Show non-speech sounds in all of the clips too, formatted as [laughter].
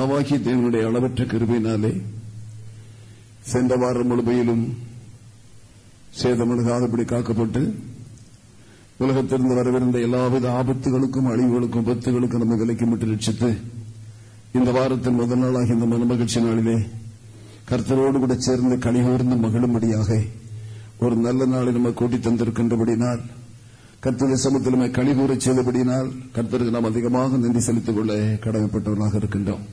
பிதாவாகிய தேவனுடைய அளவற்ற கிருபையினாலே சென்ற வாரம் முழுமையிலும் சேதமழுகாதபடி காக்கப்பட்டு உலகத்திலிருந்து வரவிருந்த எல்லாவித ஆபத்துகளுக்கும் அழிவுகளுக்கும் பத்துகளுக்கும் நம்ம விலைக்கு விட்டு ரட்சித்து இந்த வாரத்தின் முதல் நாளாக இந்த மனமகிழ்ச்சி நாளிலே கர்த்தரோடு கூட சேர்ந்து கனிகூர்ந்து மகிழும்படியாக ஒரு நல்ல நாளை நம்ம கூட்டி தந்திருக்கின்றபடினால் கர்த்தரை சமத்தில் நம்ம கனிகூற செய்தபடினால் கர்த்தருக்கு நாம் அதிகமாக நன்றி செலுத்திக் கொள்ள கடமைப்பட்டவர்களாக இருக்கின்றோம்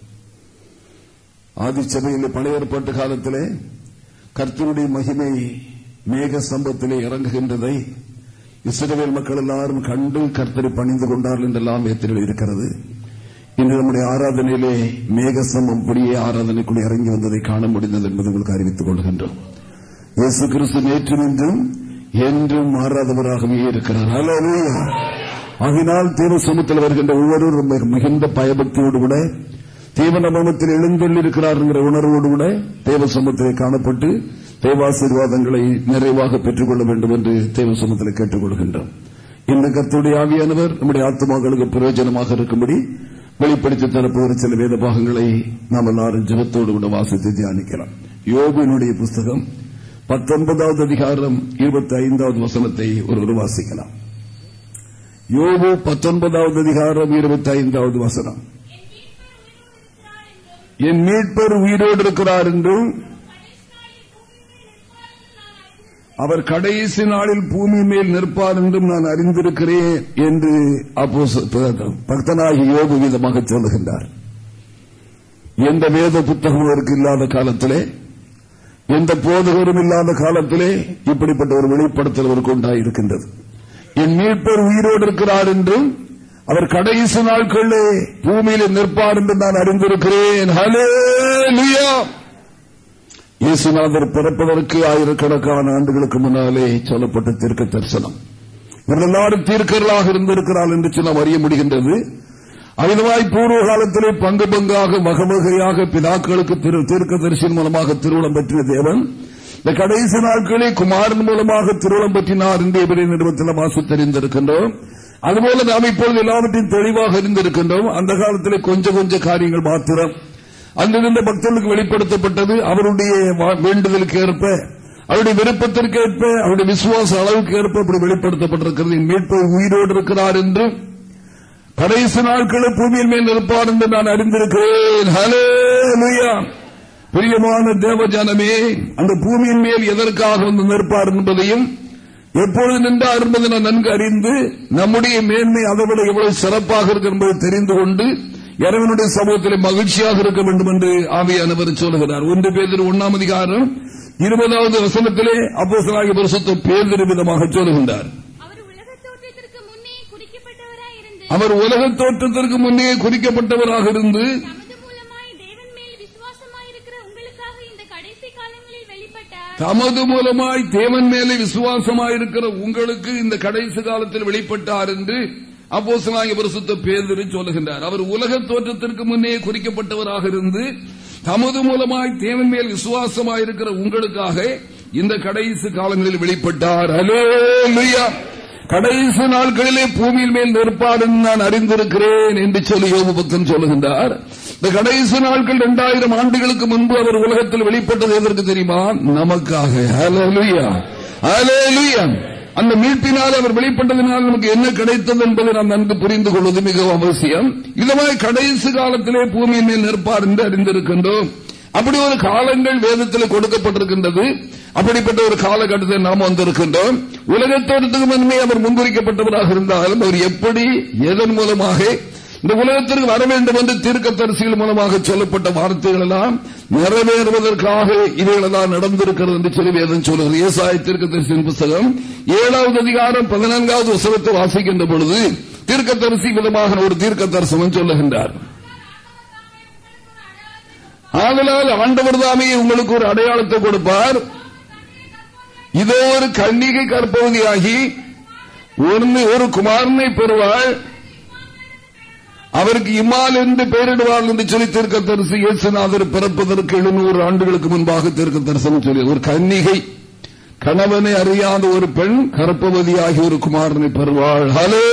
ஆதிச்சபையில் பழைய ஏற்பாட்டு காலத்திலே கர்த்தருடைய மகிமை மேக சம்பத்திலே இறங்குகின்றதை இஸ்ரேல் மக்கள் எல்லாரும் கண்டு கர்த்தரை பணிந்து கொண்டார்கள் என்றெல்லாம் வேத்திரில் இருக்கிறது. இன்று நம்முடைய ஆராதனையிலே மேகசம்பம் புடியே ஆராதனைக்குள் இறங்கி வந்ததை காண முடிந்தது என்பது உங்களுக்கு அறிவித்துக் கொள்கின்றோம். இயேசு கிறிஸ்து நேற்றும் என்றும் என்றும் மாறாதவராகவே இருக்கிறார். ஆகினால் தேவ சமூகத்தில் வருகின்ற ஒவ்வொருவரும் மிகுந்த பயபக்தியோடு கூட தேவ நபமத்தில் எழுந்தொள்ளிருக்கிறார் என்கிற உணர்வோடு கூட தேவ சமூகத்திலே காணப்பட்டு தேவாசீர்வாதங்களை நிறைவாக பெற்றுக் கொள்ள வேண்டும் என்று தேவ சமூகத்தில் கேட்டுக் கொள்கின்றோம் இந்த கத்துடைய ஆவியானவர் நம்முடைய ஆத்மாக்களுக்கு பிரயோஜனமாக இருக்கும்படி வெளிப்படுத்தி தரப்போகிற சில வேத பாகங்களை நாம் எல்லாரும் ஜபத்தோடு கூட வாசித்து தியானிக்கலாம். யோபினுடைய புஸ்தகம் பத்தொன்பதாவது அதிகாரம் இருபத்தி ஐந்தாவது வசனத்தை ஒருவர் வாசிக்கலாம். யோபு பத்தொன்பதாவது அதிகாரம் இருபத்தி ஐந்தாவது வசனம். என் மீட்பர் உயிரோடு இருக்கிறார் என்றும் அவர் கடைசி நாளில் பூமி மேல் நிற்பார் என்றும் நான் அறிந்திருக்கிறேன் என்று பக்தனாகி யோகு விதமாக சொல்லுகின்றார். எந்த வேத புத்தகம் அவருக்கு இல்லாத காலத்திலே எந்த போதகரும் இல்லாத காலத்திலே இப்படிப்பட்ட ஒரு வெளிப்படுத்தல் அவருக்கு உண்டாயிருக்கின்றது. என் மீட்பர் உயிரோடு இருக்கிறார் என்றும் அவர் கடைசி நாட்களே பூமியில நிற்பார் என்று நான் அறிந்திருக்கிறேன். ஹலே இயேசுநாதர் பிறப்பதற்கு ஆயிரக்கணக்கான ஆண்டுகளுக்கு முன்னாலே சொல்லப்பட்ட தீர்க்க தரிசனம் இவர்கள் தீர்க்கர்களாக இருந்திருக்கிறார் என்று நாம் அறிய முடிகின்றது. அமிதமாய் பூர்வ காலத்திலே பங்கு பங்காக வகவகையாக பிதாக்களுக்கு தீர்க்க தரிசனம் மூலமாக திருவிழம் பற்றிய தேவன் இந்த கடைசி நாட்களே குமாரன் மூலமாக திருவிழம் பற்றினார் என்று எப்படி நிறுவனத்தில் வாசி தெரிந்திருக்கின்றோம் அதுபோல நாம் இப்பொழுது எல்லாவற்றையும் தெளிவாக இருந்திருக்கின்றோம் அந்த காலத்திலே கொஞ்சம் கொஞ்சம் காரியங்கள் மாத்திரம். அங்கிருந்த பக்தர்களுக்கு வெளிப்படுத்தப்பட்டது. அவருடைய வேண்டுதலுக்கு ஏற்ப அவருடைய விருப்பத்திற்கு ஏற்ப அவருடைய விசுவாச அளவுக்கு ஏற்ப அப்படி வெளிப்படுத்தப்பட்டிருக்கிறது. மீட்பு உயிரோடு இருக்கிறார் என்று. கடைசி நாட்களில் பூமியின் மேல் இருப்பார் என்று நான் அறிந்திருக்கிறேன். ஹலோ பிரியமான தேவஜானமே அந்த பூமியின் மேல் எதற்காக வந்து நிற்பார் என்பதையும் எப்பொழுது நின்றார் என்பதை நான் நன்கு அறிந்து நம்முடைய மேன்மை அதை விட எவ்வளவு சிறப்பாக இருக்கு என்பதை தெரிந்து கொண்டு இறைவனுடைய சமூகத்தில் மகிழ்ச்சியாக இருக்க வேண்டும் என்று ஆவியானவர் சொல்லுகிறார். ஒன்று பேர் ஒன்னாம் அதிகாரம் இருபதாவது வசனத்திலே அப்போ சிலாகி பரிசுத்த பேர் விதமாக சொல்லுகின்றார். அவர் உலக தோற்றத்திற்கு முன்னே குறிக்கப்பட்டவராக இருந்து தமது மூலமாய் தேவன் மேலே விசுவாசமாயிருக்கிற உங்களுக்கு இந்த கடைசி காலத்தில் வெளிப்பட்டார் என்று அப்போ பரிசுத்த பேர் சொல்லுகின்றார். அவர் உலக தோற்றத்திற்கு முன்னே குறிக்கப்பட்டவராக இருந்து தமது மூலமாய் தேவன் மேல் விசுவாசமாயிருக்கிற உங்களுக்காக இந்த கடைசி காலங்களில் வெளிப்பட்டார். அலே கடைசி நாட்களிலே பூமியின் மேல் நிற்பார் நான் அறிந்திருக்கிறேன் என்று சொல்லி யோக பக்தன் சொல்லுகின்றார். இந்த கடைசி நாட்கள் இரண்டாயிரம் ஆண்டுகளுக்கு முன்பு அவர் உலகத்தில் வெளிப்பட்டது எதற்கு தெரியுமா? நமக்காக. அந்த மீட்பினால் அவர் வெளிப்பட்டதினால் நமக்கு என்ன கிடைத்தது என்பதை நாம் நன்கு புரிந்து கொள்வது மிகவும் அவசியம். இதுமாதிரி கடைசி காலத்திலே பூமியின் மேல் நிற்பார் என்று அறிந்திருக்கின்றோம். அப்படி ஒரு காலங்கள் வேதத்தில் கொடுக்கப்பட்டிருக்கின்றது. அப்படிப்பட்ட ஒரு காலகட்டத்தில் நாம் வந்திருக்கின்றோம். உலகத்தோட்டத்துக்கு முன்மே அவர் முன்குறிக்கப்பட்டவராக இருந்தாலும் அவர் எப்படி எதன் மூலமாக இந்த உலகத்திற்கு வர வேண்டும் என்று தீர்க்க தரிசிகள் மூலமாக சொல்லப்பட்ட வார்த்தைகள் எல்லாம் நிறைவேறுவதற்காக இவைகளெல்லாம் நடந்திருக்கிறது என்று சொல்லி வேதம் சொல்லுகிறது. ஏசாய தீர்க்க தரிசியின் புத்தகம் ஏழாவது அதிகாரம் பதினான்காவது உசவத்தை வாசிக்கின்ற பொழுது தீர்க்க தரிசி விதமாக ஒரு தீர்க்க தரிசனம் சொல்லுகின்றார். ஆதலால் ஆண்டவர் தாமே உங்களுக்கு ஒரு அடையாளத்தை கொடுப்பார். இதோ ஒரு கன்னிகை கற்பகுதியாகி ஒரு குமாரனை பெறுவாள். அவருக்கு இம்மால் என்று பெயரிடுவார் என்று சொல்லி தீர்க்க தரிசி இயேசுநாதர் பிறப்பதற்கு எழுநூறு ஆண்டுகளுக்கு முன்பாக தீர்க்க தரிசனம் சொல்லி ஒரு கன்னிகை கணவனை அறியாத ஒரு பெண் கற்பவதியாகி ஒரு குமாரனை பெறுவாள். ஹலோ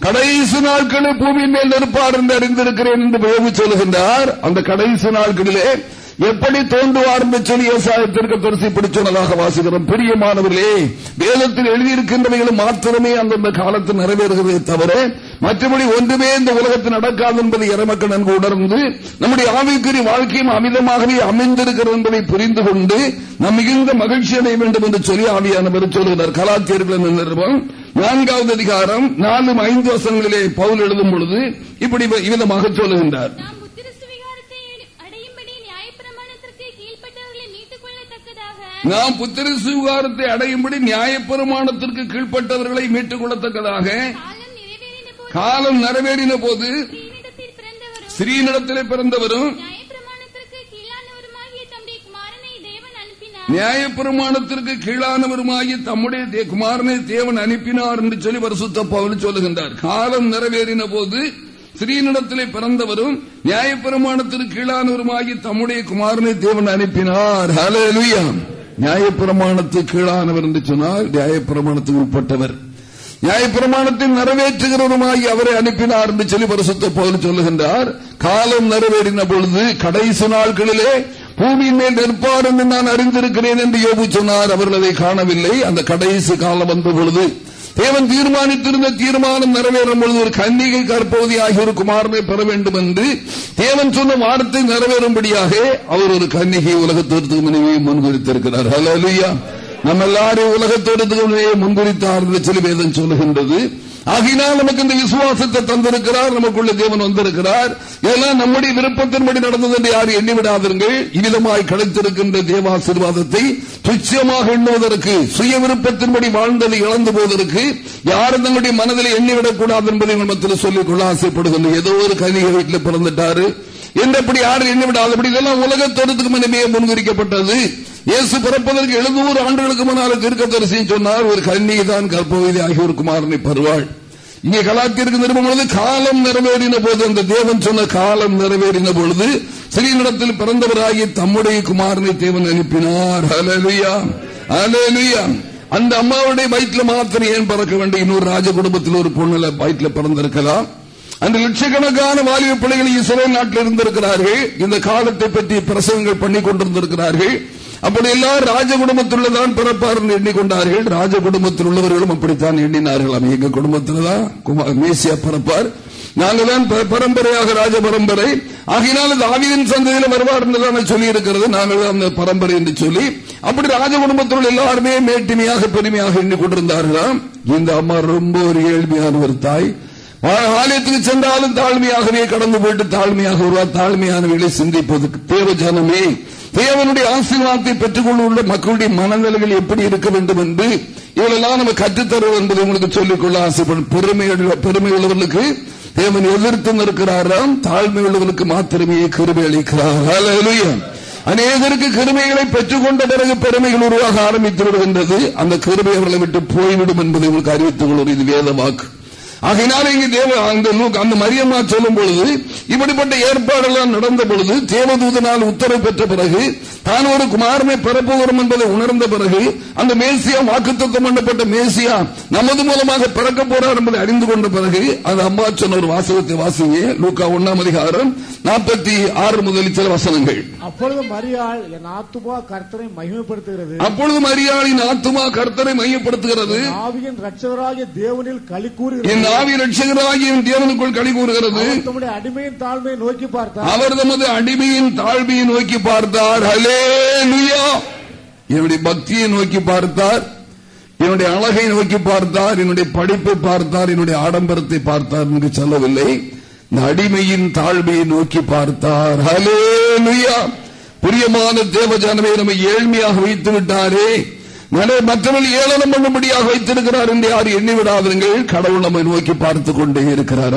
கடைசி நாட்களில் பூமியின் மேல் நெருப்பார் என்று அறிந்திருக்கிறேன் என்று பிரபு சொல்லுகின்றார். அந்த கடைசி நாட்களிலே எப்படி தோன்றுவார் என்று சொல்லி விவசாயத்திற்கு தரிசி பிடிச்சொன்னதாக வாசிக்கிறோம். பிரியமானவர்களே வேதத்தில் எழுதியிருக்கின்றவைகளும் மாத்திரமே அந்தந்த காலத்தில் நிறைவேறுகிறதே தவிர மற்றபடி ஒன்றுமே இந்த உலகத்தில் நடக்காது என்பதை இறமக்கள் நன்கு உணர்ந்து நம்முடைய ஆவிக்குரிய வாழ்க்கையும் அமிதமாகவே அமைந்திருக்கிறது என்பதை புரிந்து கொண்டு நம் மிகுந்த மகிழ்ச்சி அடைய வேண்டும் என்று சொல்லி ஆவியானவர் சொல்கிறார் கலாத்தியர்கள் நிறுவனம் நான்காவது அதிகாரம் நாலு ஐந்து வருஷங்களிலே பவுல் எழுதும் பொழுது இப்படி இவ்விதமாக சொல்லுகின்றார். நாம் புத்திர சுகாரத்தை அடையும்படி நியாயப்பெருமானத்திற்கு கீழ்பட்டவர்களை மீட்டுக் கொள்ளத்தக்கதாக காலம் நிறைவேறின போது ஸ்ரீனிடத்திலே பிறந்தவரும் நியாயப்பிரமாணத்திற்கு கீழானவருமாகி தம்முடைய குமாரனை தேவன் அனுப்பினார் என்று சொல்லி வருசுத்தப்பாவில் சொல்லுகின்றார். காலம் நிறைவேறின போது ஸ்ரீனிடத்திலே பிறந்தவரும் நியாயப்பிரமாணத்திற்கு கீழானவருமாகி தம்முடைய குமாரனை தேவன் அனுப்பினார். ஹலோ நியாயப்பிரமாணத்துக்கு கீழானவர் என்று சொன்னால் நியாயப்பிரமாணத்துக்கு உட்பட்டவர். நியாயப்பிரமாணத்தை நிறைவேற்றுகிறவருமாகி அவரை அனுப்பினார் என்று சொல்லி பரிசுத்த போது சொல்லுகின்றார். காலம் நிறைவேறின பொழுது கடைசி நாட்களிலே பூமியின் மேல் நிற்பார் என்று நான் அறிந்திருக்கிறேன் என்று யோபு சொன்னார். அவர்கள் அதை காணவில்லை. அந்த கடைசி காலம் வந்த பொழுது தேவன் தீர்மானித்திருந்த தீர்மானம் நிறைவேறும் பொழுது ஒரு கன்னிகை கற்பகுதி ஆகிய ஒரு குமாரனை பெற வேண்டும் என்று தேவன் சொன்ன வார்த்தை நிறைவேறும்படியாக அவர் ஒரு கன்னிகை உலகத்திற்கு மனைவியை முன்குறித்திருக்கிறார். ஹலோ நம்ம எல்லாரும் உலகத்தோடு முன்குறித்தார் என்று வேதம் சொல்லுகின்றது. ஆகினால் நமக்கு இந்த விசுவாசத்தை தந்திருக்கிறார் நமக்குள்ள தேவன் வந்திருக்கிறார். இதெல்லாம் நம்முடைய விருப்பத்தின்படி நடந்தது என்று யாரும் எண்ணிவிடாதீர்கள். இவ்விதமாய் கிடைத்திருக்கின்ற தேவாசிர்வாதத்தை துச்சமாக எண்ணுவதற்கு சுய விருப்பத்தின்படி வாழ்ந்ததை இழந்து போவதற்கு யாரும் தங்களுடைய மனதில் எண்ணிவிடக்கூடாது என்பதை மத்தியில் சொல்லிக் கொள்ள ஆசைப்படுகின்ற ஏதோ ஒரு கனிக வீட்டில் பிறந்துட்டாரு. என்றபடி யாரும் எண்ணிவிடாதபடி இதெல்லாம் உலகத்தோட்டத்துக்கு முன்னமே முன்குறிக்கப்பட்டது. இயேசு பிறப்பதற்கு எழுநூறு ஆண்டுகளுக்கு முன்னால் தீர்க்க சொன்னார் ஒரு கண்ணி தான் கற்பவதி ஆகிய ஒரு குமாரனை பருவாள். இங்கே கலாத்திற்கு நிறுவனம் பொழுது காலம் நிறைவேறின போது அந்த தேவன் சொன்ன காலம் நிறைவேறின பொழுது ஸ்ரீனிடத்தில் பிறந்தவராகி தம்முடைய குமாரனை தேவன் அனுப்பினார். அந்த அம்மாவுடைய வயிற்றில் மாத்திரம் ஏன் பறக்க வேண்டிய இன்னொரு ராஜ குடும்பத்தில் ஒரு பொண்ணுல வயிற்றில் பிறந்திருக்கலாம். அந்த லட்சக்கணக்கான வாலிப பிள்ளைகள் இஸ்ரேல் நாட்டில் இருந்திருக்கிறார்கள். இந்த காலத்தை பற்றி பிரசவங்கள் பண்ணி கொண்டிருந்திருக்கிறார்கள். அப்படி எல்லாரும் ராஜ குடும்பத்தில் பிறப்பார் எண்ணிக்கொண்டார்கள். ராஜ குடும்பத்தில் உள்ளவர்களும் அப்படித்தான் எண்ணினார்கள். எங்க குடும்பத்தில் தான் மேசியா பிறப்பார். நாங்கள் தான் பரம்பரையாக ராஜ பரம்பரை. ஆகினால் அந்த ஆவியின் வருவார் என்று சொல்லி இருக்கிறது நாங்கள் அந்த பரம்பரை என்று சொல்லி. அப்படி ராஜ குடும்பத்தில் எல்லாருமே மேட்டுமையாக பெருமையாக எண்ணிக்கொண்டிருந்தார்களாம். இந்த அம்மா ரொம்ப ஒரு ஏழ்மையான ஒரு தாய். ஆலயத்துக்கு சென்றாலும் தாழ்மையாகவே கடந்து போயிட்டு தாழ்மையாக வருவார். தாழ்மையானவர்களை சிந்திப்பதற்கு தேவ ஜனமே. தேவனுடைய ஆசீர்வாதத்தை பெற்றுக் கொள்ள மக்களுடைய மனநிலைகள் எப்படி இருக்க வேண்டும் என்று இவளெல்லாம் நம்ம கற்றுத்தருவோம் என்பதை உங்களுக்கு சொல்லிக்கொள்ள ஆசைப்படும். பெருமை பெருமை உள்ளவர்களுக்கு தேவன் எதிர்த்து நிற்கிறாராம் தாழ்மை உள்ளவர்களுக்கு மாத்திரமே கிருமை அளிக்கிறார். அநேகருக்கு கிருமைகளை பெற்றுக்கொண்ட பிறகு பெருமைகள் உருவாக ஆரம்பித்து விடுகின்றது. அந்த கிருமை அவர்களை விட்டு போய்விடும் என்பதை உங்களுக்கு அறிவித்துக் கொள்வது இது வேத வாக்கு ஆகினால இங்கு தேவ அந்த அந்த மரியம்மா சொல்லும் பொழுது இப்படிப்பட்ட ஏற்பாடெல்லாம் நடந்த பொழுது தேவதூதனால் உத்தரவு பெற்ற பிறகு தான் ஒரு குமாரனை பெறப்போகிறோம் என்பதை உணர்ந்த பிறகு அந்த மேசியா வாக்குத்தம் பண்ணப்பட்ட மேசியா நமது மூலமாக பிறக்க போறார் என்பதை அறிந்து கொண்ட பிறகு அந்த அம்மா சொன்ன ஒரு வாசகத்தை வாசிங்க. லூக்கா ஒன்னாம் அதிகாரம் நாற்பத்தி ஆறு முதல் சில வசனங்கள். அப்பொழுது மரியாள் என் ஆத்துமா கர்த்தரை மகிமைப்படுத்துகிறது. அப்பொழுது மரியாளின் ஆத்துமா கர்த்தரை மையப்படுத்துகிறது ஆவியின் ரட்சகராகிய தேவனில் களி கூறுகிறது. ஆவி ரட்சகராகிய தேவனுக்குள் களி கூறுகிறது. தம்முடைய அடிமையின் தாழ்மையை நோக்கி பார்த்தார். அவர் தமது அடிமையின் தாழ்மையை நோக்கி பார்த்தார். ஹலே என்னுடைய பக்தியை நோக்கி பார்த்தார். என்னுடைய அழகை நோக்கி பார்த்தார். என்னுடைய படிப்பை பார்த்தார். என்னுடைய ஆடம்பரத்தை பார்த்தார். என்று சொல்லவில்லை. அடிமையின் தாழ்மையை நோக்கி பார்த்தார். ஹலே லுயா பிரியமான தேவஜானவை நம்ம ஏழ்மையாக வைத்து விட்டாரே மற்றவர்கள் ஏளனம் பண்ணும்படியாக வைத்திருக்கிறார் என்று யார் எண்ணிவிடாதீர்கள் கடவுள் நம்மை நோக்கி பார்த்துக் கொண்டே இருக்கிறார்.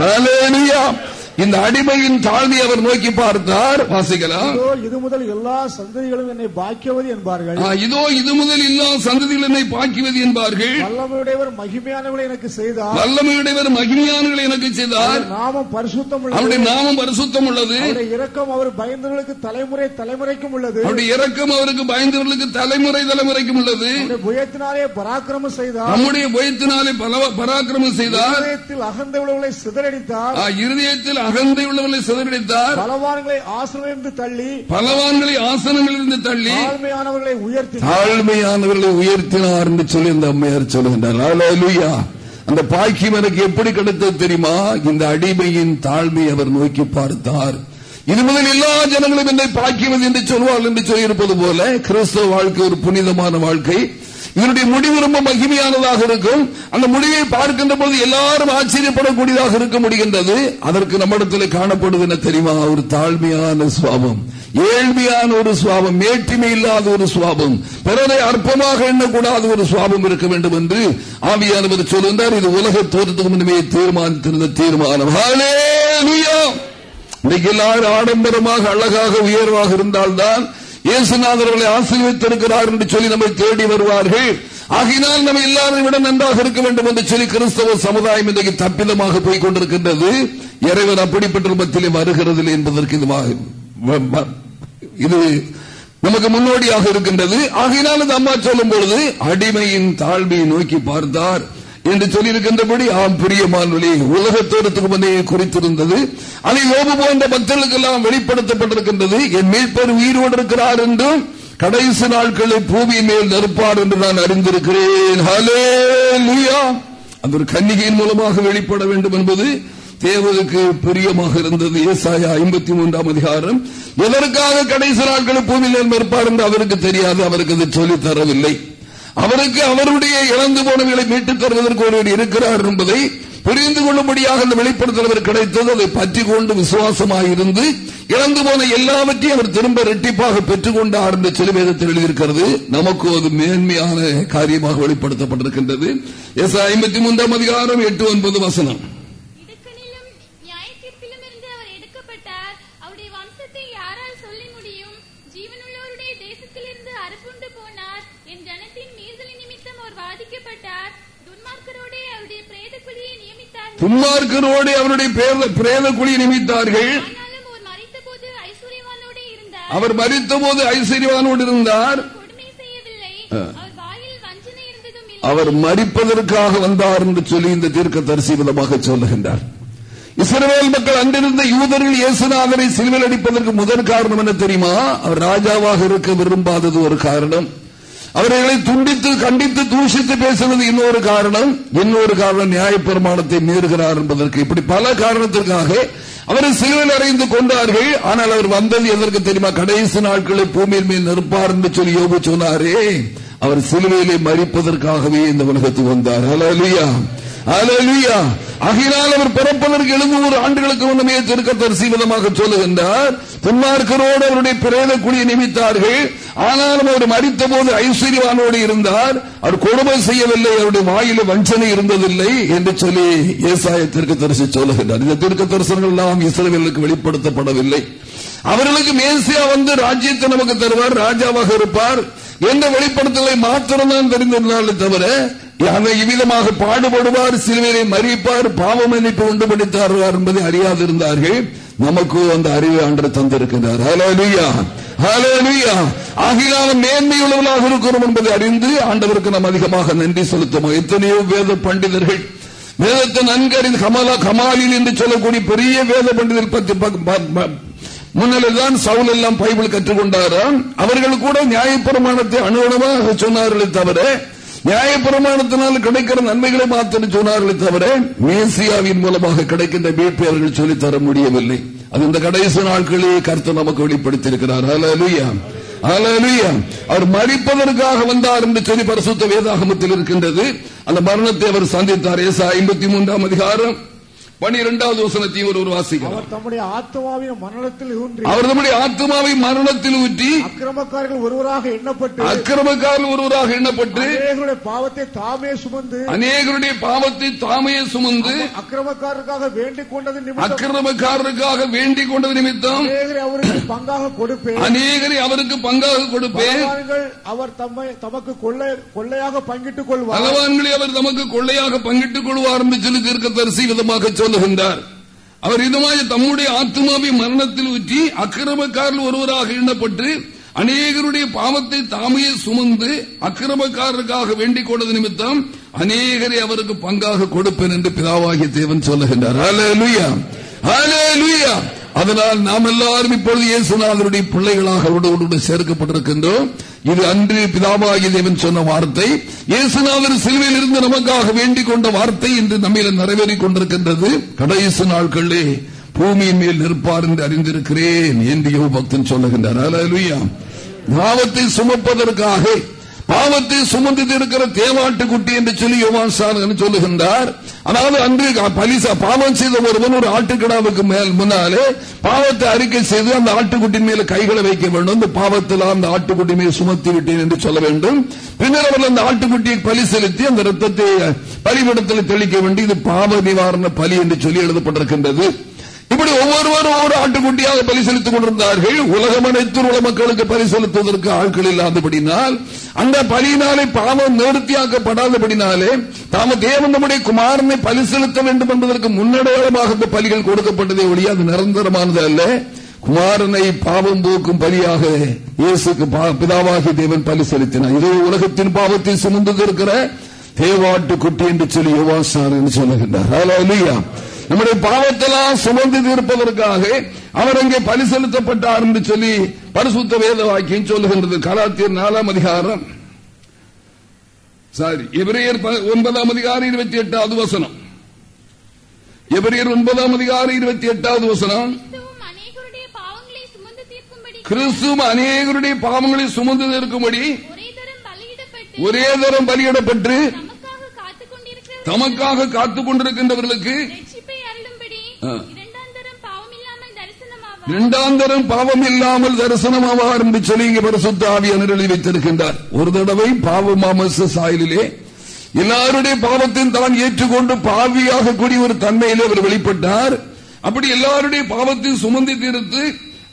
இந்த அடிமையின் தாழ்மை அவர் நோக்கி பார்த்தார். வாசிக்கலாம். இதோ முதல் எல்லா சந்ததிகளும் என்னை பாக்கியவது என்பார்கள். இதோ இது முதல் எல்லா சந்ததிகள் என்னை பாக்கியது என்பார்கள். வல்லமையுடையவர் மகிமையானவளை எனக்கு செய்தார். வல்லமையுடையவர் மகிமையானங்களை எனக்கு செய்தார். நாமம் பரிசுத்தம் அவருடைய நாமம் பரிசுத்தம் உள்ளது. இரக்கம் அவர் பயந்தவர்களுக்கு தலைமுறை தலைமுறைக்கும் உள்ளது. அவருடைய இரக்கம் அவருக்கு பயந்தவர்களுக்கு தலைமுறை தலைமுறைக்கும் உள்ளது. புயத்தினாலே பராக்கிரமம் செய்தார். நம்முடைய பயத்தினாலே பராக்கிரமம் செய்தார். இதயத்தில் அகந்த உள்ளவர்களை சிதறடித்தார் இருதயத்தில் அகந்தை உள்ளவர்களை சிதறடித்தார். பலவான்களை ஆசிரமிருந்து தள்ளி பலவான்களை ஆசனங்களிலிருந்து தள்ளி தாழ்மையானவர்களை உயர்த்தினார் தாழ்மையானவர்களை உயர்த்தினார் என்று சொல்லி இந்த அம்மையார் சொல்லுகின்றார். அந்த பாக்கியம் எனக்கு எப்படி கிடைத்தது தெரியுமா? இந்த அடிமையின் தாழ்மை அவர் நோக்கி பார்த்தார். இது முதல் எல்லா ஜனங்களும் என்னை பாக்கியவது என்று சொல்வார் என்று சொல்லியிருப்பது போல கிறிஸ்தவ வாழ்க்கை ஒரு புனிதமான வாழ்க்கை. இதனுடைய முடிவு ரொம்ப மகிமையானதாக இருக்கும். அந்த முடிவை பார்க்கின்ற பொழுது எல்லாரும் ஆச்சரியப்படக்கூடியதாக இருக்க முடிகின்றது. அதற்கு நம்மிடத்தில் காணப்படுவது என்ன தெரியுமா? ஒரு தாழ்மையான சுவாபம். ஏழ்மையான ஒரு சுவாபம். மேட்டிமை இல்லாத ஒரு சுவாபம். பிறரை அற்பமாக எண்ணக்கூடாத ஒரு சுவாபம் இருக்க வேண்டும் என்று ஆவியானவர் சொல்கின்றார் இது உலக தோற்றத்துக்கு முன்னமே தீர்மானித்திருந்த தீர்மானம். ஹalleluya. இன்றைக்கு எல்லாரும் ஆடம்பரமாக அழகாக உயர்வாக இருந்தால்தான் இயேசுநாதர்களை ஆசீர்வித்திருக்கிறார் என்று சொல்லி நம்மை தேடி வருவார்கள். ஆகினால் நம்ம எல்லாரும் விட நன்றாக இருக்க வேண்டும் என்று சொல்லி கிறிஸ்தவ சமுதாயம் இன்றைக்கு தப்பிதமாக போய் கொண்டிருக்கின்றது இறைவன் அப்படிப்பட்ட ரூபத்திலே வருகிறது என்பதற்கு இது வா- வ- வ- இது நமக்கு முன்னோடியாக இருக்கின்றது. ஆகினால் இந்த அம்மா சொல்லும் பொழுது அடிமையின் தாழ்மையை நோக்கி பார்த்தார். என்று சொல்லியிருக்கின்றபடி ஆம் பிரியமானவர்களே உலகத்தோரத்துக்கு முந்தைய குறித்திருந்தது. அதை லோபு போன்ற மக்களுக்கெல்லாம் வெளிப்படுத்தப்பட்டிருக்கின்றது. என் மீட்பர் உயிரோடு இருக்கிறார் என்றும் கடைசி நாட்களில் பூமி மேல் நெருப்பார் என்று நான் அறிந்திருக்கிறேன். ஹalleluya. அது ஒரு கன்னிகையின் மூலமாக வெளிப்பட வேண்டும் என்பது தேவனுக்கு பிரியமாக இருந்தது. ஏசாயா ஐம்பத்தி மூன்றாம் அதிகாரம். எதற்காக கடைசி நாட்களில் பூமியில் நெருப்பார் என்று அவருக்கு தெரியாது அவருக்கு அது சொல்லித் தரவில்லை. அவருக்கு அவருடைய இழந்து போனவர்களை மீட்டுத் தருவதற்கு ஒருவர் இருக்கிறார் என்பதை புரிந்து கொள்ளும்படியாக அந்த வெளிப்படுத்தல் அவர் கிடைத்தது. அதை பற்றி கொண்டு விசுவாசமாக இருந்து இழந்து போன எல்லாவற்றையும் அவர் திரும்ப இரட்டிப்பாக பெற்றுக் கொண்டார் என்று சிலுவேதத்தில் எழுதியிருக்கிறது. நமக்கு அது மேன்மையான காரியமாக வெளிப்படுத்தப்பட்டிருக்கின்றது. எஸ் ஐம்பத்தி மூன்றாம் அதிகாரம் எட்டு ஒன்பது வசனம் இடுக்கணிலும் நியாயத்தீர்ப்பிலும் இருந்து அவர் எடுக்கப்பட்டார் அவருடைய வம்சத்தை யாரால் சொல்லி முடியும் ஜீவனுள்ளவருடைய தேசத்திலிருந்து அறுப்புண்டு போனார் என் ஜனத்தின் மீறுதலின் நிமித்தம் அவர் வாதிக்கப்பட்டார் துன்மார்க்கரோடே அவருடைய பிரேத குழியை அவருடைய பேர- பிரேத குழி நிமித்தார்கள். அவர் மறித்த போது ஐஸ்வர்யவானோடு இருந்தார். அவர் மறிப்பதற்காக வந்தார் என்று சொல்லி இந்த தீர்க்க தரிசி விதமாக சொல்லுகின்றார். இஸ்ரவேல் மக்கள் அங்கிருந்த யூதர்கள் இயேசுநாதரை சிலுவையில் அடிப்பதற்கு முதல் காரணம் என்ன தெரியுமா? அவர் ராஜாவாக இருக்க விரும்பாதது ஒரு காரணம். அவர்களை துண்டித்து கண்டித்து தூஷித்து பேசுவது இன்னொரு காரணம். இன்னொரு காரணம் நியாயப்பிரமாணத்தை மீறுகிறார் என்பதற்கு. இப்படி பல காரணத்திற்காக அவரை சிலுவையில் அறைந்து கொண்டார்கள். ஆனால் அவர் வந்தது எதற்கு தெரியுமா? கடைசி நாட்களில் பூமியின் மேல் நிற்பார் என்று சொல்லி யோபு சொன்னாரே. அவர் சிலுவையிலே மறிப்பதற்காகவே இந்த உலகத்துக்கு வந்தார். ஹalleluya அகிலால் அவர் பிறப்பதற்கு எழுநூறு ஆண்டுகளுக்கு முன்னமே திருக்கத்தரிசி விதமாக சொல்லுகின்றார். துன்மார்க்கரோடு அவருடைய பிரேத குழியை நிமித்தார்கள். ஆனாலும் அவர் மறித்த போது ஐஸ்வர்யவானோடு இருந்தார். அவர் கொடுமை செய்யவில்லை. அவருடைய வாயில வஞ்சனை இருந்ததில்லை என்று சொல்லி ஏசாய திருக்கத்தரிசி சொல்லுகின்றார். இந்த திருக்க தரிசனங்கள் எல்லாம் இஸ்ரேலுக்கு வெளிப்படுத்தப்படவில்லை. அவர்களுக்கு மேசியா வந்து ராஜ்யத்தை நமக்கு தருவார். ராஜாவாக இருப்பார். எந்த வெளிப்படுத்தலை மாத்திரம்தான் தெரிந்திருந்தாலே தவிர இவ்விதமாக பாடுபடுவார் சிலுவையை மறிப்பார் பாவ மன்னிப்பு உண்டு படித்தார்கள் என்பதை அறியாதிருந்தார்கள். நமக்கு அந்த அறிவை ஆண்டு தந்திருக்கிறார் ஆகினால மேன்மையுள்ளவர்களாக இருக்கிறோம் என்பதை அறிந்து ஆண்டவருக்கு நாம் அதிகமாக நன்றி செலுத்துவோம். எத்தனையோ வேத பண்டிதர்கள் வேதத்தை நன்கு அறிந்து கமலா கமாலில் என்று சொல்லக்கூடிய பெரிய வேத பண்டிதர் பற்றி ப- தான் சவுல் எல்லாம் பைபிள் கற்றுக்கொண்டாராம். அவர்கள் கூட நியாயப்பிரமாணத்தை அணுவணமாக சொன்னார்களே தவிர நியாயப்பிரமாணத்தினால் கிடைக்கிற நன்மைகளை மாத்திரம் சொன்னார்களே தவிர மேசியாவின் மூலமாக கிடைக்கின்ற மீட்பை அவர்கள் தர முடியவில்லை. அது இந்த கடைசி நாட்களே கருத்து நமக்கு வெளிப்படுத்தியிருக்கிறார். அலலுயா அலலுயா அவர் மறிப்பதற்காக வந்தார் என்று சொல்லி பரிசுத்த வேதாகமத்தில் இருக்கின்றது. அந்த மரணத்தை அவர் சந்தித்தார். ஏசா ஐம்பத்தி மூன்றாம் அதிகாரம். பனிரெண்டாவது வசனத்தையும் ஒரு வாசிக்கலாம் அவர் தம்முடைய ஆத்மாவின் மரணத்தில் ஊன்றி அவர் நம்முடைய ஆத்மாவை மரணத்தில் ஊற்றி அக்கிரமக்காரர்கள் ஒருவராக எண்ணப்பட்டு அக்கிரமக்காரர் ஒருவராக எண்ணப்பட்டு பாவத்தை தாமே சுமந்து அநேகருடைய பாவத்தை தாமே சுமந்து அக்கிரமக்காரருக்காக வேண்டிக் கொண்டது நிமித்தம். அக்கிரமக்காரருக்காக வேண்டிக் கொண்டது நிமித்தம் அவருக்கு பங்காக கொடுப்பேன். அநேகரை அவருக்கு பங்காக கொடுப்பேன். அவர் தம்மை தமக்கு கொள்ளை கொள்ளையாக பங்கிட்டுக் கொள்வார். அவர் நமக்கு கொள்ளையாக பங்கிட்டுக் கொள்வார் என்று சொல்லி தீர்க்க தரிசி விதமாக சொல்லுகின்றார் அவர் இதுமாய் தம்முடைய ஆத்மாவை மரணத்தில் ஊற்றி அக்கிரமக்காரர் ஒருவராக எண்ணப்பட்டு அநேகருடைய பாவத்தை தாமே சுமந்து அக்கிரமக்காரருக்காக வேண்டிக் கொண்டது நிமித்தம் அநேகரை அவருக்கு பங்காக கொடுப்பேன் என்று பிதாவாகிய தேவன் சொல்லுகின்றார். அதனால் நாம் எல்லாரும் இப்பொழுது இயேசுநாதருடைய பிள்ளைகளாக அவரோடு சேர்க்கப்பட்டிருக்கின்றோம். இது அன்று பிதாவாகிய தேவன் சொன்ன வார்த்தை. இயேசுநாதர் சிலுவையில் இருந்து நமக்காக வேண்டிக் கொண்ட வார்த்தை இன்று நம்மில நிறைவேறிக் கொண்டிருக்கின்றது. கடைசி நாட்களே பூமியின் மேல் நிற்பார் என்று அறிந்திருக்கிறேன் என்று பக்தன் சொல்லுகின்றார். ஹalleluya. சுமப்பதற்காக பாவத்தை சுமந்து இருக்கிற தேவாட்டு குட்டி என்று சொல்லி யோவான் சாதகன் சொல்லுகின்றார். அதாவது அன்று பலிசா பாவம் செய்த ஒருவன் ஒரு ஆட்டுக்கிடாவுக்கு மேல் முன்னாலே பாவத்தை அறிக்கை செய்து அந்த ஆட்டுக்குட்டின் மேல கைகளை வைக்க வேண்டும். அந்த பாவத்தில் அந்த ஆட்டுக்குட்டி மேல் சுமத்தி விட்டேன் என்று சொல்ல வேண்டும். பின்னர் அவர்கள் அந்த ஆட்டுக்குட்டியை பலி செலுத்தி அந்த ரத்தத்தை பலிபடத்தில் தெளிக்க வேண்டும் இது பாவ நிவாரண பலி என்று சொல்லி எழுதப்பட்டிருக்கின்றது. இப்படி ஒவ்வொருவரும் ஒவ்வொரு ஆட்டுக்குட்டியாக பலி கொண்டிருந்தார்கள். உலகம் அனைத்து உள்ள மக்களுக்கு பரிசெலுத்துவதற்கு ஆட்கள் இல்லாதபடினால் அந்த பலியினாலே பாவம் நிவர்த்தியாக்கப்படாதபடினாலே தாம தேவன் நம்முடைய குமாரனை பலி செலுத்த வேண்டும் என்பதற்கு முன்னடையாளமாக இந்த பலிகள் கொடுக்கப்பட்டதே ஒழிய அது நிரந்தரமானது அல்ல. குமாரனை பாவம் போக்கும் பலியாக இயேசுக்கு பிதாவாகி தேவன் பலி செலுத்தினார் இது உலகத்தின் பாவத்தை சுமந்து இருக்கிற தேவாட்டு குட்டி என்று சொல்லி யோவாசான் என்று சொல்லுகின்றார். நம்முடைய பாவத்தெல்லாம் சுமந்து தீர்ப்பதற்காக அவர் அங்கே பலி செலுத்தப்பட்டார் என்று சொல்லி பரிசுத்த வேத வாக்கியம் சொல்லுகின்றது. கலாத்தியர் நாலாம் அதிகாரம். சாரி எபிரேயர் ஒன்பதாம் அதிகாரம் இருபத்தி எட்டாவது வசனம். எபிரேயர் ஒன்பதாம் அதிகாரம் இருபத்தி எட்டாவது வசனம். கிறிஸ்துவும் அநேகருடைய பாவங்களை சுமந்து தீர்க்கும்படி. ஒரே தரம் பலியிடப்பட்டு தமக்காக காத்துக் கொண்டிருக்கின்றவர்களுக்கு இரண்டாந்தரம் பாவம் இல்லாமல் தரிசனமாவார் என்று சொல்லி இங்கே பரிசுத்த ஆவியானவர் எழுதி வைத்திருக்கின்றார். ஒரு தடவை பாவ மாமச சாயலிலே எல்லாருடைய பாவத்தையும் தான் ஏற்றுக்கொண்டு பாவியாக கூடிய ஒரு தன்மையிலே அவர் வெளிப்பட்டார். அப்படி எல்லாருடைய பாவத்தையும் சுமந்தி தீர்த்து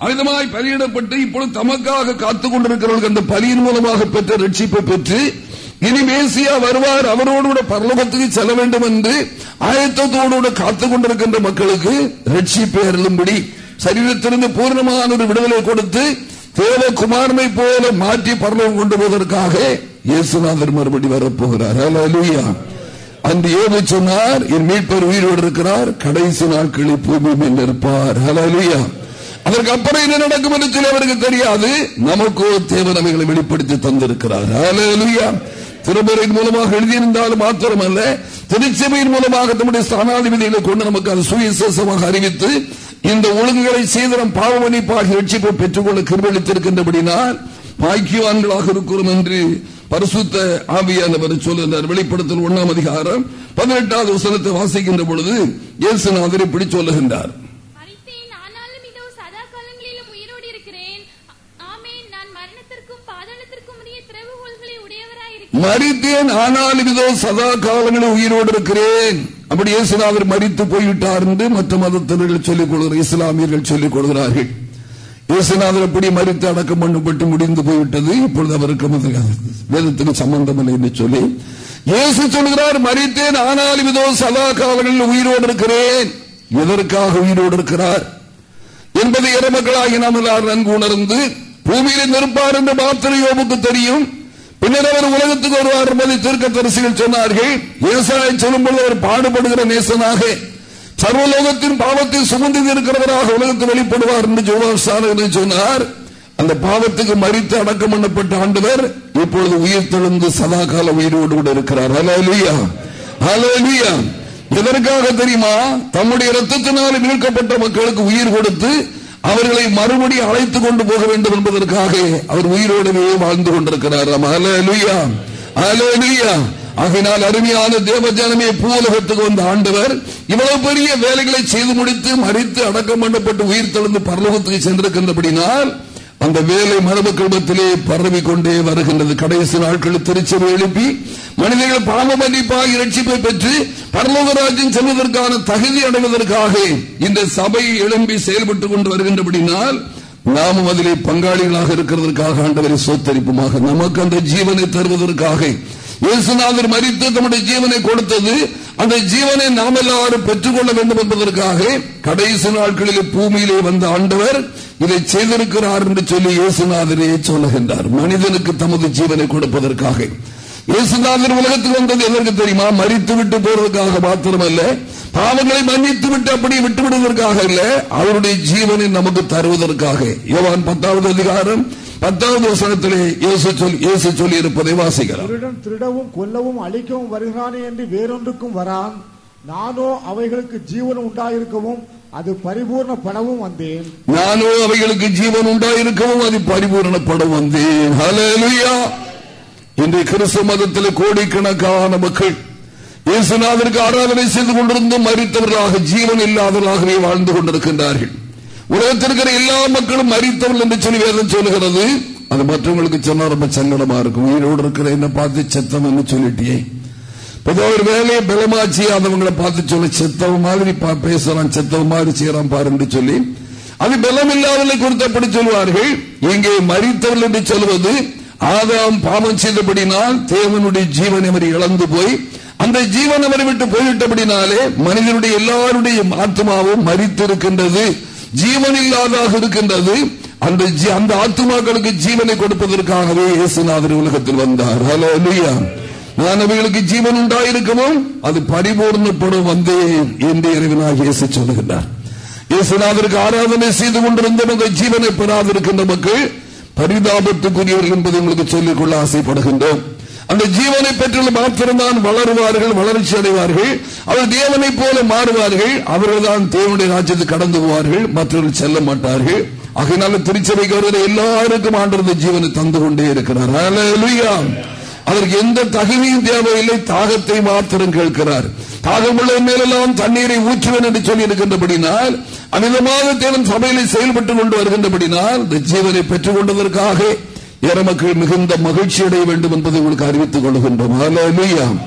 அமிதமாய் பலியிடப்பட்டு இப்பொழுது தமக்காக காத்துக் கொண்டிருக்கிறவர்கள் அந்த பலியின் மூலமாக பெற்ற ரட்சிப்பை பெற்று இனி மேசியா வருவார் அவரோடு கூட பரலோகத்துக்கு செல்ல வேண்டும் என்று ஆயத்தத்தோடு காத்துக் கொண்டிருக்கின்ற மக்களுக்கு ரட்சிப்பை அருளும்படி சரீரத்திலிருந்து பூர்ணமான ஒரு விடுதலை கொடுத்து தேவகுமாரனை போல மாற்றி பரலோகம் கொண்டு போவதற்காக இயேசுநாதர் மறுபடி வரப்போகிறார். அன்று ஏது சொன்னார் என் மீட்பர் உயிரோடு இருக்கிறார் கடைசி நாட்களில் பூமி மேல் இருப்பார் ஹலலுயா அதற்கு அப்புறம் என்ன நடக்கும் என்று சொல்லி அவருக்கு தெரியாது நமக்கோ தேவனவைகளை வெளிப்படுத்தி தந்திருக்கிறார். ஹலலுயா திருமுறையின் மூலமாக எழுதியிருந்தாலும் மாத்திரமல்ல திருச்சபையின் மூலமாக நம்முடைய ஸ்தானாதிபதிகளை கொண்டு நமக்கு அது சுயசேஷமாக அறிவித்து இந்த ஒழுங்குகளை சீதனம் பாவமணிப்பாக ரட்சிப்பை பெற்றுக்கொள்ள கிருபளித்திருக்கின்றபடினால் பாக்கியவான்களாக இருக்கிறோம் என்று பரிசுத்த ஆவியானவர் சொல்லுகிறார் வெளிப்படுத்தல் ஒன்னாம் அதிகாரம் பதினெட்டாவது வசனத்தை வாசிக்கின்ற பொழுது இயேசுநாதர் இப்படி சொல்லுகின்றார். மறித்தேன் ஆனாலும் இதோ சதா காலங்களில் உயிரோடு இருக்கிறேன் அப்படி இயேசுநாதர் மறித்து போய்விட்டார் என்று மற்ற மதத்தினர்கள் சொல்லிக் கொள்கிறார் இஸ்லாமியர்கள் சொல்லிக் கொள்கிறார்கள். இயேசுநாதர் எப்படி மறித்து அடக்கம் பண்ணப்பட்டு முடிந்து போய்விட்டது? இப்பொழுது அவருக்கு வேதத்துக்கு சம்பந்தம் இல்லை என்று சொல்லி இயேசு சொல்கிறார் மறித்தேன் ஆனாலும் இதோ சதா காலங்களில் உயிரோடு இருக்கிறேன் எதற்காக உயிரோடு இருக்கிறார் என்பதை இறமக்களாகி நாம் எல்லாரும் நன்கு உணர்ந்து பூமியில் நிற்பார் என்று மாத்திரை யோபுக்கு தெரியும். பின்னர் அவர் உலகத்துக்கு வருவார் என்பதை தீர்க்க தரிசிகள் சொன்னார்கள். விவசாயம் சொல்லும்போது அவர் பாடுபடுகிற நேசனாக சர்வலோகத்தின் பாவத்தை சுமந்து இருக்கிறவராக உலகத்தில் வெளிப்படுவார் என்று ஜோவாசான சொன்னார். அந்த பாவத்துக்கு மறித்து அடக்கம் பண்ணப்பட்ட ஆண்டவர் இப்பொழுது உயிர் தெழுந்து சதா கால உயிரோடு கூட இருக்கிறார். அலலியா அலலியா எதற்காக தெரியுமா? தம்முடைய ரத்தத்தினால் மீட்கப்பட்ட மக்களுக்கு உயிர் கொடுத்து அவர்களை மறுபடி அழைத்துக் கொண்டு போக வேண்டும் என்பதற்காக அவர் உயிரோடவே வாழ்ந்து கொண்டிருக்கிறார். ஆகினால் அருமையான தேவஜானமே பூலகத்துக்கு வந்த ஆண்டவர் இவ்வளவு பெரிய வேலைகளை செய்து முடித்து மறித்து அடக்கம் பண்ணப்பட்டு உயிர் தெழுந்து பரலோகத்துக்கு சென்றிருக்கின்றபடினால் அந்த வேலை மரபு குடும்பத்திலே பரவிக்கொண்டே வருகின்றது. கடைசி நாட்களில் திருச்சபை எழுப்பி மனிதர்கள் பாவ மன்னிப்பாக இரட்சிப்பை பெற்று பரலோகராஜன் செல்வதற்கான தகுதி அடைவதற்காக இந்த சபை எழும்பி செயல்பட்டுக் கொண்டு வருகின்றபடினால் நாமும் அதிலே பங்காளிகளாக இருக்கிறதற்காக ஆண்டவரை சோத்தரிப்புமாக. நமக்கு அந்த ஜீவனை தருவதற்காக இயேசுநாதர் மறித்து தம்முடைய ஜீவனை கொடுத்தது அந்த ஜீவனை நாம் எல்லாரும் பெற்றுக்கொள்ள வேண்டும் என்பதற்காக கடைசி நாட்களில் பூமியிலே வந்த ஆண்டவர் இதை செய்திருக்கிறார் என்று சொல்லி இயேசுநாதரே சொல்லுகின்றார். மனிதனுக்கு தமது ஜீவனை கொடுப்பதற்காக. இயேசுநாதர் உலகத்தில் வந்தது எதற்கு தெரியுமா? மறித்து விட்டு போறதுக்காக மாத்திரமல்ல. பாவங்களை மன்னித்து விட்டு அப்படி விட்டுவிடுவதற்காக இல்ல. அவருடைய ஜீவனை நமக்கு தருவதற்காக. யோவான் பத்தாவது அதிகாரம் பத்தாவது வசனத்திலே இயேசு சொல்லி இருப்பதை வாசிக்கலாம். திருடன் திருடவும் கொல்லவும் அழிக்கவும் வருகிறானே என்று வேறொன்றுக்கும் வரான். நானோ அவைகளுக்கு ஜீவன் உண்டாயிருக்கவும் அது பரிபூர்ணப்படவும் வந்தேன். நானோ அவைகளுக்கு ஜீவன் உண்டாயிருக்கவும் அது பரிபூர்ணப்பட வந்தேன். இன்றைய கிறிஸ்துவ மதத்தில் கோடிக்கணக்கான மக்கள் இயேசுநாதருக்கு ஆராதனை செய்து கொண்டிருந்தும் மறித்தவர்களாக ஜீவன் இல்லாதவர்களாகவே வாழ்ந்து கொண்டிருக்கின்றார்கள். உலகத்திற்கிற எல்லா மக்களும் மறித்தவர்கள் என்று சொல்லி வேதம் சொல்லுகிறது. அது மற்றவங்களுக்கு சொன்னா ரொம்ப சங்கடமா இருக்கும். உயிரோடு இருக்கிற என்ன பார்த்து செத்தம் என்று சொல்லிட்டியே. பொதுவாக ஒரு வேலையை பலமாச்சி அதவங்களை பார்த்து சொல்ல. செத்தவ மாதிரி பேசுறான் செத்தவ மாதிரி செய்யறான் பாரு என்று சொல்லி. அது பலம் இல்லாதவர்களை குறித்தப்படி சொல்வார்கள் இங்கே மறித்தவர்கள் என்று சொல்வது ஆதாம் பாவம் செய்தபடினால் தேவனுடைய ஜீவனை அவர் இழந்து போய் அந்த ஜீவன் அவரை விட்டு போய்விட்டபடினாலே மனிதனுடைய எல்லாருடைய ஆத்மாவும் மறித்திருக்கின்றது ஜீவன் இல்லாதாக இருக்கின்றது. அந்த அந்த ஆத்மாக்களுக்கு ஜீவனை கொடுப்பதற்காகவே இயேசுநாதர் உலகத்தில் வந்தார். ஹலோ நான் மாணவிகளுக்கு ஜீவன் உண்டாயிருக்கவும் அது பரிபூர்ணப்படும் வந்தேன் என்று இறைவனாக இயேசு சொல்லுகின்றார். இயேசுநாதருக்கு ஆராதனை செய்து கொண்டிருந்தவங்க ஜீவனை பெறாதிருக்கின்ற மக்கள் பரிதாபத்துக்குரியவர்கள் என்பதை உங்களுக்கு சொல்லிக்கொள்ள ஆசைப்படுகின்றோம். அந்த ஜீவனை பெற்றுள்ள மாத்திரம்தான் வளருவார்கள் வளர்ச்சி அடைவார்கள். அவர் தேவனை போல மாறுவார்கள். அவர்கள் தான் தேவனுடைய ராஜ்யத்தை கடந்து போவார்கள். மற்றவர்கள் செல்ல மாட்டார்கள். ஆகையினால திருச்சபைக்கு வருகிற எல்லாருக்கும் ஆண்டிருந்த ஜீவனை தந்து கொண்டே இருக்கிறார். அதற்கு எந்த தகுதியும் தேவையில்லை. தாகத்தை மாத்திரம் கேட்கிறார். தாகமுள்ள மேலெல்லாம் தண்ணீரை ஊற்றுவேன் என்று சொல்லி இருக்கின்றபடினால் அமிதமாக தேவன் சபையில் செயல்பட்டுக் கொண்டு வருகின்றபடினால் இந்த ஜீவனை பெற்றுக் கொண்டதற்காக ஏற மக்கள் மிகுந்த மகிழ்ச்சி அடைய வேண்டும் என்பதை உங்களுக்கு அறிவித்துக் கொள்கின்றோம்.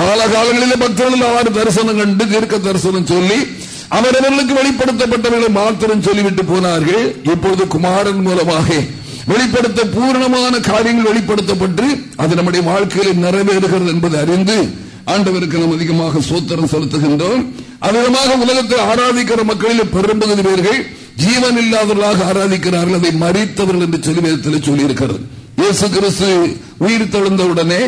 காலகாலங்களிலே பக்தர்கள் ஆறு தரிசனம் கண்டு தீர்க்க தரிசனம் சொல்லி அவரவர்களுக்கு வெளிப்படுத்தப்பட்டவர்களை மாத்திரம் சொல்லிவிட்டு போனார்கள். இப்பொழுது குமாரன் மூலமாக வெளிப்படுத்த பூர்ணமான காரியங்கள் வெளிப்படுத்தப்பட்டு அது நம்முடைய வாழ்க்கையில் நிறைவேறுகிறது என்பதை அறிந்து ஆண்டவருக்கு நாம் அதிகமாக சோத்திரம் செலுத்துகின்றோம். அதிகமாக உலகத்தை ஆராதிக்கிற மக்களில் பெரும்பகுதி பேர்கள் ஜீவன் இல்லாதவர்களாக ஆராதிக்கிறார்கள் அதை மறித்தவர்கள் என்று சொல்லி வேதத்தில் சொல்லியிருக்கிறது. இயேசு கிறிஸ்து உயிர் தெழுந்தவுடனே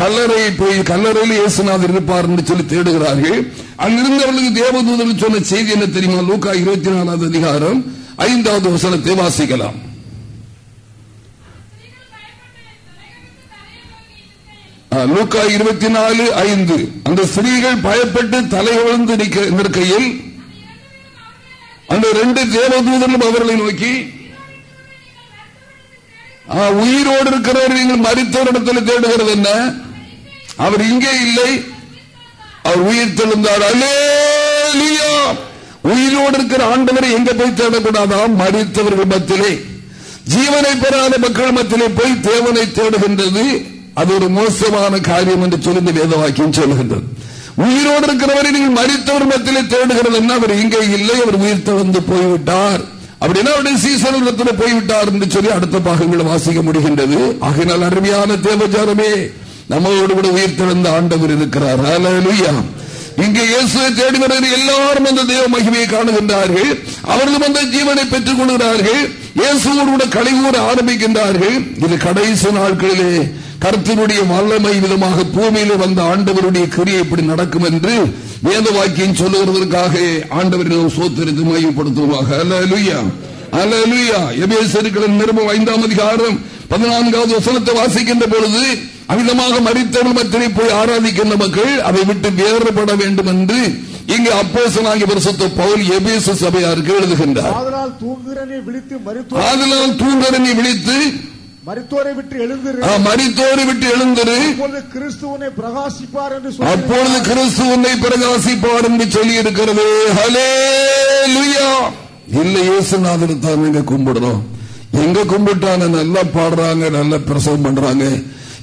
கல்லறை போய் கல்லறையில் இயேசுநாதர் இருப்பார் என்று சொல்லி தேடுகிறார்கள். அங்கிருந்தவர்களுக்கு தேவதூதர்கள் சொன்ன செய்தி என்ன தெரியுமா? லூக்கா இருபத்தி நாலாவது அதிகாரம் ஐந்தாவது வசனத்தை வாசிக்கலாம். லூக்கா இருபத்தி நாலு ஐந்து. அந்த ஸ்திரீகள் பயப்பட்டு தலைவழ்ந்து நிற்கையில் அந்த ரெண்டு தேவதூதர்களும் அவர்களை நோக்கி உயிரோடு இருக்கிறவர் நீங்கள் மறித்தவரிடத்தில் தேடுகிறது என்ன? அவர் இங்கே இல்லை. அவர் உயிர் தெழுந்தார். உயிரோடு இருக்கிற ஆண்டவரை எங்க போய் தேடக்கூடாதாம் மறித்தவர்கள் மத்தியிலே ஜீவனை பெறாத மக்கள் மத்தியிலே போய் தேவனை தேடுகின்றது. அது ஒரு மோசமான காரியம் என்று சொல்லி வேதவாக்கியம் சொல்லுகின்றது. உயிரோடு இருக்கிறவரை நீங்கள் மறித்தவர் மத்தியிலே தேடுகிறது என்ன? அவர் இங்கே இல்லை அவர் உயிர் தவந்து போய்விட்டார். அப்படின்னா அவருடைய சீசனத்தில் போய்விட்டார் என்று சொல்லி அடுத்த பாகங்களை வாசிக்க முடிகின்றது. ஆகினால் அருமையான தேவஜானமே நம்மளோடு கூட உயிர் திறந்த ஆண்டவர் இருக்கிறார். இங்கே இயேசுவை தேடி வருகிற எல்லாரும் அந்த தேவ மகிமையை காணுகின்றார்கள். அவர்களும் அந்த ஜீவனை பெற்றுக் கொள்கிறார்கள். இயேசுவோடு கூட கழிவுற ஆரம்பிக்கின்றார்கள். இது கடைசி நாட்களிலே கருத்தினுடைய வல்லமை விதமாக பூமியில் வந்த ஆண்டவருடைய கிரியை இப்படி நடக்கும் என்று வேத வாக்கியம் சொல்லுகிறதற்காக ஆண்டவரிடம் சோத்தரித்து மையப்படுத்துவாங்க நிருபம் ஐந்தாம் அதிகாரம் பதினான்காவது வசனத்தை வாசிக்கின்ற பொழுது அமிதமாக மறித்தவர்கள் மத்திரை போய் ஆராதிக்கின்ற மக்கள் அதை விட்டு வேறுபட வேண்டும் என்று இங்கு அப்போசனாகி வருஷத்தை பவுல் எபேசு சபையாருக்கு எழுதுகின்றார். ஆதலால் தூங்குகிறனை விழித்து மருத்துவரை விட்டு எழுந்திரு. ஆ, மரித்தோரை விட்டு எழுந்திரு. அப்பொழுது பிரகாசிப்பார் என்று அப்பொழுது கிறிஸ்து உன்னை பிரகாசிப்பார் என்று சொல்லி இருக்கிறது. ஹலே இல்ல இயேசுநாதர் தான் எங்க கும்பிடுறோம் எங்க கும்பிட்டாங்க? நல்லா பாடுறாங்க நல்லா பிரசவம் பண்றாங்க.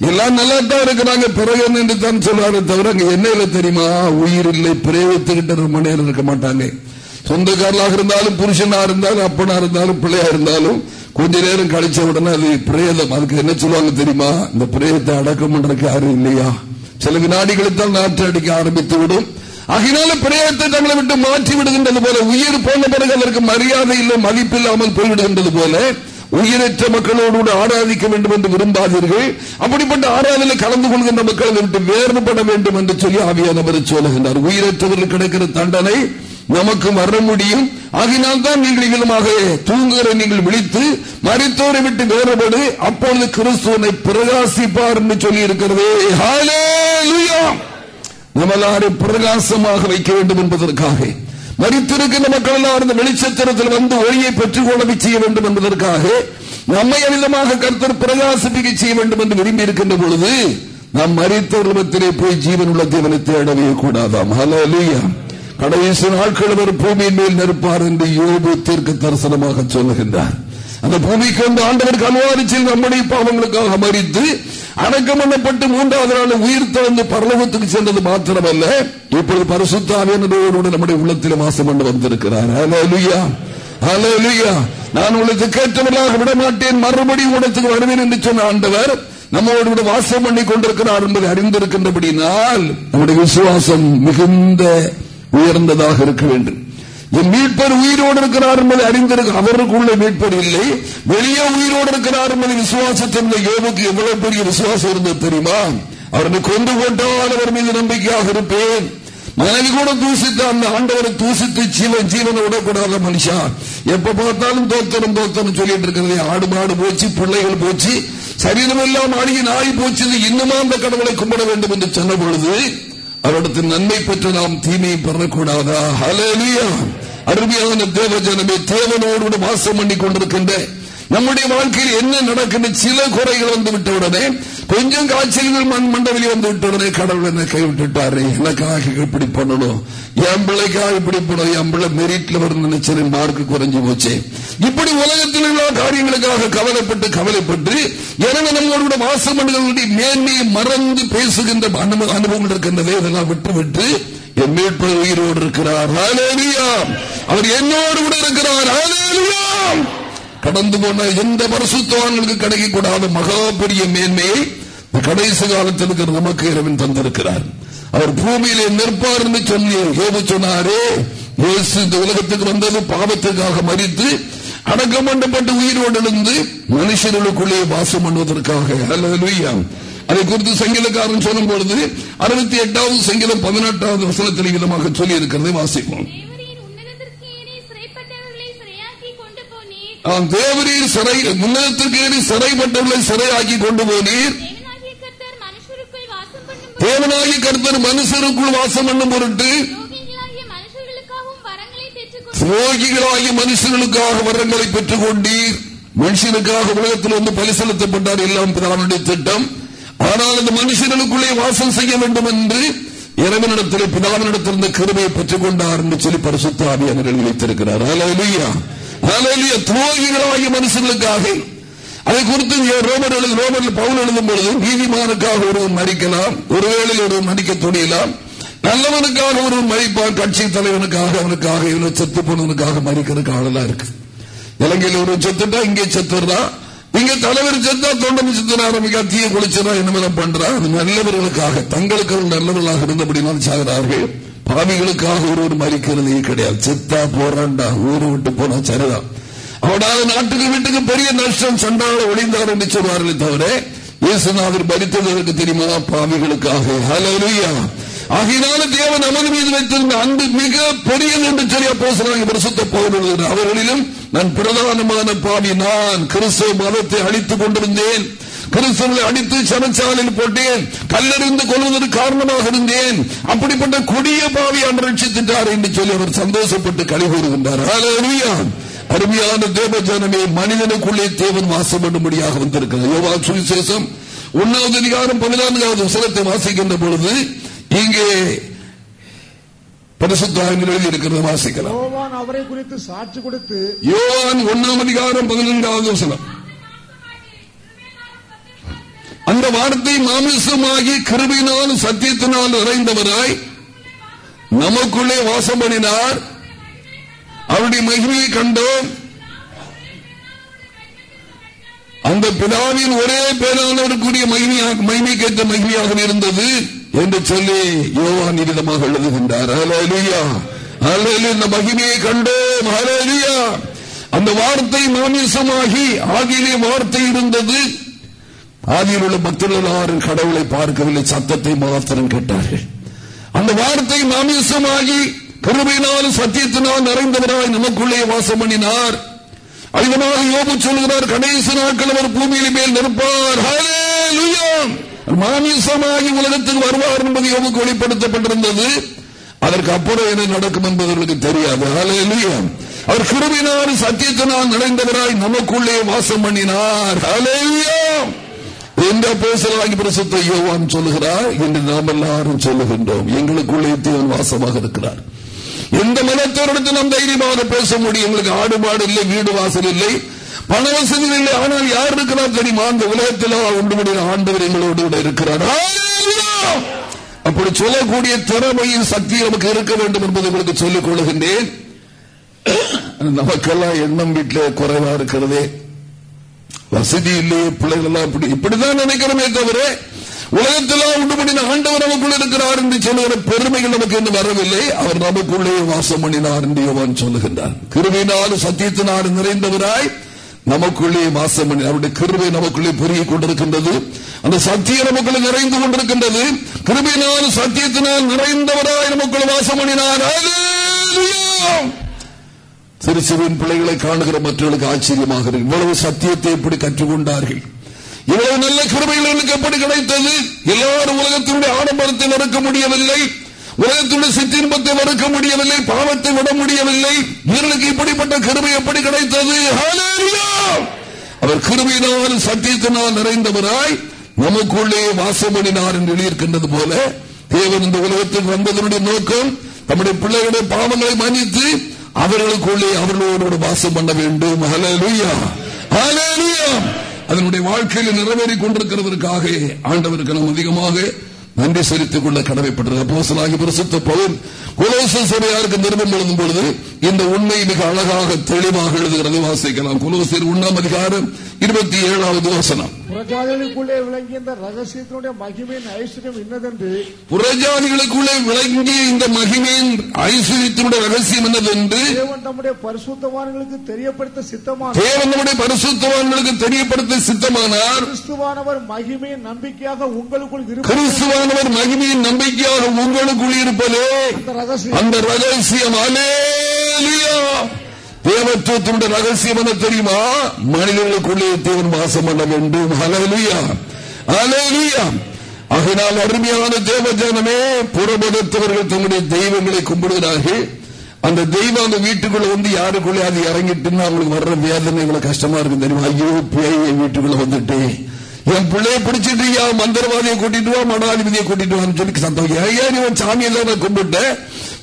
எல்லாம் நல்லா தான் இருக்கிறாங்க. பிறகு என்று தான் சொல்றாரு தவிர அங்க என்ன இல்லை தெரியுமா? உயிர் இல்லை பிரேவத்துக்கிட்ட ரொம்ப நேரம் இருக்க மாட்டாங்க. சொந்தக்காரலாக இருந்தாலும் புருஷனா இருந்தாலும் அப்பனா இருந்தாலும் பிள்ளையா இருந்தாலும் கொஞ்ச நேரம் கழிச்ச உடனே அது பிரேதம். அதுக்கு என்ன சொல்லுவாங்க தெரியுமா? இந்த பிரேதத்தை அடக்கம் பண்றதுக்கு யாரும் இல்லையா? சில வினாடிகளில் தான் நாற்று அடிக்க ஆரம்பித்து விடும். ஆகினால பிரேதத்தை தங்களை விட்டு மாற்றி விடுகின்றது போல உயிர் போன பிறகு அதற்கு மரியாதை இல்லை மதிப்பில்லாமல் போய்விடுகின்றது போல உயிரற்ற மக்களோடு கூட ஆராதிக்க வேண்டும் என்று விரும்பாதீர்கள். அப்படிப்பட்ட ஆராதனை கலந்து கொள்கின்ற மக்கள் விட்டு வேறுபட வேண்டும் என்று சொல்லி ஆவியானவர் சொல்லுகின்றார். உயிரற்றவர்கள் கிடைக்கிற தண்டனை நமக்கு வர முடியும். ஆகினால் தான் நீங்கள் நீங்களுமாக தூங்குகிற நீங்கள் விழித்து மறித்தோரை விட்டு வேறுபடு அப்பொழுது கிறிஸ்துவனை பிரகாசிப்பார் என்று சொல்லி இருக்கிறதே நம்மளாரும் பிரகாசமாக வைக்க வேண்டும் என்பதற்காக. மறித்திருக்கின்ற மக்கள் எல்லாம் வெளிச்சத்திரத்தில் வந்து ஒளியை பெற்றுக் கொள்ள செய்ய வேண்டும் என்பதற்காக நம்மை அமிதமாக கருத்தர் பிரகாசிப்பிக்க செய்ய வேண்டும் என்று விரும்பி இருக்கின்ற பொழுது நாம் மறித்தவர்களிடத்திலே போய் ஜீவன் உள்ள தேவனை தேடவே கூடாதாம். ஹலோலியா கடைசி நாட்கள் அவர் பூமியின் மேல் நிற்பார் என்று யோபு தீர்க்க தரிசனமாக சொல்லுகின்றார். அந்த பூமிக்கு வந்து ஆண்டவர் கல்வாரிச்சில் நம்முடைய பாவங்களுக்காக மறித்து அடக்கம் பண்ணப்பட்டு மூன்றாவது நாள் உயிர் திறந்து பரலோகத்துக்கு சென்றது மாத்திரமல்ல இப்பொழுது பரிசுத்தாவியனோடு நம்முடைய உள்ளத்தில் வாசம் கொண்டு வந்திருக்கிறார். ஹalleluya ஹalleluya நான் உங்களுக்கு கேட்டவர்களாக விட மாட்டேன் மறுபடியும் உடத்துக்கு வருவேன் என்று சொன்ன ஆண்டவர் நம்மோடு கூட வாசம் பண்ணி கொண்டிருக்கிறார் என்பதை அறிந்திருக்கின்றபடினால் நம்முடைய விசுவாசம் மிகுந்த உயர்ந்ததாக இருக்க வேண்டும். என் மீட்பர் உயிரோடு இருக்கிறார் என்பதை அறிந்திருக்க அவருக்குள்ள மீட்பர் இல்லை. வெளியே உயிரோடு இருக்கிறார் என்பதை விசுவாசத்தின் யோகுக்கு எவ்வளவு பெரிய விசுவாசம் இருந்தது தெரியுமா? அவரை கொண்டு போட்டால் அவர் மீது நம்பிக்கையாக இருப்பேன். மனைவி கூட தூசித்த அந்த ஆண்டவரை தூசித்து ஜீவன் ஜீவனை விடக்கூடாத மனுஷா. எப்ப பார்த்தாலும் தோத்தனும் தோத்தனும் சொல்லிட்டு இருக்கிறது. ஆடு மாடு போச்சு பிள்ளைகள் போச்சு சரீரம் எல்லாம் ஆடிய நாய் போச்சு இன்னுமா அந்த கடவுளை கும்பிட வேண்டும் என்று சொன்ன பொழுது அவரிடத்தில் நன்மை பெற்று நாம் தீமையை பெறக்கூடாதா? அருமையான தேவ ஜனமே தேவனோடு வாசம் பண்ணி கொண்டிருக்கின்ற நம்முடைய வாழ்க்கையில் என்ன நடக்கின்ற சில குறைகள் வந்து உடனே கொஞ்சம் காய்ச்சல்கள் மண் மண்டவெளி வந்து உடனே கடவுள் என்ன கைவிட்டுட்டாரு. எனக்காக இப்படி பண்ணணும். என் பிள்ளைக்காக இப்படி பண்ணணும். என் பிள்ளை மெரிட்ல வரும் நினைச்சது மார்க் குறைஞ்சு போச்சு. இப்படி உலகத்தில் உள்ள காரியங்களுக்காக கவலைப்பட்டு கவலைப்பட்டு எனவே நம்மளோட கூட வாசம் மேன்மையை மறந்து பேசுகின்ற அனுபவம் இருக்கின்றதே இதெல்லாம் விட்டு விட்டு என் மீட்பர் உயிரோடு இருக்கிறார். அவர் என்னோடு கூட இருக்கிறார். கடந்து போன எந்த பரிசுத்தவான்களுக்கு கிடைக்கக்கூடாத மகா பெரிய மேன்மையை கடைசி காலத்தில் இருக்கிற நமக்கு இரவின் தந்திருக்கிறார். அவர் பூமியிலே நிற்பார் என்று சொல்லி ஏது சொன்னாரே இயேசு இந்த உலகத்துக்கு வந்தது பாவத்துக்காக மறித்து அடக்கம் பண்ணப்பட்டு உயிரோடு இருந்து மனுஷர்களுக்குள்ளே வாசம் பண்ணுவதற்காக. அதை குறித்து சங்கீதக்காரன் சொல்லும் பொழுது அறுபத்தி எட்டாவது சங்கீதம் பதினெட்டாவது வசனத்தில் விதமாக சொல்லி இருக்கிறதை வாசிப்போம். தேவரீர் சிறை முன்னதத்திற்கு ஏறி சிறைப்பட்டவர்களை சிறையாக்கி கொண்டு போனீர். தேவனாகி கருத்தர் மனுஷருக்குள் வாசம் பண்ணும் பொருட்டு துரோகிகளாகிய மனுஷர்களுக்காக வரங்களை பெற்றுக் கொண்டீர் மனுஷனுக்காக உலகத்தில் வந்து பலி செலுத்தப்பட்டார் எல்லாம் பிதானுடைய திட்டம். ஆனால் அந்த மனுஷர்களுக்குள்ளே வாசம் செய்ய வேண்டும் என்று இறைவனிடத்தில் பிதாவினிடத்தில் இருந்த கருமையை பெற்றுக் கொண்டார் என்று சொல்லி பரிசுத்த ஆவியானர்கள் வைத்திருக்கிறார் அலையா அலையா துரோகிகளாகிய மனுஷர்களுக்காக அதை குறித்து ரோமர் எழுது ரோமர் பவுல் எழுதும் பொழுது நீதிமானுக்காக ஒருவன் மறிக்கலாம் ஒருவேளை ஒருவன் மறிக்க துணியலாம் நல்லவனுக்காக ஒருவன் மறிப்பான் கட்சி தலைவனுக்காக அவனுக்காக இவனை செத்து போனவனுக்காக மறிக்கிறதுக்கு ஆளெல்லாம் இருக்கு. இலங்கையில் ஒரு செத்துட்டா இங்கே செத்துறான் இங்க தலைவர் செத்தா தொண்டம் செத்து ஆரம்பிக்கா தீய குளிச்சதா என்னமெல்லாம் பண்றா? அது நல்லவர்களுக்காக தங்களுக்கு நல்லவர்களாக இருந்தபடினால் சாகிறார்கள். பாவிகளுக்காக ஒருவர் மறிக்கிறதே கிடையாது. செத்தா போறாண்டா ஊரு விட்டு போனா சரிதான். அவனால நாட்டுக்கு வீட்டுக்கு பெரிய நஷ்டம் சண்டால ஒளிந்தார் என்று சொல்வார்களே தவிர இயேசுநாதர் பலித்ததற்கு தெரியுமா? பாவிகளுக்காக. ஹலோலியா ஆகினால தேவன் நமது மீது வைத்திருந்த அன்பு மிக பெரியது என்று சொல்லி அப்போ பிரசுத்த போகிறது அவர்களிலும் நான் பிரதானமான பாவி. நான் கிறிஸ்தவ மதத்தை அழித்துக் கொண்டிருந்தேன். கிறிஸ்தவர்களை அடித்து சமச்சாலையில் போட்டேன். கல்லறிந்து கொள்வதற்கு காரணமாக இருந்தேன். அப்படிப்பட்ட கொடிய பாவி அன்று ரட்சித்திட்டார் என்று சொல்லி அவர் சந்தோஷப்பட்டு கழி கூறுகின்றார். அருமையான தேவ ஜனமே மனிதனுக்குள்ளே தேவன் வாசம் பண்ணும்படியாக வந்திருக்கிறார் யோகா சுவிசேஷம் ஒன்னாவது அதிகாரம் பதினான்காவது வசனத்தை வாசிக்கின்ற பொழுது இங்கே பரிசுத்தாயங்கள் எழுதி இருக்கிறது வாசிக்கலாம். அவரை குறித்து சாட்சி கொடுத்து யோவான் ஒன்னாம் அதிகாரம் பதினான்காவது வசனம். அந்த வார்த்தை மாமிசமாகி கிருபினால் சத்தியத்தினால் நிறைந்தவராய் நமக்குள்ளே வாசம் பண்ணினார் அவருடைய மகிமையை கண்டோம். அந்த பிதாவின் ஒரே பேரானவருக்குரிய மகிமைக்கேற்ற மகிமையாக இருந்தது என்று சொல்லி யோவான் விதமாக எழுதுகின்றார். இந்த மகிமையை கண்டோம். அந்த வார்த்தை மாமிசமாகி ஆகிலே வார்த்தை இருந்தது. ஆதியில் உள்ள பக்தர்கள் கடவுளை பார்க்கவில்லை சத்தத்தை மாத்திரம் கேட்டார்கள். அந்த வார்த்தை மாமிசமாகி கருமையினால் சத்தியத்தினால் நிறைந்தவராய் நமக்குள்ளே வாசம் பண்ணினார். அதிகமாக யோபு சொல்கிறார் கடைசி நாட்கள் அவர் பூமியில் மேல் நிற்பார். மாமிசமாகி உலகத்துக்கு வருவார் என்பது யோபுக்கு வெளிப்படுத்தப்பட்டிருந்தது. அதற்கு அப்புறம் என்ன நடக்கும் என்பதற்கு தெரியாது. அவர் கிருமினார் சத்தியத்தினால் நிறைந்தவராய் நமக்குள்ளே வாசம் பண்ணினார். எந்த பேசலாகி பிரசத்தை யோவான் சொல்லுகிறார் என்று நாம் எல்லாரும் சொல்லுகின்றோம். எங்களுக்குள்ளே தேவன் வாசமாக இருக்கிறார். எந்த மனத்தோரிடத்தில் நாம் தைரியமாக பேச முடியும்? எங்களுக்கு ஆடு மாடு இல்லை வீடு வாசல் இல்லை. பண வசதிகள் இல்லை. ஆனால் யார் இருக்கிறார் தெரியுமா? அந்த உலகத்தில் உண்டு முடிய ஆண்டவர் எங்களோடு கூட இருக்கிறார். அப்படி சொல்லக்கூடிய திறமையின் சக்தி நமக்கு இருக்க வேண்டும் என்பதை உங்களுக்கு சொல்லிக் கொள்கின்றேன் நமக்கெல்லாம் எண்ணம் வீட்டில் குறைவா இருக்கிறதே. வசதி இல்லையே பிள்ளைகள் எல்லாம் இப்படிதான் நினைக்கிறோமே தவிர உலகத்தில் உண்டு பண்ணின ஆண்டவர் நமக்குள்ள இருக்கிறார் என்று சொல்லுகிற பெருமைகள் நமக்கு இன்னும் வரவில்லை. அவர் நமக்குள்ளே வாசம் பண்ணினார் என்று யோவான் சொல்லுகின்றார். கிருவினால் சத்தியத்தினால் நிறைந்தவராய் நமக்குள்ளே வாசம் பண்ணி அவருடைய கிருவை நமக்குள்ளே பெருகிக் கொண்டிருக்கின்றது. அந்த சத்தியம் நமக்குள்ளே நிறைந்து கொண்டிருக்கின்றது. கிருபினால் சத்தியத்தினால் நிறைந்தவராய் நமக்குள்ள வாசம் பண்ணினார். சிறு சிறுவின் பிள்ளைகளை காணுகிற மற்றவர்களுக்கு ஆச்சரியமாக இவ்வளவு சத்தியத்தை எப்படி கற்றுக்கொண்டார்கள். இவ்வளவு நல்ல கிருமைகள் எனக்கு எப்படி கிடைத்தது. எல்லாரும் உலகத்தினுடைய ஆடம்பரத்தை மறுக்க முடியவில்லை. உலகத்துடைய சித்தின்பத்தை மறுக்க முடியவில்லை. பாவத்தை விட முடியவில்லை. இவர்களுக்கு இப்படிப்பட்ட கருமை எப்படி கிடைத்தது? அவர் கிருமையினால் சத்தியத்தினால் நிறைந்தவராய் நமக்குள்ளே வாசமணினார் என்று எழுதியிருக்கின்றது போல தேவன் இந்த உலகத்தில் வந்ததனுடைய நோக்கம் தம்முடைய பிள்ளைகளுடைய பாவங்களை மன்னித்து அவர்களுக்குள்ளே அவர்களோடு வாசம் பண்ண வேண்டும். அதனுடைய வாழ்க்கையில் நிறைவேறிக் கொண்டிருக்கிறதற்காக ஆண்டவருக்கு நாம் அதிகமாக நன்றி செலுத்திக் கொள்ள கடமைப்பட்டது. அப்போசலாகி பிரசுத்த பவுன் குலோச சபையாருக்கு நிறுவனம் எழுதும் பொழுது இந்த உண்மை மிக அழகாக தெளிவாக எழுதுகிறது. வாசிக்கலாம். குலோசர் உண்ணாம் அதிகாரம் இருபத்தி ஏழாவது வசனம். புறஜாதிகளுக்குள்ளே விளங்கிய இந்த ரகசியத்தினுடைய மகிமையின் ஐஸ்வர்யம் இன்னதென்று? புறஜாதிகளுக்குள்ளே விளங்கிய இந்த மகிமையின் ஐஸ்வர்யத்தினுடைய ரகசியம் என்னதென்று? தேவன் நம்முடைய பரிசுத்தவான்களுக்கு தெரியப்படுத்த சித்தமான தேவன் நம்முடைய பரிசுத்தவான்களுக்கு தெரியப்படுத்த சித்தமானார். கிறிஸ்துவானவர் மகிமையின் நம்பிக்கையாக உங்களுக்குள் கிறிஸ்துவானவர் மகிமையின் நம்பிக்கையாக உங்களுக்குள் இருப்பதே அந்த ரகசியம். அலேலியா தேவத்துவத்தினுடைய ரகசியம் என்ன தெரியுமா? மனிதர்களுக்குள்ளே தேவன் வாசம் பண்ண வேண்டும். அலலுயா அலலுயா அதனால் அருமையான தேவ ஜனமே புறமதத்தவர்கள் தங்களுடைய தெய்வங்களை கும்பிடுகிறார்கள். அந்த தெய்வம் அந்த வீட்டுக்குள்ள வந்து யாருக்குள்ளே அது இறங்கிட்டு அவங்களுக்கு வர்ற வேதனை இவ்வளவு கஷ்டமா இருக்கு தெரியுமா? ஐயோ பேய் வீட்டுக்குள்ள வந்துட்டு என் பிள்ளைய பிடிச்சிட்டு மந்திரவாதியை கூட்டிட்டு வா மடாதிபதியை கூட்டிட்டு வான்னு சொல்லி சந்தோஷம். ஏன் இவன் சாமியெல்லாம் கும்பிட்டேன்.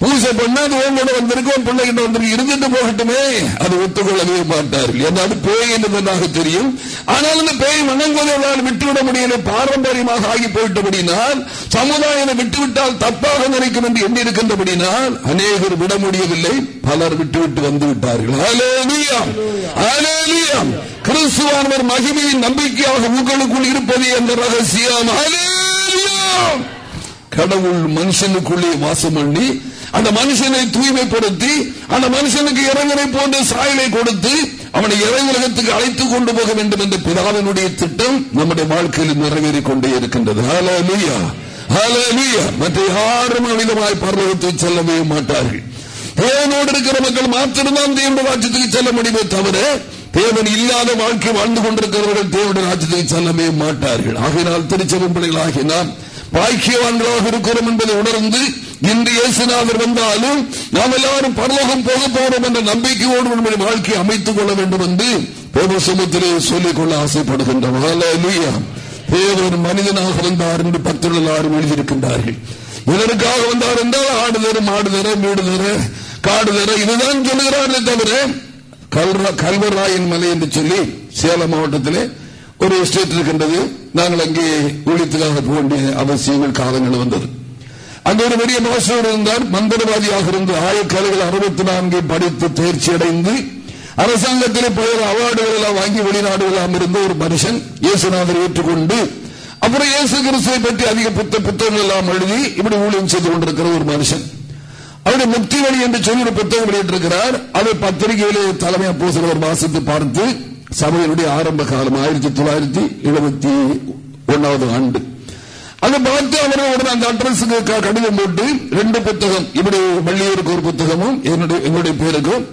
பூஜை பண்ணா அது உங்களோட வந்திருக்கும் பிள்ளைகிட்ட வந்திருக்கு. இருந்துட்டு போகட்டுமே. அது ஒத்துக்கொள்ளவே மாட்டார்கள். என்ன பேய் என்று தெரியும். ஆனால் இந்த பேய் வணங்குவதால் விட்டுவிட முடியல பாரம்பரியமாக ஆகி போயிட்டபடினால் சமுதாயம் விட்டுவிட்டால் தப்பாக நினைக்கும் என்று எண்ணிருக்கின்றபடினால் அநேகர் விட முடியவில்லை. பலர் விட்டுவிட்டு வந்து விட்டார்கள். கிறிஸ்துவானவர் மகிமையின் நம்பிக்கையாக உங்களுக்குள் இருப்பது என்ற ரகசியம். கடவுள் மனுஷனுக்குள்ளே வாசம் பண்ணி அந்த மனுஷனை தூய்மைப்படுத்தி அந்த மனுஷனுக்கு இறங்கனை போன்ற சாயலை கொடுத்து அவனை இறைவுலகத்துக்கு அழைத்துக் கொண்டு போக வேண்டும் என்ற பிதாவினுடைய திட்டம் நம்முடைய வாழ்க்கையில் நிறைவேறிக் கொண்டே இருக்கின்றது. மற்ற யாரும் அமிதமாய் பர்வகத்தை செல்லவே மாட்டார்கள். தேவனோடு இருக்கிற மக்கள் மாத்திரம்தான் தேவனுடைய ராஜ்யத்துக்கு செல்ல முடியுமே தவிர தேவன் இல்லாத வாழ்க்கை வாழ்ந்து கொண்டிருக்கிறவர்கள் தேவனுடைய ராஜ்யத்தை செல்லவே மாட்டார்கள். ஆகினால் திருச்செவன் பிள்ளைகள் ஆகினால் பாக்கியவான்களாக இருக்கிறோம் என்பதை உணர்ந்து இன்று இயேசுநாதர் வந்தாலும் நாம் எல்லாரும் பரலோகம் போக போறோம் என்ற நம்பிக்கையோடு நம்முடைய வாழ்க்கையை அமைத்துக் கொள்ள வேண்டும் என்று பேபசமத்திலே சொல்லிக்கொள்ள ஆசைப்படுகின்றோம். தேவர் மனிதனாக வந்தார் என்று பக்தர்கள் எல்லாரும் எழுதியிருக்கின்றார்கள். இதற்காக வந்தார் என்றால் ஆடு தர மாடு தர வீடு தர காடு தர இதுதான் சொல்லுகிறார்களே தவிர கல்வராயன் மலை என்று சொல்லி சேலம் மாவட்டத்திலே ஒரு எஸ்டேட் இருக்கின்றது. நாங்கள் அங்கே ஊழியத்துக்காக போக வேண்டிய அவசியங்கள் காலங்கள் வந்தது. அங்கே ஒரு பெரிய மாஸ்டர் இருந்தார். மந்திரவாதியாக இருந்து ஆயக்கலைகள் அறுபத்தி நான்கு படித்து தேர்ச்சி அடைந்து அரசாங்கத்தில் பல அவார்டுகள் எல்லாம் வாங்கி வெளிநாடுகளாம் இருந்த ஒரு மனுஷன் இயேசுநாதர் ஏற்றுக்கொண்டு அப்புறம் இயேசு கிறிஸ்துவை பற்றி அதிக புத்த புத்தகங்கள் எல்லாம் எழுதி இப்படி ஊழியம் செய்து கொண்டிருக்கிற ஒரு மனுஷன். அவருடைய முக்தி வழி என்று சொல்லி ஒரு புத்தகம் வெளியிட்டிருக்கிறார். அதை பத்திரிகையிலே தலைமை ஒரு மாதத்துக்கு பார்த்து சபையினுடைய ஆரம்ப காலம் ஆயிரத்தி தொள்ளாயிரத்தி எழுபத்தி ஒன்னாவது ஆண்டு. அதை பார்த்து அவர் உடனே அந்த அட்ரஸுக்கு கடிதம் போட்டு ரெண்டு புத்தகம் இப்படி வள்ளியூருக்கு ஒரு புத்தகமும் என்னுடைய பேருக்கும்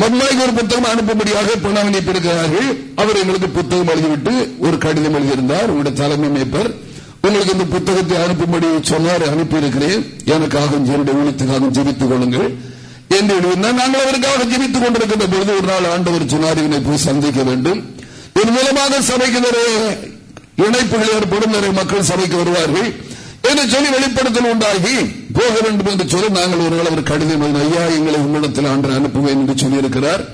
மதுமாய்க்கு ஒரு புத்தகம் அனுப்பும்படியாக பணம் அனுப்பியிருக்கிறார்கள் அவர் எங்களுக்கு புத்தகம் எழுதிவிட்டு ஒரு கடிதம் எழுதியிருந்தார். உங்களுடைய தலைமை மேப்பர் உங்களுக்கு இந்த புத்தகத்தை அனுப்பும்படி சொன்னார் அனுப்பியிருக்கிறேன். எனக்காக என்னுடைய ஊழியத்துக்காக ஜெபித்துக் கொள்ளுங்கள். என்று எழுதினார் நாங்கள் அவருக்காக ஜெபித்துக் கொண்டிருக்கின்ற பொழுது ஒரு நாள் ஆண்டவர் சொன்னார் இதனை போய் சந்திக்க வேண்டும். இதன் மூலமாக சபைக்கு நிறைய இணைப்புகள் ஏற்படும். நிறைய மக்கள் சபைக்கு வருவார்கள். என்று சொல்லி வெளிப்படுத்தல் உண்டாகி போக வேண்டும் என்று சொல்லி நாங்கள் ஒரு நாள் அவர் கடிதம் ஐயா எங்களை உங்களிடத்தில் ஆண்டு அனுப்புவேன் என்று சொல்லியிருக்கிறார்.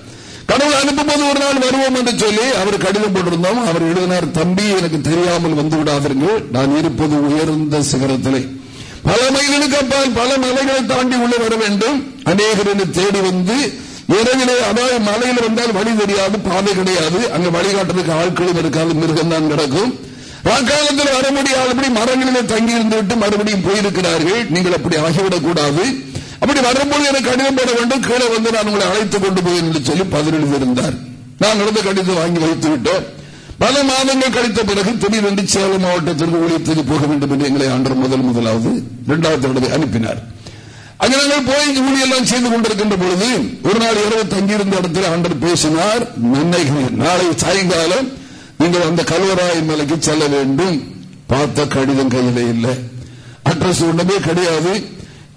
கடவுள் அனுப்பும் போது ஒரு நாள் வருவோம் என்று சொல்லி அவர் கடிதம் போட்டிருந்தோம். அவர் எழுதினார் தம்பி எனக்கு தெரியாமல் வந்து விடாதீர்கள். நான் இருப்பது உயர்ந்த சிகரத்திலே. பல மைல்களுக்கு அப்பால் பல மலைகளை தாண்டி உள்ள வர வேண்டும். அநேகர் தேடி வந்து இரவிலே அதாவது மலையில் வந்தால் வழி தெரியாது பாதை கிடையாது. அங்க வழிகாட்டுறதுக்கு ஆட்களும் இருக்காது மிருகம் தான் கிடக்கும். வாக்காலத்தில் வர முடியாதபடி மரங்களிலே தங்கி இருந்து விட்டு மறுபடியும் போயிருக்கிறார்கள். நீங்கள் அப்படி ஆகிவிடக் கூடாது அப்படி வரும்போது எனக்கு கடிதம் போட வேண்டும். கீழே வந்து நான் உங்களை அழைத்துக் கொண்டு போய் என்று சொல்லி பதில் நான் நடந்த கடிதம் வாங்கி வைத்து பல மாதங்கள் கழித்த பிறகு திடீரென்று சேலம் மாவட்டத்திற்கு ஊழியத்துக்கு போக வேண்டும் என்று எங்களை அன்று முதல் முதலாவது இரண்டாவது தடவை அனுப்பினார். அங்கே நாங்கள் போய் ஊழியெல்லாம் செய்து கொண்டிருக்கின்ற பொழுது ஒரு நாள் இரவு தங்கியிருந்த இடத்தில் ஆண்டர் பேசினார். நன்மைகள் நாளை சாயங்காலம் நீங்கள் அந்த கல்வராய மலைக்கு செல்ல வேண்டும். பார்த்த கடிதம் கையிலே இல்லை. அட்ரஸ் ஒன்றுமே கிடையாது.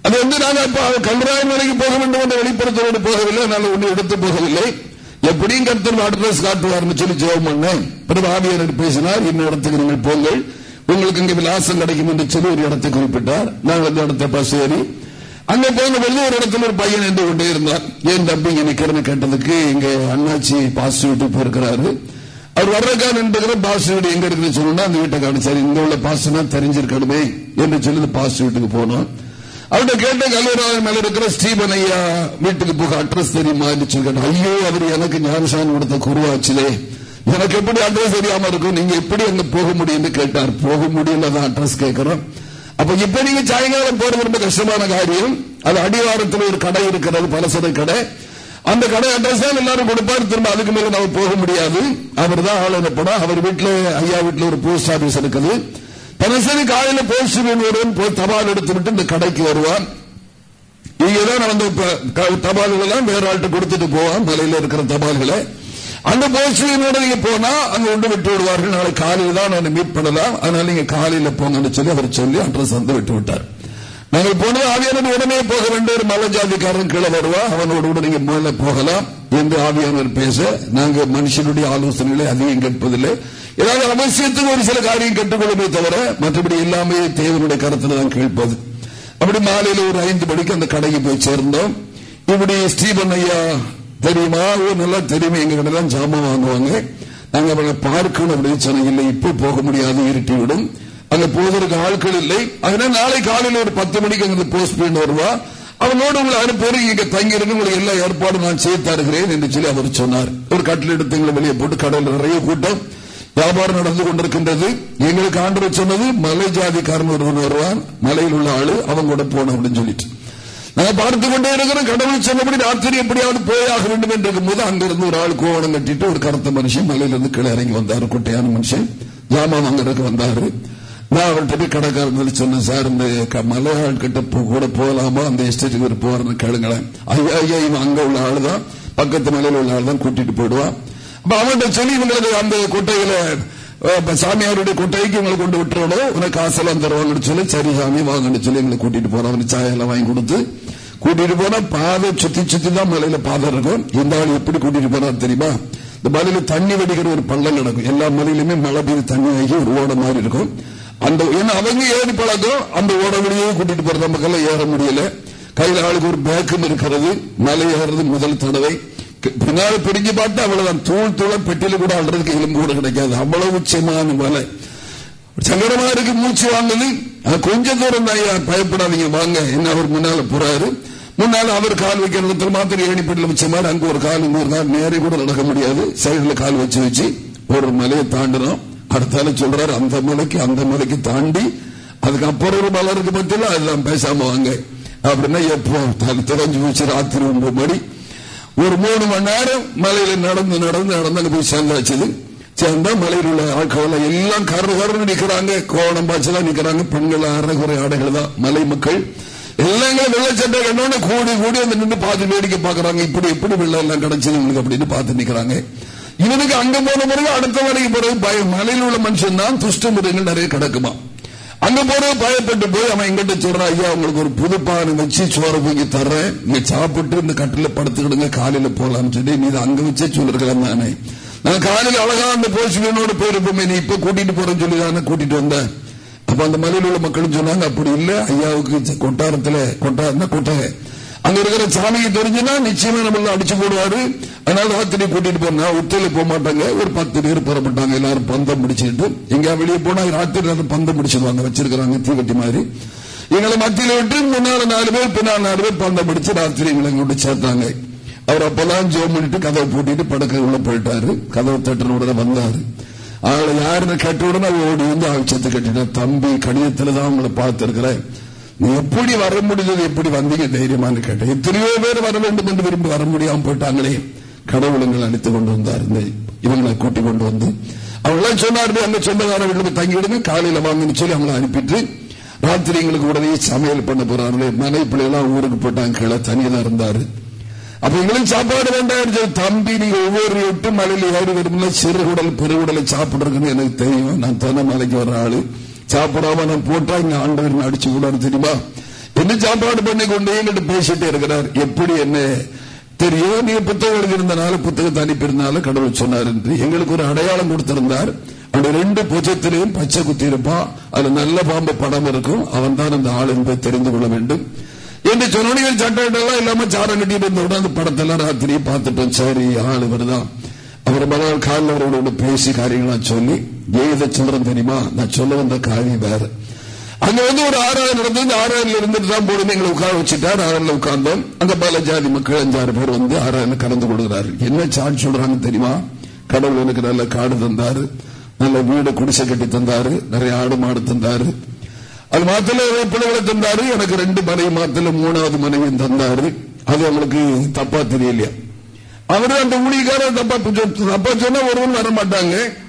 அது வந்து நாங்கள் கல்வராய் மலைக்கு போக வேண்டும் என்ற வெளிப்படுத்தோடு போகவில்லை. நான் ஒன்று எடுத்து போகவில்லை. எப்படியும் கருத்தர் அட்ரஸ் காட்டுவார்னு சொல்லி ஜெபம் பண்ணேன். பிறகு ஆவியர் பேசினார் இன்னும் இடத்துக்கு நீங்கள் போங்கள். உங்களுக்கு இங்க விலாசம் கிடைக்கும் என்று சொல்லி ஒரு இடத்தை குறிப்பிட்டார். நாங்கள் அந்த இடத்தை பஸ் ஏறி அங்கே போன பொழுது ஒரு இடத்துல ஒரு பையன் என்று கொண்டே இருந்தார் ஏன் தம்பி இங்க கேட்டதுக்கு இங்க அண்ணாச்சி பாஸ் வீட்டு போயிருக்கிறாரு. அவர் வர்றக்கா என்பது பாஸ் வீடு எங்க இருக்குன்னு சொன்னா அந்த வீட்டை காணிச்சாரு இங்க உள்ள பாஸ்னா தெரிஞ்சிருக்கணுமே என்று சொல்லி பாஸ் வீட்டுக்கு போனோம் அவர்கிட்ட கேட்ட கல்லூராக மேல இருக்கிற ஸ்டீபன் ஐயா வீட்டுக்கு போக அட்ரஸ் தெரியுமா? என்று ஐயோ அவர் எனக்கு ஞானசாமி கொடுத்த குருவாச்சுலே. எனக்கு எப்படி அட்ரஸ் தெரியாம இருக்கும்? நீங்க எப்படி அங்க போக முடியும்? கேட்டார். போக முடியல அட்ரஸ் கேட்கிறோம் அப்ப இப்ப நீங்க சாயங்காலம் போறது ரொம்ப கஷ்டமான காரியம். அது அடிவாரத்தில் ஒரு கடை இருக்கிறது பலசர கடை. அந்த கடை அட்ரஸ் தான் எல்லாரும் கொடுப்பார். திரும்ப அதுக்கு மேல நம்ம போக முடியாது. அவர் தான் ஆள் எனப்படும். அவர் வீட்டுல ஐயா வீட்டுல ஒரு போஸ்ட் ஆபீஸ் இருக்குது. தினசரி காலையில போஸ்ட் வருவன் போய் தபால் எடுத்து விட்டு இந்த கடைக்கு வருவான். இங்கதான் நடந்த தபால்கள் வேற ஆள்கிட்ட கொடுத்துட்டு போவான் மலையில இருக்கிற தபால்களை. அந்த போஸ்டினோட நீங்க போனா அங்க உண்டு விட்டு விடுவார்கள். நாளை காலையில் தான் மீட் பண்ணலாம். அதனால நீங்க காலையில போங்கன்னு சொல்லி அவர் சொல்லி அட்ரஸ் வந்து விட்டு விட்டார். நாங்கள் போனது ஆவியானவர் உடனே போக வேண்டிய ஒரு மல ஜாதிக்காரன் கீழே வருவா. அவனோட உடனே மேல போகலாம். என்று ஆவியானவர் பேச நாங்கள் மனுஷனுடைய ஆலோசனைகளை அதிகம் கேட்பதில்லை. ஏதாவது அவசியத்துக்கு ஒரு சில காரியம் கற்றுக்கொள்ளுமே தவிர மற்றபடி எல்லாமே தேவனுடைய கருத்துல தான் கேட்பது. அப்படி மாலையில ஒரு ஐந்து மணிக்கு அந்த கடைக்கு போய் சேர்ந்தோம். இப்படி ஸ்ரீபன் ஐயா தெரியுமா? நல்லா தெரியுமா. எங்க கடை தான் ஜாமான் வாங்குவாங்க. நாங்க அவளை பார்க்கணும் அப்படின்னு சொன்ன இல்லை இப்போ போக முடியாது இருட்டி விடும். அங்க போவதற்கு ஆட்கள் இல்லை. அதனால நாளை காலையில் ஒரு பத்து மணிக்கு அங்க போஸ்ட் பண்ணி வருவா. அவனோடு உங்களை அனுப்பி இங்க தங்கியிருந்து உங்களுக்கு எல்லா ஏற்பாடும் நான் செய்து தருகிறேன் என்று சொல்லி அவர் சொன்னார். ஒரு கட்டில் எடுத்து எங்களை வெளியே போட்டு கடவுள் நிறைய கூட்டம். வியாபாரம் நடந்து கொண்டிருக்கின்றது. எங்களுக்கு ஆண்டு சொன்னது மலை ஜாதிக்காரன் ஒருவன் வருவான் மலையில் உள்ள ஆளு அவங்க கூட போனோம் அப்படின்னு சொல்லிட்டு. நாங்க பார்த்து கொண்டே இருக்கிறோம் கடவுள் சொன்னபடி ராத்திரி எப்படியாவது போயாக வேண்டும் என்று இருக்கும்போது அங்கிருந்து ஒரு ஆள் கோவணம் கட்டிட்டு ஒரு கருத்த மனுஷன் மலையிலிருந்து கீழே இறங்கி வந்தாரு குட்டையான மனுஷன். ஜாமான் வாங்குறதுக்கு வந்தாரு. நான் அவர்கிட்ட போய் கடைக்காரன் சொன்னேன் சார் இந்த மலையாள் கிட்ட கூட போகலாமா? அந்த எஸ்டேட்டுக்கு ஒரு போறேன்னு கேளுங்களேன். ஐயா ஐயா இவன் அங்க உள்ள ஆளுதான். பக்கத்து மலையில உள்ள ஆள் தான் கூட்டிட்டு போயிடுவான். அவன்கிட்ட சொல்லி இவங்களுக்கு அந்த குட்டையில சாமியாருடைய கொட்டைக்கு உங்களை கொண்டு விட்டுறோம் உனக்கு காசெல்லாம் தருவாங்கன்னு சொல்லி சரி சாமி வாங்கன்னு சொல்லி எங்களை கூட்டிட்டு போறோம் அவனுக்கு சாயெல்லாம் வாங்கி கொடுத்து கூட்டிட்டு போனா பாதை சுத்தி சுத்தி தான் மலையில பாதை இருக்கும். இந்த ஆள் எப்படி கூட்டிட்டு போறாரு தெரியுமா? இந்த மலையில தண்ணி வெடிக்கிற ஒரு பள்ளம் நடக்கும். எல்லா மலையிலுமே மழை பெய்து தண்ணி ஆகி ஒரு ஓட மாதிரி இருக்கும். அந்த ஏன்னா அவங்க ஏறி பழக்கம் அந்த ஓட வழியே கூட்டிட்டு போற நமக்கெல்லாம் ஏற முடியல. கையில ஆளுக்கு ஒரு பேக்கம் இருக்கிறது. மலை ஏறது முதல் தடவை. பின்னால பிரிஞ்சு பார்த்தா அவ்வளவுதான். தூள் தூள பெட்டியில கூட அல்றதுக்கு எலும்பு கூட கிடைக்காது. அவ்வளவு உச்சமான மலை சங்கடமா இருக்கு மூச்சு வாங்குது. கொஞ்ச தூரம் தான் பயப்படாதீங்க. வாங்க. என்ன அவர் முன்னால போறாரு. முன்னால அவர் கால் வைக்கிற இடத்துல மாத்திரம் ஏணிப்பட்டில வச்ச மாதிரி அங்க ஒரு கால் இங்க ஒரு கால். நேரே கூட நடக்க முடியாது. சைடுல கால் வச்சு வச்சு ஒரு மலையை தாண்டினோம் அடுத்தால சொல்றாரு அந்த மலைக்கு அந்த மலைக்கு தாண்டி அதுக்கப்புறம் ஒரு மலை இருக்கு பத்தில அதெல்லாம் பேசாம வாங்க. அப்படின்னா எப்போ? தெரிஞ்சு வச்சு ராத்திரி ஒன்பது மணி. ஒரு மூணு மணி நேரம் மலையில நடந்து நடந்து நடந்து அங்க போய் சேர்ந்தாச்சு சேர்ந்தா மலையில் உள்ள ஆட்கள் எல்லாம் கரு கருன்னு நிக்கிறாங்க. கோணம் பாய்ச்சலா நிக்கிறாங்க. பெண்கள் அறகுறை ஆடைகள் தான் மலை மக்கள். எல்லாம் வெள்ளச்சட்டை கண்டோன்னு கூடி கூடி வந்து நின்று பார்த்து வேடிக்கை பாக்குறாங்க இப்படி எப்படி வெள்ளம் எல்லாம் கிடைச்சது உங்களுக்கு அப்படின்னு பார்த்து நிக்கிறாங்க. இவனுக்கு அங்க போன பிறகு அடுத்த வரைக்கும் பிறகு பயம். மலையில் உள்ள மனுஷன் தான் துஷ்ட மிருகங்கள் நிறைய கிடக்குமா? அங்க போறது பயப்பட்டு போய் அவன் எங்கிட்ட சொல்றான் ஐயா உங்களுக்கு ஒரு புது பானை வச்சு சோறு போய் தர்றேன். நீங்க சாப்பிட்டு இந்த கட்டில படுத்துக்கிடுங்க காலையில போலாம்னு சொல்லி நீ அங்க வச்சே சொல்லிருக்கலாம் தானே நான் காலையில அழகா அந்த போஸ்ட்மேனோட போயிருப்போமே நீ இப்ப கூட்டிட்டு போறேன்னு சொல்லி தானே கூட்டிட்டு வந்தேன். அப்ப அந்த மலையில் உள்ள மக்கள் சொன்னாங்க அப்படி இல்ல ஐயாவுக்கு கொட்டாரத்துல கொட்டாரம் கொட்டகை அங்க இருக்கிற சாமிக்கு தெரிஞ்சுன்னா நிச்சயமா நம்மள அடிச்சு போடுவாரு. அதனால ராத்திரி கூட்டிட்டு போனா ஒத்தையில போக மாட்டாங்க. ஒரு பத்து பேர் புறப்பட்டாங்க எல்லாரும் பந்தம் முடிச்சுட்டு எங்க வெளியே போனா ராத்திரி நேரம் பந்தம் முடிச்சிருவாங்க வச்சிருக்கிறாங்க தீவட்டி மாதிரி. எங்களை மத்தியில விட்டு முன்னால நாலு பேர் பின்னால் நாலு பேர் பந்தம் முடிச்சு ராத்திரி எங்களை கொண்டு சேர்த்தாங்க. அவர் அப்பெல்லாம் ஜோம் பண்ணிட்டு கதவை பூட்டிட்டு படுக்க உள்ள போயிட்டாரு. கதவை தட்டின உடனே வந்தாரு. அவளை யாருன்னு கேட்ட உடனே ஓடி வந்து ஆள் சத்து கட்டிட்டேன் தம்பி கடிதத்துல தான் உங்களை பார்த்திருக்கிறேன். நீ எப்படி வர முடிஞ்சது எப்படி வந்தீங்க தைரியமானு கேட்டேன். எத்தனையோ பேர் வர வேண்டும் என்று விரும்பி வர முடியாம போயிட்டாங்களே. கடவுளுங்கள் அழைத்துக் கொண்டு வந்தார். இவங்களை கூட்டிக் கொண்டு வந்து அவங்களாம் சொன்னாரு அந்த சொந்தக்கார வீட்டில் போய் தங்கிவிடுங்க. காலையில வாங்கன்னு சொல்லி அவங்களை அனுப்பிட்டு ராத்திரி எங்களுக்கு உடனே சமையல் பண்ண போறாங்களே. மனை பிள்ளைலாம் ஊருக்கு போட்டாங்க கீழே தனியா இருந்தாரு. அப்ப எங்களுக்கு சாப்பாடு வேண்டாம் தம்பி நீங்க ஒவ்வொரு எட்டு மலையில ஏறி வரும்போது சிறுகுடல் பெருகுடலை சாப்பிடுறதுன்னு எனக்கு தெரியும். நான் தன மலைக்கு வர ஆளு. சாப்பிடாம நான் போட்டா இங்க ஆண்டவர் அடிச்சு விடாரு தெரியுமா? என்ன சாப்பாடு பண்ணி கொண்டே பேசிட்டே இருக்கிறார். எப்படி என்ன? தெரியும் நீங்க புத்தகம் எழுதியிருந்தனால புத்தகத்தை அனுப்பியிருந்தாலும் கடவுள் சொன்னார் என்று. எங்களுக்கு ஒரு அடையாளம் கொடுத்திருந்தார். அந்த ரெண்டு பூஜத்திலையும் பச்சை குத்தி இருப்பான் அது நல்ல பாம்பு படம் இருக்கும். அவன் தான் அந்த ஆள் என்பதை தெரிந்து கொள்ள வேண்டும். என்று சொன்னீர்கள் சட்டம் இல்லாம சாரம் கட்டிட்டு இருந்த அந்த படத்தை எல்லாம் பார்த்துட்டோம். சரி ஆள் வருதான் அவர் மறுநாள் காலில் அவரோட பேசி காரியங்களாம் சொல்லி ஏன் இதை சொல்றேன் தெரியுமா? நான் சொல்ல வந்த காரியம் வேற. அங்க வந்து ஒரு ஆறாயிரம் நடந்து ஆறாயிரம் இருந்துட்டு தான் போடுங்க எங்களை உட்கார வச்சுட்டார் ஆறாயிரம் உட்கார்ந்தோம். அங்க பல ஜாதி மக்கள் அஞ்சாறு பேர் வந்து ஆறாயிரம் கலந்து கொடுக்கிறாரு என்ன சார்ஜ் சொல்றாங்க தெரியுமா? கடவுள் எனக்கு நல்ல காடு தந்தாரு. நல்ல வீடு குடிசை கட்டி தந்தாரு. நிறைய ஆடு மாடு தந்தாரு. அது மாத்தில பிள்ளைகளை தந்தாரு. எனக்கு ரெண்டு மனைவி மாத்தில மூணாவது மனைவியும் தந்தாரு. அது அவங்களுக்கு தப்பா தெரியலையா? அவரு அந்த ஊழியக்காரர் தப்பா தப்பா சொன்னா ஒருவன் வர மாட்டாங்க.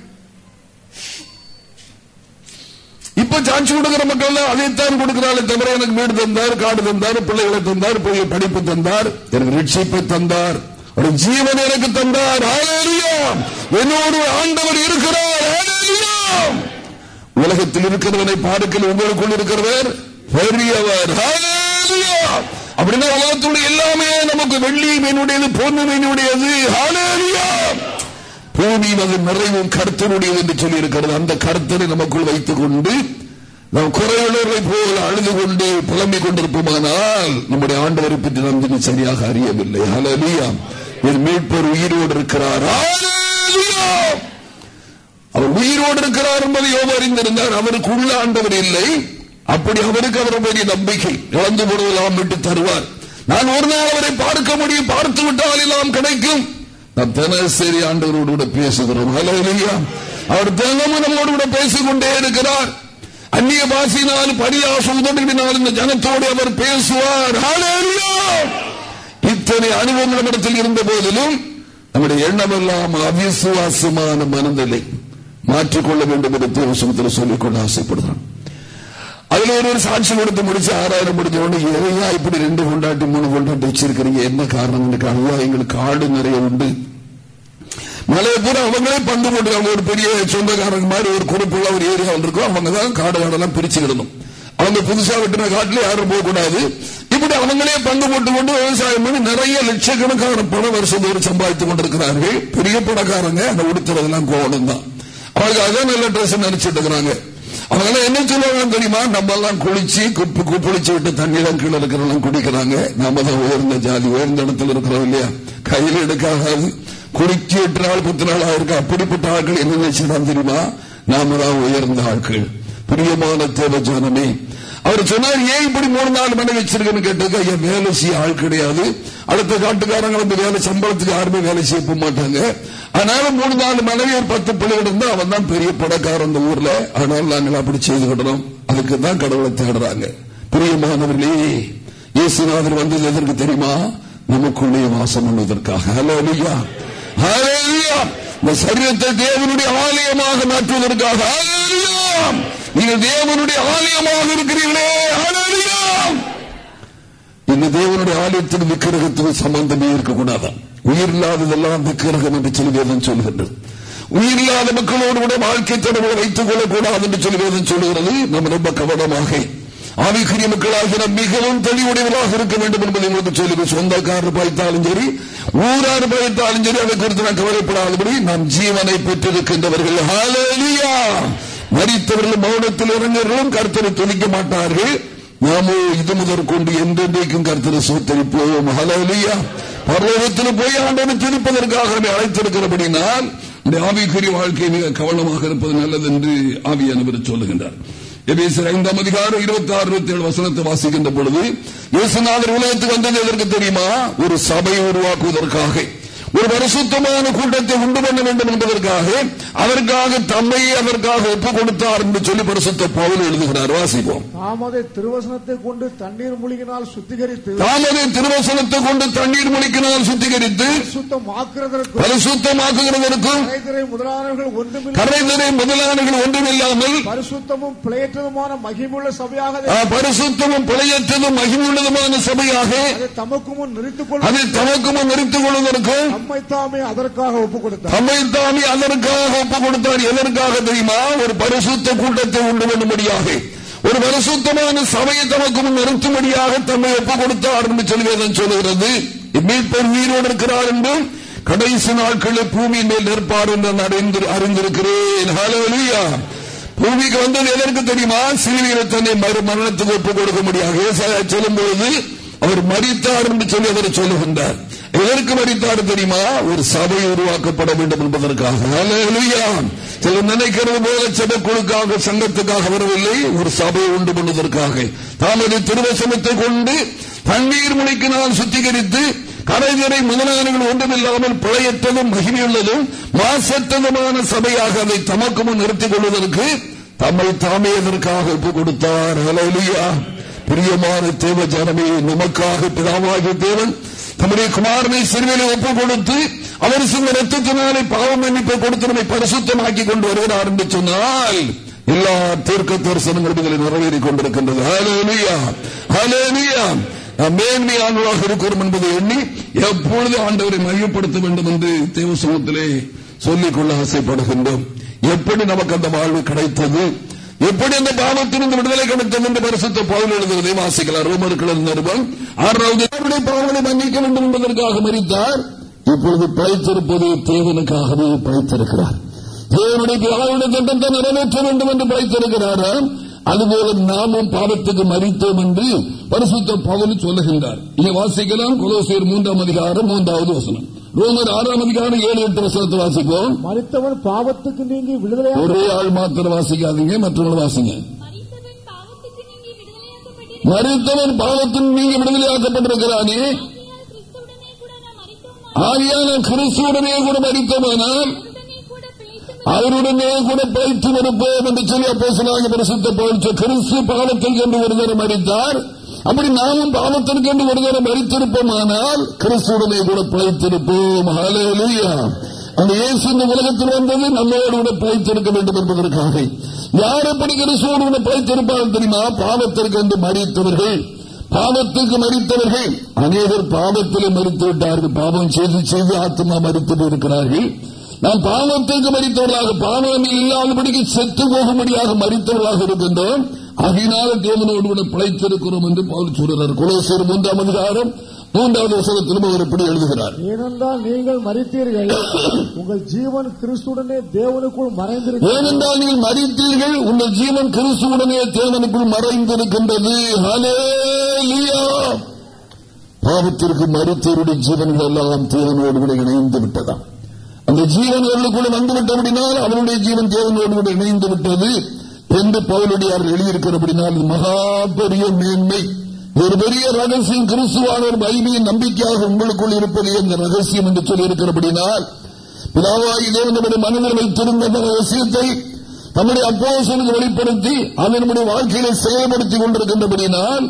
இப்ப சாட்சி கொடுக்கிற மக்கள் அதைத்தான் கொடுக்கிறாள் தவிர எனக்கு வீடு தந்தார் காடு தந்தார் பிள்ளைகளை தந்தார் போய் படிப்பு தந்தார் எனக்கு ரட்சிப்பை தந்தார். ஒரு ஜீவன் எனக்கு தந்தார். என்னோடு ஆண்டவர் இருக்கிறார். உலகத்தில் இருக்கிறவனை பார்க்கல உங்களுக்குள் இருக்கிறவர் பெரியவர். அப்படின்னா உலகத்துடைய எல்லாமே நமக்கு வெள்ளி மீனுடையது பொண்ணு மீனுடையது பூமி அது நிறைவும் கருத்தனுடையது என்று சொல்லி இருக்கிறது அந்த கருத்தனை நமக்குள் வைத்துக் கொண்டு நாம் குறையுள்ளவர்களை போல் அழுது கொண்டு புலம்பிக் கொண்டிருப்போமானால் நம்முடைய ஆண்டவரை பற்றி நாம் சரியாக அறியவில்லை. அலலியா என் மீட்பர் உயிரோடு இருக்கிறார். அவர் உயிரோடு இருக்கிறார் என்பதை யோக அறிந்திருந்தார். அவருக்கு உள்ள ஆண்டவர் இல்லை. அப்படி அவருக்கு அவர் பெரிய நம்பிக்கை இழந்து போடுவதெல்லாம் விட்டு தருவார். நான் ஒரு நாள் அவரை பார்க்க முடியும். பார்த்து விட்டால் எல்லாம் கிடைக்கும். நாம் தினசரி ஆண்டவரோடு கூட பேசுகிறோம். ஹலோலியா அவர் தினமும் நம்மோடு கூட பேசிக்கொண்டே இருக்கிறார். அந்நிய பாசினால் பரியாச உதவினால் இந்த ஜனத்தோடு அவர் பேசுவார். இத்தனை அனுபவம் நம்மிடத்தில் இருந்த போதிலும் நம்முடைய எண்ணம் எல்லாம் அவிசுவாசமான மனநிலை மாற்றிக்கொள்ள வேண்டும் என்று தேவசமத்தில் சொல்லிக்கொள்ள ஆசைப்படுகிறான் அதுல ஒரு சாட்சி கொடுத்து முடிச்சு ஆறாயிரம் முடிஞ்ச உடனே எதையா இப்படி ரெண்டு கொண்டாட்டி மூணு கொண்டாட்டி வச்சிருக்கிறீங்க? என்ன காரணம்? எனக்கு ஐயா எங்களுக்கு காடு நிறைய உண்டு. மலையை பூரா அவங்களே பங்கு போட்டுருக்காங்க. ஒரு பெரிய சொந்தக்காரங்க மாதிரி ஒரு குறிப்புள்ள ஒரு ஏரியா இருக்கும் அவங்க தான் காடு காடெல்லாம் பிரிச்சுக்கிடணும் அவங்க புதுசா வெட்டின காட்டுல யாரும் போகக்கூடாது இப்படி அவங்களே பங்கு போட்டு கொண்டு விவசாயம் பண்ணி நிறைய லட்சக்கணக்கான பணம் வருஷத்தோடு சம்பாதித்துக் கொண்டிருக்கிறார்கள். பெரிய பணக்காரங்க அந்த உடுத்துறதெல்லாம் கோவணம் தான் அவங்களுக்கு அதான் நல்ல ட்ரெஸ் நினைச்சிட்டு இருக்கிறாங்க. அவங்க என்ன சொல்லுவாங்க தெரியுமா? நம்ம எல்லாம் குளிச்சு குப்பு குளிச்சு விட்டு தண்ணீரம் கீழே இருக்கிறவங்க குடிக்கிறாங்க. நம்ம தான் உயர்ந்த ஜாதி உயர்ந்த இடத்துல இருக்கிறோம் இல்லையா? கையில் எடுக்காது குடிச்சு எட்டு நாள் பத்து நாள் ஆயிருக்கு. அப்படிப்பட்ட ஆட்கள் என்ன நினைச்சுதான் தெரியுமா? நாம தான் உயர்ந்த ஆட்கள். பிரியமான தேவஜானமே அவர் சொன்னார் ஏன் இப்படி மூணு நாலு மணி வச்சிருக்கேன்னு கேட்டதுக்கு ஐயா வேலை செய்ய ஆள் கிடையாது. அடுத்த காட்டுக்காரங்க அந்த வேலை சம்பளத்துக்கு யாருமே வேலை செய்ய போக மாட்டாங்க. அதனால மூணு நாலு மனைவி ஒரு பத்து பிள்ளைகள் இருந்தா அவன் தான் பெரிய படக்காரன் அந்த ஊர்ல. அதனால நாங்கள் அப்படி செய்து விடுறோம் அதுக்கு தான் கடவுளை தேடுறாங்க. பிரியமானவர்களே இயேசுநாதர் வந்தது எதற்கு தெரியுமா? நமக்குள்ளே வாசம் பண்ணுவதற்காக. ஹலோ இந்த சரீரத்தை தேவனுடைய ஆலயமாக மாற்றுவதற்காக நீங்கள் தேவனுடைய ஆலயமாக இருக்கிறீர்களே இந்த தேவனுடைய ஆலயத்தின் விக்கிரகத்துக்கு சம்பந்தமே இருக்கக்கூடாதான் உயிர் இல்லாததெல்லாம் விக்கிரகம் என்று சொல்லி வேதம் சொல்கின்றது. உயிர் இல்லாத மக்களோடு கூட வாழ்க்கை தொடர்பு வைத்துக் கொள்ளக்கூடாது என்று சொல்லி வேதம் சொல்கிறது நம்ம ரொம்ப கவனமாக ஆவிக்குரிய மக்களாக மிகவும் தெளிவுடையவராக இருக்க வேண்டும் என்பதை உங்களுக்கு சொல்லி சொந்தக்காரர் பாய்த்தாலும் சரி ஊரார் பாய்த்தாலும் சரி அதை குறித்து நான் கவலைப்படாதபடி நாம் ஜீவனை பெற்றிருக்கின்றவர்கள். மறித்தவர்கள் மௌனத்தில் இறங்குகிறவர்களும் கருத்தரை துணிக்க மாட்டார்கள். நாமோ இது முதல் கொண்டு என்றென்றைக்கும் கருத்தரை சோத்தரிப்போம். ஹலோலியா பரலோகத்தில் போய் ஆண்டனை துணிப்பதற்காக அழைத்திருக்கிறபடினால் ஆவிக்குரிய வாழ்க்கை மிக கவனமாக இருப்பது நல்லது என்று ஆவியானவர் சொல்லுகின்றார். ஐந்தாம் அதிகாரம் இருபத்தி ஆறு இருபத்தி ஏழு வசனத்தை வாசிக்கின்ற பொழுது இயேசுநாதர் உலகத்துக்கு வந்தது எதற்கு தெரியுமா? ஒரு சபையை உருவாக்குவதற்காக. ஒரு பரிசுத்தமான கூட்டத்தை உண்டு பண்ண வேண்டும் என்பதற்காக அதற்காக தம்மை அதற்காக ஒப்புக் கொடுத்தார் என்று சொல்லி பரிசுத்த பவுல் எழுதுகிறார். வாசிப்போம். தாமதை திருவசனத்தை கொண்டு தண்ணீர் மூழ்கினால் சுத்திகரித்து தாமதை திருவசனத்தை கொண்டு தண்ணீர் மூழ்கினால் சுத்திகரித்து பரிசுத்தமாக்குகிறதற்கும் கரைதிரை முதலானவர்கள் ஒன்றுமில்லாமல் பரிசுத்தமும் பிழையற்றதுமான மகிமுள்ள சபையாக பரிசுத்தமும் பிழையற்றதும் மகிமுள்ளதுமான சபையாக அதை தமக்கும் நிறுத்திக் கொள்வதற்கும் தம்மை தாமே அதற்காக ஒப்புக் கொடுத்தார் தம்மை தாமே அதற்காக ஒப்புக் கொடுத்தார் எதற்காக தெரியுமா? ஒரு பரிசுத்த கூட்டத்தை உண்டு பண்ணும்படியாக. ஒரு பரிசுத்தமான சபையை தமக்கு முன் நிறுத்தும்படியாக தம்மை ஒப்புக் கொடுத்தார் என்று சொல்லி சொல்லுகிறது. மீட்பர் உயிரோடு இருக்கிறார் என்று கடைசி நாட்களில் பூமியின் மேல் நிற்பார் என்று அறிந்திருக்கிறேன். பூமிக்கு வந்தது எதற்கு தெரியுமா? சிறுவியில் தன்னை மரணத்துக்கு ஒப்புக் கொடுக்க முடியாது சொல்லும் பொழுது அவர் மறித்தார் என்று சொல்லி அவர் சொல்லுகின்றார். எதற்கு மறித்தார் தெரியுமா? ஒரு சபை உருவாக்கப்பட வேண்டும் என்பதற்காக. சிலர் நினைக்கிறது போல சபைக்குழுக்காக சங்கத்துக்காக வரவில்லை. ஒரு சபையை உண்டு பண்ணுவதற்காக. தாமரை திருவசனத்தை கொண்டு தண்ணீர் முனைக்கு நான் சுத்திகரித்து கலைஞரை முதலாளிகள் ஒன்றுமில்லாமல் பிழையற்றதும் மகிமையுள்ளதும் மாசற்றதுமான சபையாக அதை தமக்கு முன் நிறுத்திக் கொள்வதற்கு தம்மை தாமே அதற்காக ஒப்புக் கொடுத்தார்? பிரியமான தேவ ஜனமே நமக்காக பிதாவாகிய தேவன் தம்முடைய குமாரனை சிறுவையை ஒப்புக் கொடுத்து அவர் சிந்த ரத்தத்தினாலே பாவம் மன்னிப்பை கொடுத்து நம்மை பரிசுத்தமாக்கி கொண்டு வருகிறார் என்று சொன்னால் எல்லா தீர்க்க தரிசனங்களும் இதில் நிறைவேறிக் கொண்டிருக்கின்றது மேன்மையானவராக இருக்கிறோம் என்பதை எண்ணி எப்பொழுது ஆண்டவரை மையப்படுத்த வேண்டும் என்று தேவசமத்திலே சொல்லிக் கொள்ள ஆசைப்படுகின்றோம். எப்படி நமக்கு அந்த வாழ்வு கிடைத்தது? எப்படி அந்த பாவத்திலிருந்து விடுதலை கிடைத்தது என்று பரிசுத்த பவுல் எழுதுவதை வாசிக்கலாம் ரோமர்கள் நிறுவனம் ஆறாவது பாவங்களை மன்னிக்க வேண்டும் என்பதற்காக மறித்தார் இப்பொழுது பழைத்திருப்பது தேவனுக்காகவே பழைத்திருக்கிறார் தேவனுடைய பிதாவுடைய திட்டத்தை நிறைவேற்ற வேண்டும் என்று பழைத்திருக்கிறாரா அதுபோல நாமும் பாவத்துக்கு மறித்தோம் என்று பரிசுத்த பவுல் சொல்லுகின்றார். இதை வாசிக்கலாம். குலோசியர் மூன்றாம் அதிகாரம் மூன்றாவது வசனம். ரோமர் ஆறாம் அதிகாரம் ஏழு எட்டு வருஷத்தை வாசிப்போம். மறித்தவன் பாவத்துக்கு நீங்கி விடுதலை ஒரே ஆள் மாத்திரம் வாசிக்காதீங்க மற்றவங்க வாசிங்க. மறித்தவன் பாவத்தின் நீங்க விடுதலையாக்கப்பட்டிருக்கிறானே. ஆகியான கிறிஸ்துடனே கூட மறித்தவனால் அவருடனே கூட பயிற்சி இருப்போம் என்று சொல்லி அப்போ சொன்னாங்க பரிசுத்த கிறிஸ்து பாவத்தில் என்று ஒரு தரம் மறித்தார். அப்படி நாமும் பாவத்திற்கு என்று ஒரு தரம் மறித்திருப்போமானால் கிறிஸ்துடனே கூட பிழைத்திருப்போம். அந்த இயேசு இந்த உலகத்தில் வந்தது நம்மோடு கூட பிழைத்திருக்க வேண்டும் என்பதற்காக. யார் எப்படி கிறிஸ்துவோடு கூட பிழைத்திருப்பார்கள் தெரியுமா? பாவத்திற்கு என்று மறித்தவர்கள். பாவத்துக்கு மறித்தவர்கள். அநேகர் பாவத்திலே மறித்து விட்டார்கள். பாவம் செய்து செய்து ஆத்மா மறித்து இருக்கிறார்கள். நாம் பாவத்திற்கு மறித்தவர்களாக பாவம் இல்லாதபடிக்கு செத்து போகும்படியாக மறித்தவர்களாக இருக்கின்றோம். அதனால தேவனோடு கூட பிழைத்திருக்கிறோம் என்று பவுல் சொல்கிறார் குலோசர் மூன்றாம் அதிகாரம் மூன்றாவது வசனத்திலும் அவர் இப்படி எழுதுகிறார். ஏனென்றால் நீங்கள் மறித்தீர்கள். [coughs] உங்கள் ஜீவன் கிறிஸ்துடனே தேவனுக்குள் மறைந்திருக்கிறது. ஏனென்றால் நீங்கள் மறித்தீர்கள் உங்கள் ஜீவன் கிறிஸ்துவுடனே தேவனுக்குள் மறைந்திருக்கின்றது. பாவத்திற்கு மறித்தவருடைய ஜீவன்கள் எல்லாம் தேவனோடு கூட இணைந்து விட்டதாம். அந்த ஜீவன் அவர்களுக்குள்ள வந்துவிட்டபடினால் அவருடைய ஜீவன் தேவனோடு கூட இணைந்து விட்டது. என்று பவுலடியார் எழுதியிருக்கிறபடினால் இது மகா பெரிய மேன்மை. ஒரு பெரிய ரகசியம் கிறிஸ்துவான ஒரு நம்பிக்கையாக உங்களுக்குள் இருப்பது இந்த ரகசியம் என்று சொல்லி இருக்கிறபடினால் பிதாவாகி தேவனுடைய மனதில் வைத்திருந்த அந்த ரகசியத்தை நம்முடைய அப்போசனுக்கு வெளிப்படுத்தி அதனுடைய நம்முடைய வாழ்க்கையில செயல்படுத்திக் கொண்டிருக்கின்றபடினால்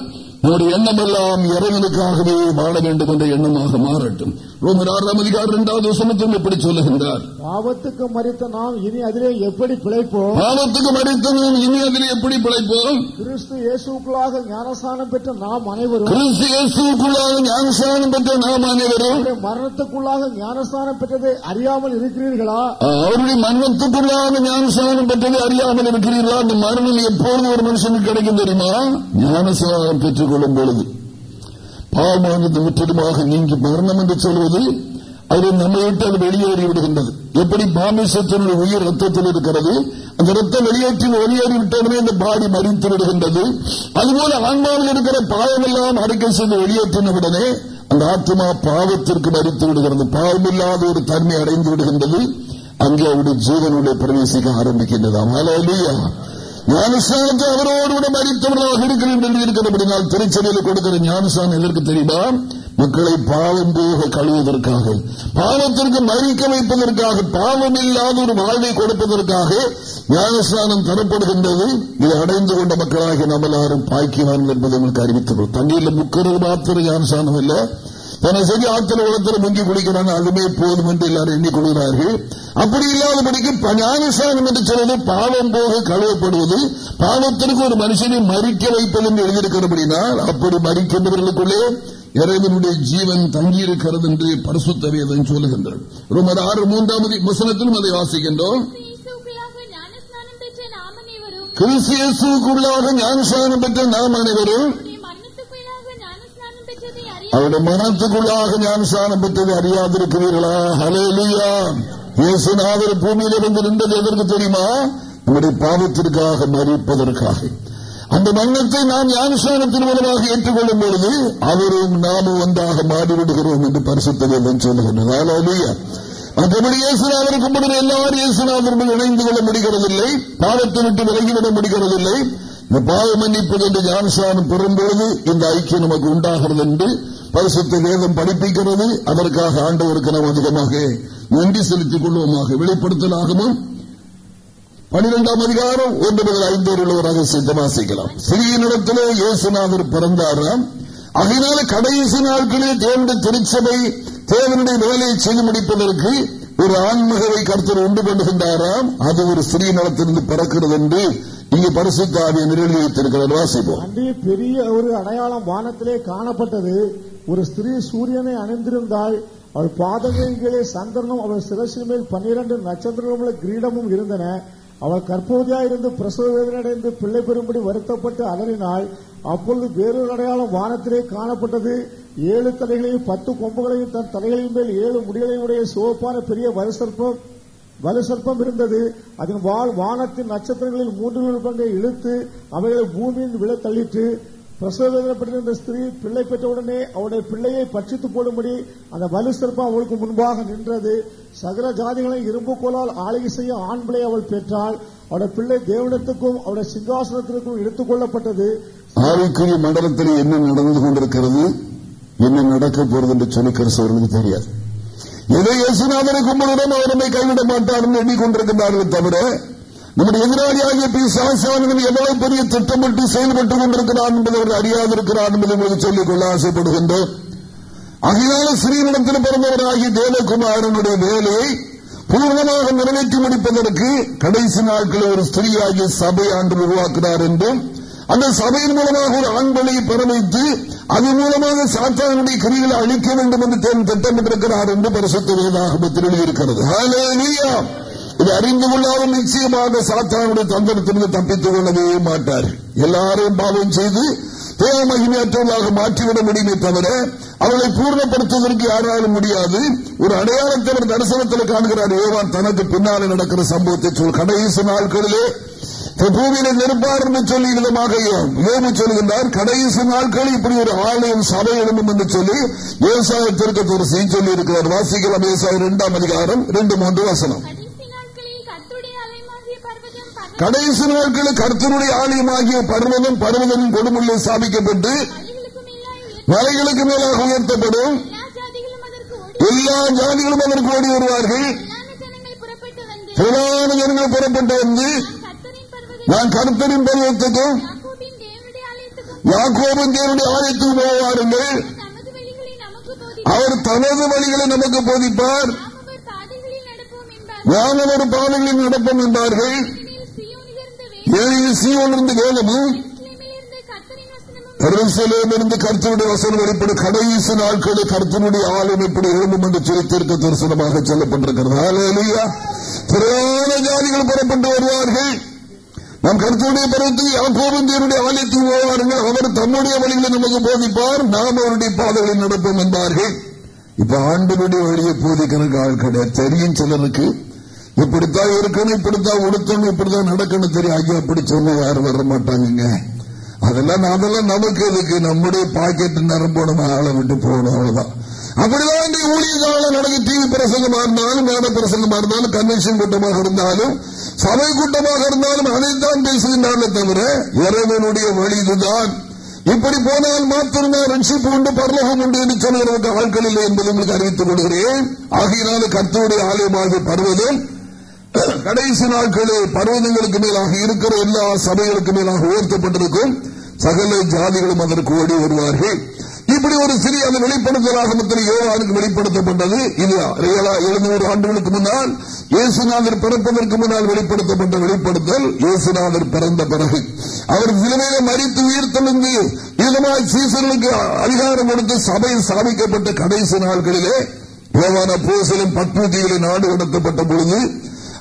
நம்முடைய எண்ணமெல்லாம் இறைவனுக்காகவே வாழ வேண்டும் என்ற எண்ணமாக மாறட்டும். ரோமர் ஆறாம் அதிகாரம் இரண்டாவது வசனத்தில் எப்படி சொல்லுகின்றார். பாவத்துக்கு மறித்த நாம் இனி அதிலே எப்படி பிழைப்போம்? பாவத்துக்கு மறித்தவன் இனி அதில் எப்படி பிழைப்போம்? கிறிஸ்து இயேசுக்குள்ளாக ஞானஸ்தானம் பெற்ற நாம் அனைவரும் கிறிஸ்து இயேசுக்குள்ளாக ஞானஸ்தானம் பெற்ற நாம் அனைவரும் மரணத்துக்குள்ளாக ஞானஸ்தானம் பெற்றதை அறியாமல் இருக்கிறீர்களா? அவருடைய மரணத்துக்குள்ளாக ஞானஸ்தானம் பெற்றதை அறியாமல் இருக்கிறீர்களா? அந்த மரணம் எப்போது ஒரு மனுஷனுக்கு கிடைக்கும் தெரியுமா? ஞானஸ்தானம் பெற்றுக் கொள்ளும் பொழுது பாவமானது முற்றிலுமாக நீங்கி மரணம் என்று சொல்வது அது நம்மை விட்டு அது வெளியேறி விடுகின்றது. எப்படி மாமிசத்தினுடைய உயிர் ரத்தத்தில் இருக்கிறது அந்த ரத்தம் வெளியேற்றி வெளியேறி இந்த பாடி மறித்து விடுகின்றது. அதுபோல ஆன்மாவில் இருக்கிற பாவமெல்லாம் அறிக்கை செய்து வெளியேற்றின உடனே அந்த ஆத்மா பாவத்திற்கு மறித்து விடுகிறது. பாவமில்லாத ஒரு தன்மை அடைந்து விடுகின்றது. அங்கே அவருடைய ஜீவனுடைய பிரவேசிக்க ஆரம்பிக்கின்றது. அமலையா ஞானஸ்தானத்தை அவரோடு கூட மறித்தவர்களாக இருக்கிறேன் என்று இருக்கிறபடினால் திருச்செடியில் கொடுக்கிற ஞானஸ்தானம் எதற்கு தெரியுமா? மக்களை பாவம் போக கழுவதற்காக பாவத்திற்கு மறிக்க வைப்பதற்காக பாவம் இல்லாத ஒரு வாழ்வை கொடுப்பதற்காக ஞானஸ்தானம் தரப்படுகின்றது. இது அடைந்து கொண்ட மக்களாகி நம்ம எல்லாரும் பாய்க்கிறார்கள் என்பதை உங்களுக்கு அறிவித்தவர் தண்ணீரில் முக்கிறது மாத்திரம் ஞானஸ்தானம் இல்லை. தனசரி ஆத்திர உலகத்தில் முங்கி குளிக்கிறாங்க அதுமே போதும் என்று எல்லாரும் எண்ணிக்கொள்கிறார்கள் அப்படி இல்லாதபடிக்கு ஞானஸ்தானம் என்று சொல்வது பாவம் போக கழுவப்படுவது பாவத்திற்கு ஒரு மனுஷனை மறிக்க வைப்பது என்று எழுதியிருக்கிறபடினால் அப்படி மறிக்கின்றவர்களுக்குள்ளே இறைவனுடைய ஜீவன் தங்கியிருக்கிறது என்று பரிசுத்த வேதம் சொல்லுகின்றது. ரொம்ப ஆறு மூன்றாவது வசனத்திலும் அதை வாசிக்கின்றோம். கிறிஸ்துவுக்குள்ளாக ஞானஸ்நானம் பெற்ற கிறிஸ்தியசுக்குள்ளாக பெற்ற நாம் அனைவரும் பெற்றதை அறிய அவருடைய மனத்துக்குள்ளாக ஞானஸ்தானம் பெற்றதை அறியாதிருக்கிறீர்களா? ஹலேலுயா இயேசுநாதர் பூமியில் இருந்து நின்றது எதற்கு தெரியுமா? நம்முடைய பாவத்திற்காக மறிப்பதற்காக. அந்த மரணத்தை நாம் ஞானஸ்தானத்தின் மூலமாக ஏற்றுக்கொள்ளும் பொழுது அவரும் நாமும் ஒன்றாக மாறிவிடுகிறோம் என்று பரிசுத்தம் சொல்லுகின்றது மற்றபடி இயேசுநாதர் கும்பிடுற எல்லாரும் இயேசுநாதருடன் இணைந்து கொள்ள முடிகிறதில்லை. பாவத்தை விட்டு விலகிவிட முடிகிறதில்லை. இந்த பாவ மன்னிப்பு என்று ஞானஸ்தானம் பெறும்பொழுது இந்த ஐக்கியம் நமக்கு உண்டாகிறது என்று பரிசுத்த வேதம் படிப்பிக்கிறது அதற்காக ஆண்டவருக்கு நாம் அதிகமாக நன்றி செலுத்திக் கொள்வோமாக. வெளிப்படுத்தலாகவும் பனிரெண்டாம் அதிகாரம் ஒன்று முதல் ஐந்து வரை உள்ள ரகசியத்தை வாசிக்கலாம் சிறியனிடத்திலே இயேசுநாதர் பிறந்தாராம். அதனால கடைசி நாட்களே தேவனுடைய திருச்சபை தேவனுடைய வேலையை செய்து முடிப்பதற்கு ஒரு ஆன்மகவை கருத்தர் உண்டு கொண்டுகின்றாராம் அது ஒரு சிறிய நலத்திலிருந்து பிறக்கிறது என்று இங்கு பரிசுத்த ஆவியை வைத்திருக்கிறார் வாசிப்போம் அன்றைய பெரிய ஒரு அடையாளம் வானத்திலே காணப்பட்டது. ஒரு ஸ்திரீ சூரியனை அணிந்திருந்தாள் அவள் பாதங்களின் கீழே சந்திரனும் அவள் சிரசின் மேல் பன்னிரண்டு நட்சத்திரமுள்ள கிரீடமும் இருந்தன. அவள் கற்போதியாயிருந்து பிரசவ வேதனையடைந்து பிள்ளை பெறும்படி வருத்தப்பட்டு அலறினாள். அப்பொழுது வேறொரு அடையாளம் வானத்திலே காணப்பட்டது. ஏழு தலைகளையும் பத்து கொம்புகளையும் தன் தலைகளின் மேல் ஏழு முடிகளையும் உடைய சிவப்பான பெரிய வலுசற்பம் சர்ப்பம் இருந்தது. அதன் வாழ் வானத்தின் நட்சத்திரங்களில் மூன்று பங்கை இழுத்து அவைகளை பூமியின் விழ தள்ளிட்டு பிரசவப்பட்டிருந்த ஸ்திரீ பிள்ளை பெற்றவுடனே அவருடைய பிள்ளையை பட்சித்து போடும்படி அந்த வலு சிற்பம் அவளுக்கு முன்பாக நின்றது. சகல ஜாதிகளை இரும்பு கோலால் ஆளுகை செய்ய ஆண் பிள்ளை அவள் பெற்றாள். அவருடைய பிள்ளை தேவனத்துக்கும் அவருடைய சிங்காசனத்திற்கும் எடுத்துக் கொள்ளப்பட்டது ஆவிக்குரிய மண்டலத்தில் என்ன நடந்து கொண்டிருக்கிறது? என்ன நடக்க போறது என்று சொல்லி கிறிஸ்தவர்களுக்கு தெரியாது. எதை இயேசுநாதரை கும்பிடுடன் அவர் நம்மை கைவிட மாட்டார் என்று எண்ணிக்கொண்டிருக்கிறார்கள் தவிர நம்முடைய எதிராளியாகிய பி எவ்வளவு பெரிய திட்டமிட்டு செயல்பட்டுக் கொண்டிருக்கிறான் என்பதை அவர் அறியாதிருக்கிறார் என்பதை உங்களுக்கு சொல்லிக் கொள்ள ஆசைப்படுகின்றோம். அகிலால ஸ்ரீனிடத்தில் பிறந்தவராகிய தேவகுமாரனுடைய வேலையை பூர்ணமாக நிறைவேற்றி முடிப்பதற்கு கடைசி நாட்களில் ஒரு ஸ்திரீயாகிய சபை ஆண்டு உருவாக்குகிறார் என்றும் அந்த சபையின் மூலமாக ஒரு ஆண்களை பெறவைத்து அதன் மூலமாக சாத்தானுடைய கிரிகளை அழிக்க வேண்டும் என்று திட்டமிட்டிருக்கிறார் என்று பரிசுத்த வேதாகமத்தில் எழுதியிருக்கிறது. இது அறிந்து கொள்ளாலும் நிச்சயமாக சாத்தானுடைய தந்திரத்திலிருந்து தப்பித்துக் கொள்ளவே மாட்டார். எல்லாரையும் பாவம் செய்து தேவ மகிமையற்றவர்களாக மாற்றிவிட முடியுமே தவிர அவர்களை பூர்ணப்படுத்துவதற்கு யாராலும் முடியாது. ஒரு அடையாளத்தவர் தரிசனத்தில் காண்கிறார். ஏவான் தனக்கு பின்னாலே நடக்கிற சம்பவத்தை சொல் கடைசி நாட்களிலே பூமியில நிற்பார் என்று சொல்லி விதமாக யோமு சொல்கின்றார் கடைசி நாட்கள் இப்படி ஒரு ஆலயம் சபை எழுந்தும் என்று சொல்லி விவசாய திருக்கத்தோர் செய்ய சொல்லி இருக்கிறார் வாசிக்கலாம் விவசாயம் இரண்டாம் அதிகாரம் ரெண்டு மூன்று வசனம். கடைசி நாட்களில் கர்த்தருடைய ஆலயமாகிய பர்வதம் பர்வதம் கொடுமுள்ளே ஸ்தாபிக்கப்பட்டு மலைகளுக்கு மேலாக உயர்த்தப்படும். எல்லா ஜாதிகளும் அதற்கு ஓடி வருவார்கள். புராண ஜனங்கள் புறப்பட்டு வந்து நான் கருத்தரின் பருவத்துக்கும் யாக்கோபன் தேவனுடைய ஆலயத்துக்கு போவாருங்கள் அவர் தனது வழிகளை நமக்கு போதிப்பார். நாங்கள் ஒரு பாதைகளில் நடப்போம் என்பார்கள். சீவனிருந்து வேதமும் இருந்து கருத்தினுடைய வசனம் வெளிப்படும் கடைசி நாட்களில் கருத்தினுடைய ஆலயம் எப்படி எழும்பும் என்று சுரித்திருக்க தரிசனமாக சொல்லப்பட்டிருக்கிறது. திரையான ஜாதிகள் புறப்பட்டு வருவார்கள். நம் கருத்துடைய பருவத்தில் யாக்கோபந்தியனுடைய ஆலயத்தில் போவார்கள் அவர் தன்னுடைய வழிகளை நமக்கு போதிப்பார். நாம் அவருடைய பாதைகளில் நடப்போம் என்பார்கள். இப்ப ஆண்டுடைய வழியை போதிக்கிறதுக்கு ஆள் கிடையாது. தெரியும் சிலருக்கு. இப்படித்தான் இருக்கணும் இப்படித்தான் உடுத்தணும் இப்படித்தான் நடக்கணும் தெரியும். ஐயா அப்படி சொன்ன யாரும் வர மாட்டாங்க அதெல்லாம் அதெல்லாம் நமக்கு எதுக்கு? நம்முடைய பாக்கெட் நிரம்பணும் ஆளை விட்டு போகணும் அவ்வளவுதான். அப்படிதான் இந்த ஊழியர்களால் நடக்க டிவி பிரசங்கமா இருந்தாலும் மேட பிரசங்கமா இருந்தாலும் கன்வென்ஷன் கூட்டமாக இருந்தாலும் சபை கூட்டமாக இருந்தாலும் அதைத்தான் பேசுகின்றார்களே தவிர இறைவனுடைய வழி இதுதான். இப்படி போனால் மாத்திரம்தான் ரட்சிப்பு உண்டு பரலோகம் உண்டு என்று சொன்னவர்களுக்கு ஆட்கள் இல்லை என்பதை உங்களுக்கு அறிவித்துக் கொள்கிறேன். ஆகையினால கத்தோடைய ஆலயமாக பருவதும் கடைசி நாட்களே பர்வதங்களுக்கு மேலாக இருக்கிற எல்லா சபைகளுக்கு மேலாக உயர்த்தப்பட்டிருக்கும். சகல ஜாதிகளும் அதற்கு ஓடி வருவார்கள். இப்படி ஒரு சிறிய அந்த வெளிப்படுத்தலாக மத்திய யோகானுக்கு வெளிப்படுத்தப்பட்டது. இது எழுநூறு ஆண்டுகளுக்கு முன்னால் இயேசுநாதர் பிறப்பதற்கு முன்னால் வெளிப்படுத்தப்பட்ட வெளிப்படுத்தல் இயேசுநாதர் பிறந்த பிறகு. அவர் சிலுவையில மறித்து உயிர்த்தெழுந்து இதனால் சீசர்களுக்கு அதிகாரம் கொடுத்து சபை ஸ்தாபிக்கப்பட்ட கடைசி நாட்களிலே யோகான பூசலும் பத்மதிகளை நாடு கடத்தப்பட்ட பொழுது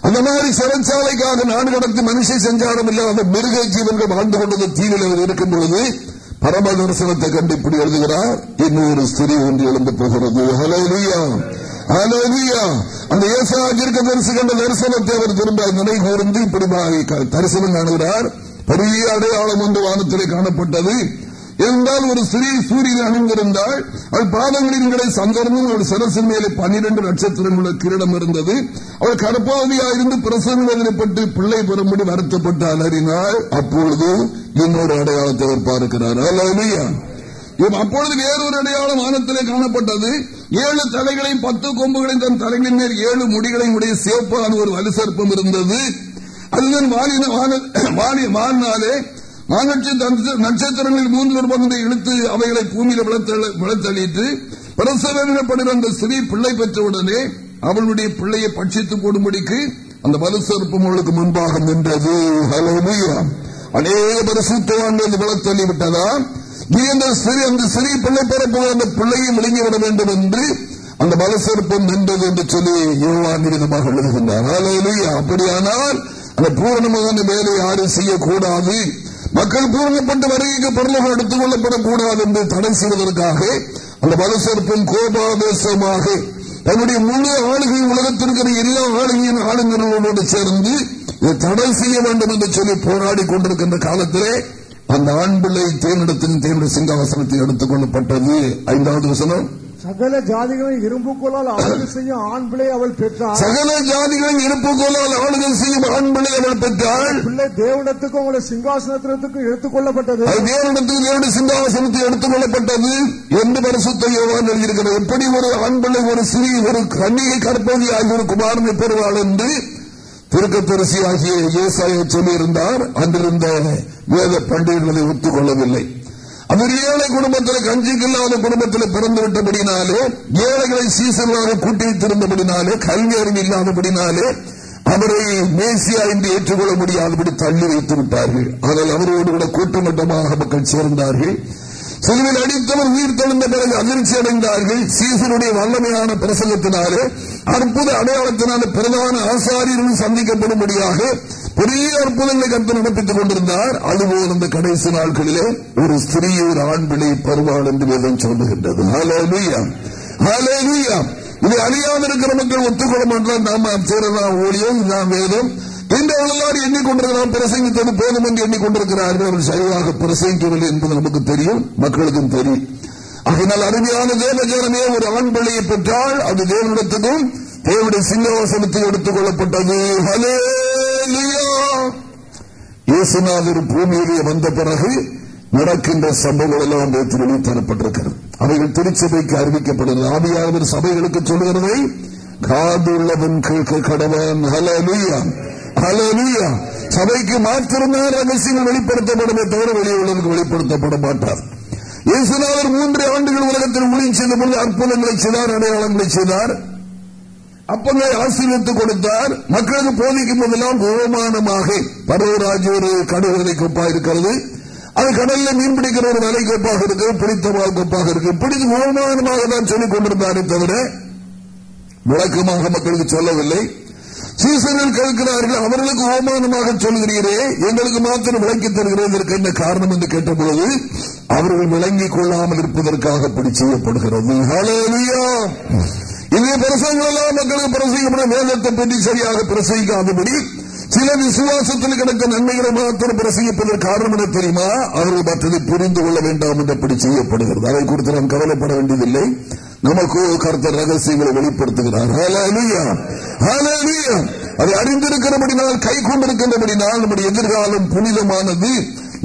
அந்த மாதிரி சிறைச்சாலைக்காக நாடு கடத்தி மனுஷ செஞ்சாரம் இல்லாத மிருக ஜீவன்கள் வாழ்ந்து கொண்டது தீவில் இருக்கும் பொழுது பரம தரிசனத்தை கண்டு இப்படி எழுதுகிறார்? இன்னொரு ஸ்திரி ஒன்று எழுந்து போகிறது. அந்த ஏசாஜிற்கு தரிசி கண்ட தரிசனத்தை அவர் திரும்ப நினை கூர்ந்து இப்படி தரிசனம் காணுகிறார். பெரிய அடையாளம் ஒன்று வானத்திலே காணப்பட்டது. என்றால் ஒரு சிறிய சூரியன் அணிந்திருந்தால் அவள் பாதங்களின் கடை சந்தர்மும் ஒரு சரசின் மேலே பன்னிரண்டு நட்சத்திரம் உள்ள கிரீடம் இருந்தது. அவள் கடப்பாவதியாயிருந்து பிரசவம் வேதனைப்பட்டு பிள்ளை பெறும்படி வருத்தப்பட்டு அலறினாள் அப்பொழுது இன்னொரு அடையாளத்தை அவர் பார்க்கிறார். அப்பொழுது வேறொரு அடையாளம் வானத்திலே காணப்பட்டது. ஏழு தலைகளையும் பத்து கொம்புகளையும் தன் தலைகளின் மேல் ஏழு முடிகளையும் உடைய சிவப்பான ஒரு வலுசற்பம் இருந்தது. அதுதான் வாலின வாலினாலே நட்சத்திரங்களில் மூன்று பங்கை இழுத்து அவைகளை பூமியில விளத்தளித்து பிரசவப்படுகிற அந்த சிறி பிள்ளை பெற்றவுடனே அவளுடைய பிள்ளையை பட்சித்து போடும்படிக்கு அந்த வலுசெருப்பு அவளுக்கு முன்பாக நின்றது. அநேக பரிசுத்தவான்கள் விளத்தள்ளி விட்டதா? நீ அந்த சிறு அந்த சிறி பிள்ளை பிறப்பு அந்த பிள்ளையை விளங்கிவிட வேண்டும் என்று அந்த பலசெருப்பம் நின்றது என்று சொல்லி யோவான் விதமாக எழுதுகின்றார். அப்படியானால் அந்த பூரணமான வேலை யாரும் செய்யக்கூடாது. மக்கள் பூரணப்பட்ட வரைக்கு பரலோகம் எடுத்துக் கொள்ளப்படக்கூடாது என்று தடை செய்வதற்காக அந்த பலசற்பம் கோபாதேசமாக தன்னுடைய முழு ஆளுகை உலகத்திற்கிற எல்லா ஆளுகையின் ஆளுநர்களோடு சேர்ந்து தடை செய்ய வேண்டும் என்று சொல்லி போராடி கொண்டிருக்கின்ற காலத்திலே அந்த ஆண் பிள்ளை தேனிடத்தின் தேனுடைய சிங்காசனத்தை எடுத்துக் கொள்ளப்பட்டது ஐந்தாவது வசனம். சகல ஜாதிகளை இரும்புக்கோளால் ஆளுகை செய்யும் ஆண் பிள்ளை அவள் பெற்றாள். சகல ஜாதிகளை இரும்புக்கோளால் ஆளுகை செய்யும் ஆண் பிள்ளை அவள் பெற்றாள். பிள்ளை தேவனத்துக்கும் அவளை சிங்காசனத்திற்கும் எடுத்துக் கொள்ளப்பட்டது தேவனத்துக்கு தேவனுடைய சிங்காசனத்தை எடுத்துக் கொள்ளப்பட்டது என்று பரிசுத்த யோகான் எழுதியிருக்கிறது எப்படி ஒரு ஆண் பிள்ளை ஒரு சிறி ஒரு கண்ணியை கற்பதி ஆகிய ஒரு குமாரனை பெறுவாள் என்று திருக்கத்தரிசி ஆகிய விவசாய சொல்லியிருந்தார். அன்றிருந்த வேத பண்டிகைகளை ஒத்துக்கொள்ளவில்லை. அவர் ஏழை குடும்பத்தில் கஞ்சிக்கில்லாத குடும்பத்தில் பிறந்து விட்டபடினாலே ஏழைகளை சீசனாக கூட்டி வைத்திருந்தபடினாலே கல்வி அறிவு இல்லாதபடினாலே அவரை மேசியா என்று ஏற்றுக்கொள்ள முடியாதபடி தள்ளி வைத்து விட்டார்கள். அதில் அவரோடு கூட கூட்டமட்டமாக மக்கள் சேர்ந்தார்கள். சிலுவில் அடித்தவர் உயிர் தெழுந்த பிறகு அதிர்ச்சி அடைந்தார்கள். சீசனுடைய வல்லமையான பிரசங்கத்தினாலே அற்புத அடையாளத்தினால பிரதான ஆசாரியர்கள் சந்திக்கப்படும்படியாக பெரிய அற்புதங்களை கருத்து நடப்பித்துக் கொண்டிருந்தார். அதுபோல் இந்த கடைசி நாட்களிலே ஒரு ஸ்திரீ ஒரு ஆண் பிள்ளை பருவாள் என்று வேதம் சொல்லுகின்றது. இதை அறியாதிருக்கிற மக்கள் ஒத்துக்கொள்ள மாட்டால் நாம சேரலாம் ஊழியம் நாம் வேதம். இன்று எல்லாரும் எண்ணிக்கொண்டிருக்கிறோம் பிரசங்கித்தது போதும் என்று எண்ணிக்கொண்டிருக்கிறார்கள் அவர் சரியாக பிரசங்கிக்கவில்லை என்பது நமக்கு தெரியும். மக்களுக்கும் தெரியும். அதனால் அருமையான தேவஜானமே ஒரு ஆண் பிள்ளையை பெற்றால் அது தேவனிடத்துக்கும் தேவனுடைய சிங்கவாசனத்தில் எடுத்துக் கொள்ளப்பட்டது. இல்லையோ? இயேசுநாதர் பூமியிலே வந்த பிறகு நடக்கின்ற சம்பவங்கள் எல்லாம் நேற்று வெளித்தரப்பட்டிருக்கிறது அவைகள் திருச்சபைக்கு அறிவிக்கப்படுகிறது ஆவியாளர் சபைகளுக்கு சொல்கிறதை காதுள்ளவன் கேட்க கடவன். ஹலலுயா ஹலலுயா சபைக்கு மாத்திரமே ரகசியங்கள் வெளிப்படுத்தப்படுமே தவிர வெளியே உள்ளவருக்கு வெளிப்படுத்தப்பட மாட்டார். இயேசுநாதர் மூன்று ஆண்டுகள் உலகத்தில் ஊழியம் செய்த பொழுது அற்புதங்களை செய்தார் அடையாளங்களை செய்தார். அப்பங்க ஆசீர்வத்து கொடுத்தார். மக்களுக்கு போதிக்கும் போதெல்லாம் கோமானமாக பரவராஜ் ஒரு கடுவதை கொப்பா இருக்கிறது. அது கடல்ல மீன் பிடிக்கிற ஒரு வலை கொப்பாக இருக்கு பிடித்த கொப்பாக இருக்கு பிடித்து கோமானமாக தான் சொல்லிக் கொண்டிருந்தாரே தவிர விளக்கமாக மக்களுக்கு சொல்லவில்லை. சீசனில் கேட்கிறார்கள் அவர்களுக்கு அவமானமாக சொல்கிறீரே எங்களுக்கு மாத்திரம் விளக்கி தருகிறேன் என்ன காரணம்? என்று கேட்டபோது அவர்கள் விளங்கிக் கொள்ளாமல் இருப்பதற்காக அப்படி செய்யப்படுகிறது இதே பிரசங்கள் மக்களுக்கு பிரசங்கப்பட வேதத்தை பற்றி சரியாக பிரசங்கிக்காதபடி சில விசுவாசத்தில் கிடக்க நன்மைகளை மாத்திரம் பிரசங்கிப்பதற்கு காரணம் என தெரியுமா? அவர்கள் மற்றதை புரிந்து கொள்ள வேண்டாம் என்று அப்படி செய்யப்படுகிறது. அதை குறித்து நாம் கவலைப்பட வேண்டியதில்லை. நமக்கு கருத்த ரகசியங்களை வெளிப்படுத்துகிறார். அதை அறிந்திருக்கிறபடினால் கை கொண்டிருக்கின்றபடினால் நம்முடைய எதிர்காலம் புனிதமானது.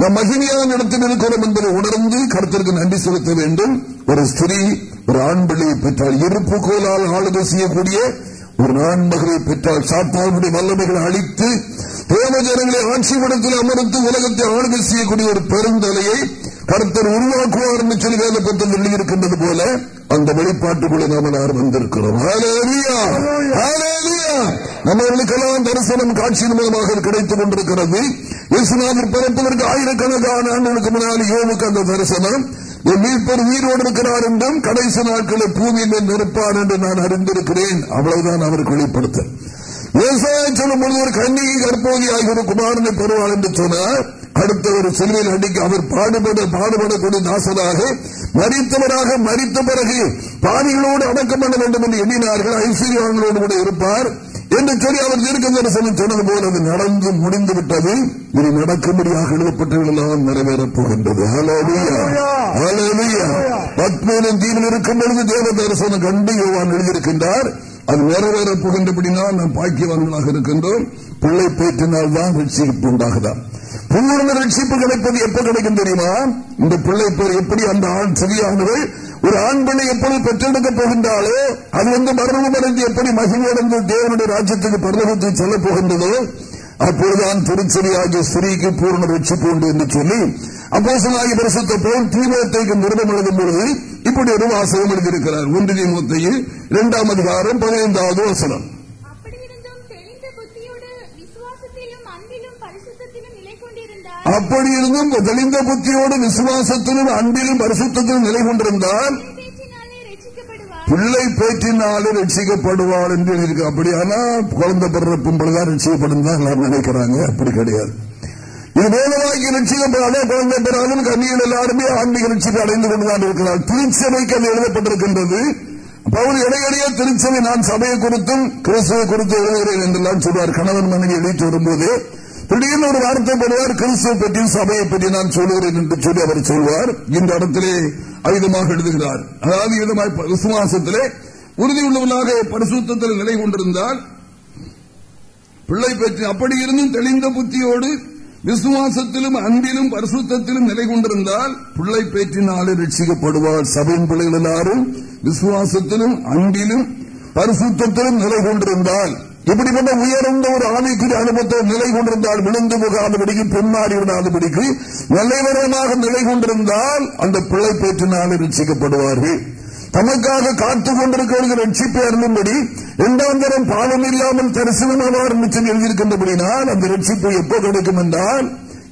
நம் மகிமையான இடத்தில் இருக்கிறோம் என்பதை உணர்ந்து கருத்திற்கு நன்றி செலுத்த வேண்டும். ஒரு ஸ்திரீ ஒரு ஆண் பிள்ளையை பெற்றால் இருப்பு கோலால் ஆளுகை செய்யக்கூடிய ஒரு ஆண் பெற்றால் சாத்தாவுடைய வல்லமைகளை அழித்து தேவஜனங்களை ஆட்சி படத்தில் அமர்த்து உலகத்தை ஆளுகை செய்யக்கூடிய ஒரு பெருந்தலையை கருத்தர் உருவாக்குவார் என்று சொல்லி வேலை பெற்று எழுதியிருக்கின்றது போல அந்த வெளிப்பாட்டுக்குள்ளே நாம் எல்லாரும் வந்திருக்கிறோம். நம்மளுக்கெல்லாம் தரிசனம் காட்சியின் மூலமாக கிடைத்துக் கொண்டிருக்கிறது. இயேசுநாதர் பிறப்பதற்கு ஆயிரக்கணக்கான ஆண்டுகளுக்கு முன்னால் யோமுக்கு அந்த தரிசனம். என் மீட்பர் உயிரோடு இருக்கிறார் என்றும் கடைசி நாட்களில் பூமியில் நிற்பார் என்று நான் அறிந்திருக்கிறேன். அவ்வளவுதான் அவருக்கு வெளிப்படுத்த விவசாயம் சொல்லும் பொழுது ஒரு கண்ணியை கற்போதி ஒரு குமாரனை பெறுவார் என்று சொன்னார். அடுத்த ஒரு சிலுவையில் அடிக்க அவர் பாடுபட பாடுபடக்கூடிய நாசனாக மறித்தவராக மறித்த பிறகு பாதிகளோடு அடக்கம் பண்ண வேண்டும் என்று எண்ணினார்கள். ஐஸ்வர்யவான்களோடு கூட இருப்பார் என்று சொல்லி அவர் தீர்க்க தரிசனம் சொன்னது போல அது நடந்து முடிந்து விட்டது. இது நடக்கும்படியாக எழுதப்பட்டவர்களெல்லாம் நிறைவேறப் போகின்றது. பத்மேலும் தீவில் இருக்கும் பொழுது தேவ தரிசனம் கண்டு யோவான் எழுதியிருக்கின்றார். அது நிறைவேறப் போகின்றபடினால் நாம் பாக்கியவான்களாக இருக்கின்றோம். பிள்ளை பேற்றினால் தான் ரட்சிப்பு உண்டாகுதான் பூர்ண ரட்சிப்பு கிடைப்பது எப்ப கிடைக்கும் தெரியுமா? இந்த பிள்ளை பேர் எப்படி அந்த ஆண் சரியானவள் ஒரு ஆண் பிள்ளை எப்படி பெற்றெடுக்க போகின்றாலோ அது வந்து மரணமடைந்து எப்படி மகிழ்வடைந்து தேவனுடைய ராஜ்யத்துக்கு பரலகத்தில் செல்ல போகின்றதோ? அப்பொழுதுதான் திருச்செறியாகிய ஸ்திரீக்கு பூர்ண ரட்சிப்பு உண்டு என்று சொல்லி அப்போ சொன்னாகி பரிசுத்த போல் தீவிரத்தைக்கு நிறுவனம் எழுதும் பொழுது இப்படி ஒரு வாசகம் எழுதியிருக்கிறார். ஒன்றிய மூத்தையில் இரண்டாம் அதிகாரம் பதினைந்தாவது வசனம். அப்படி இருந்தும் தெளிந்த புத்தியோடு விசுவாசத்திலும் அன்பிலும் பரிசுத்திலும் நிலை கொண்டிருந்தால் பிள்ளை பேற்றினாலே ரட்சிக்கப்படுவார் என்று இருக்கு அப்படியானா குழந்தை பிறப்பும் பொழுதுதான் ரட்சிக்கப்படும் தான் எல்லாரும் நினைக்கிறாங்க. அப்படி கிடையாது. இது வேதவாக்கி ரட்சிக்கப்படாத குழந்தை பெறாமல் கண்ணியில் எல்லாருமே ஆன்மீக ரட்சிப்பு அடைந்து கொண்டுதான் இருக்கிறார். திருச்சபைக்கு அது எழுதப்பட்டிருக்கின்றது. பவுல் இடையிடையே திருச்சபை நான் சபையை குறித்தும் கிறிஸ்துவை குறித்து எழுதுகிறேன் என்றெல்லாம் சொல்வார். கணவன் மனைவி எழுதி வரும்போது திடீர்னு ஒரு வார்த்தை போடுவார் கிறிஸ்துவை பற்றி சபையை பற்றி நான் சொல்லுகிறேன் என்று சொல்லி அவர் சொல்வார். இந்த இடத்திலே அயுதமாக எழுதுகிறார். அதாவது விதமாய் விசுவாசத்திலே உறுதியுள்ளவனாக பரிசுத்தத்தில் நிலை கொண்டிருந்தால் பிள்ளை பற்றி அப்படி இருந்தும் தெளிந்த புத்தியோடு விசுவாசத்திலும் அன்பிலும் பரிசுத்திலும் நிலை கொண்டிருந்தால் பிள்ளை பேற்றினாலே ரட்சிக்கப்படுவார். சபையின் பிள்ளைகள் எல்லாரும் விசுவாசத்திலும் அன்பிலும் பரிசுத்திலும் நிலை கொண்டிருந்தால் இப்படிப்பட்ட உயர்ந்த ஒரு ஆணைக்குரிய அனுபவத்தை நிலை கொண்டிருந்தால் விழுந்து முகாதபடிக்கு பின்மாறி விடாதபடிக்கு நிலைவரமாக நிலை கொண்டிருந்தால் அந்த பிள்ளை பேற்றினால் ரசிக்கப்படுவார்கள் தமக்காக காத்துக் கொண்டிருக்கிறவர்கள் ரட்சிப்பை அருளும்படி இரண்டாம் தரம் பாவம் இல்லாமல் தரிசனமாவார் என்று எழுதியிருக்கின்றபடினால் அந்த ரட்சிப்பு எப்போ கிடைக்கும் என்றால்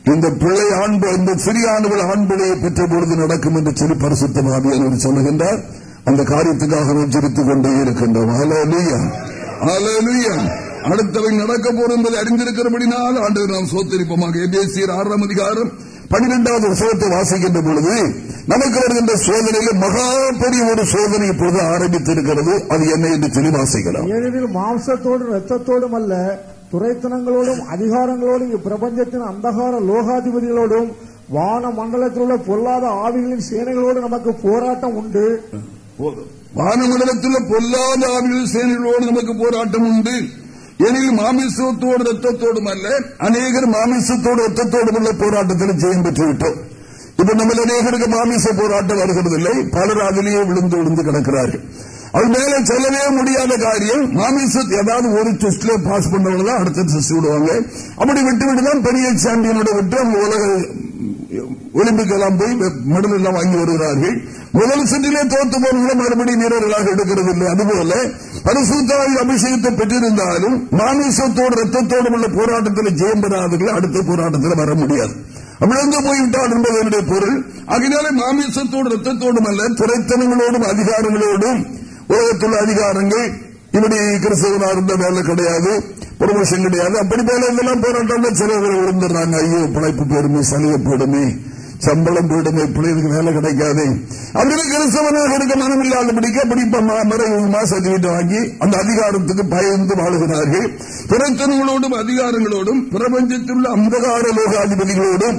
இந்த பிள்ளை ஆண்பு இந்த சிறிய ஆண்டுகள் ஆண் பெற்ற பொழுது நடக்கும் என்று சொல்லி பரிசுத்தமாக சொல்லுகின்றார். அந்த காரியத்துக்காக ஜெபித்துக் கொண்டே இருக்கின்றோம். அடுத்தவை நடக்க போறோம் என்பதை அறிந்திருக்கிறபடினால் ஆண்டு நாம் சோத்தரிப்போமாக. எபேசியர் ஆறாம் அதிகாரம் பன்னிரெண்டாவது விஷயத்தை வாசிக்கின்ற பொழுது நமக்கு வருகின்ற சோதனையில் மகா பெரிய ஒரு சோதனை இப்பொழுது ஆரம்பித்திருக்கிறது. அது என்ன என்று சொல்லி வாசிக்கலாம். ஏனெனில் மாம்சத்தோடும் ரத்தத்தோடும் அல்ல துறைத்தனங்களோடும் அதிகாரங்களோடும் இப்பிரபஞ்சத்தின் அந்தகார லோகாதிபதிகளோடும் வான மண்டலத்தில் உள்ள பொல்லாத ஆவிகளின் சேனைகளோடு நமக்கு போராட்டம் உண்டு. வானமண்டலத்தில் பொல்லாத ஆவிகள் சேனைகளோடு நமக்கு போராட்டம் உண்டு. எனில் மாமிசத்தோடு ரத்தத்தோடும் அல்ல அநேகர் மாமிசத்தோடு ரத்தத்தோடும் உள்ள போராட்டத்தில் ஜெயம் பெற்றுவிட்டோம். இப்ப நம்ம அநேகருக்கு மாமிச போராட்டம் வருகிறதில்லை பலர் அதிலேயே விழுந்து விழுந்து கிடக்கிறார்கள். அது மேல செல்லவே முடியாத காரியம் மாமிச ஏதாவது ஒரு டெஸ்ட்ல பாஸ் பண்ணவங்க தான் அடுத்த டெஸ்ட் விடுவாங்க. அப்படி விட்டு விட்டு தான் பெரிய சாம்பியனோட விட்டு அவங்க உலக ஒலிம்பிக் எல்லாம் போய் மெடல் எல்லாம் வாங்கி வருகிறார்கள். முதல் சென்றிலே தோத்து போனவங்களை மறுபடியும் வீரர்களாக எடுக்கிறது இல்லை அதுபோல பரிசுத்தாவி அபிஷேகத்தை பெற்றிருந்தாலும் மாமிசத்தோடு ரத்தத்தோடு உள்ள போராட்டத்தில் ஜெயம் பெறாதவர்கள் அடுத்த போராட்டத்தில் வர முடியாது. விழுந்து போய்விட்டால் என்பது என்னுடைய பொருள். அதனாலே மாமிசத்தோடு ரத்தத்தோடும் அல்ல துறைத்தனங்களோடும் அதிகாரங்களோடும் உலகத்துள்ள அதிகாரங்கள் இப்படி கிறிஸ்தவனா இருந்த வேலை கிடையாது ப்ரொமோஷன் கிடையாது. அப்படி போல இதெல்லாம் போராட்டம் சில விழுந்துடுறாங்க ஐயோ பிழைப்பு போடுமே சலுகை போயிடுமே சம்பளம் போயிடுமே பிள்ளைகளுக்கு வேலை கிடைக்காது. அப்படின்னு கிறிஸ்தவனாக இருக்க மனம் இல்லாதபடிக்கு அப்படி மறைமுகமா சர்டிபிகேட் வாங்கி அந்த அதிகாரத்துக்கு பயந்து வாழுகிறார்கள். பிரச்சனைகளோடும் அதிகாரங்களோடும் பிரபஞ்சத்தில் உள்ள அந்தகார லோகாதிபதிகளோடும்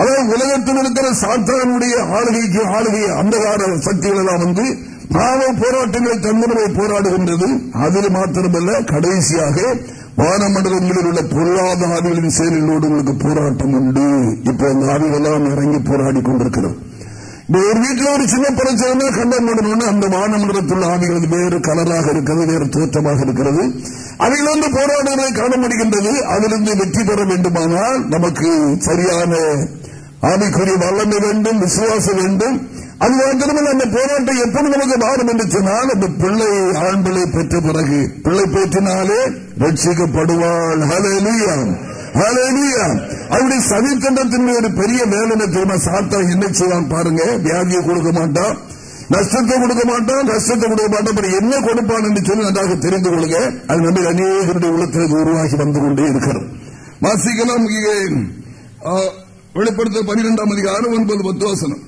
அதாவது உலகத்தில் இருக்கிற சாத்தானுடைய ஆளுகைக்கு ஆளுகை அந்தகார சக்திகள் எல்லாம் வந்து பாவ போராட்டங்களை தந்திரவை போராடுகின்றது. அதில் மாத்திரமல்ல கடைசியாக வானமண்டலங்களில் உள்ள பொருளாதார ஆவிகளின் செயல்களோடு உங்களுக்கு போராட்டம் உண்டு. இப்போ அந்த ஆவிகளெல்லாம் இறங்கி போராடி கொண்டிருக்கிறோம் ஒரு வீட்டில் ஒரு சின்ன பிரச்சனை கண்டம் அந்த வானமண்டலத்தில் ஆவிகள் வேறு கலராக இருக்கிறது வேறு தோற்றமாக இருக்கிறது. அதிலிருந்து போராடுவதை காண முடிகின்றது அதிலிருந்து வெற்றி பெற வேண்டுமானால் நமக்கு சரியான ஆவிக்குரிய வல்லமை வேண்டும் விசுவாசம் வேண்டும். அது மாத்திரமல்ல அந்த போராட்டம் எப்படி நமக்கு மாறும் என்று சொன்னால் அந்த பிள்ளை ஆண் பிள்ளை பெற்ற பிறகு பிள்ளை பெற்றினாலே ரட்சிக்கப்படுவாள். அவருடைய சதித்தண்டத்தின் ஒரு பெரிய வேலை தெரியுமா? சாத்தா என்ன செய்வான் பாருங்க. வியாதியை கொடுக்க மாட்டான் நஷ்டத்தை கொடுக்க மாட்டான் நஷ்டத்தை கொடுக்க மாட்டான். என்ன கொடுப்பான் என்று சொல்லி நன்றாக தெரிந்து கொள்ளுங்க. அது நம்ம அநேகருடைய உள்ளத்தில் உருவாகி வந்து கொண்டே இருக்கிறது. வாசிக்கலாம் வெளிப்படுத்த பனிரெண்டாம் அதிகாரம் ஒன்பது பத்து வசனம்.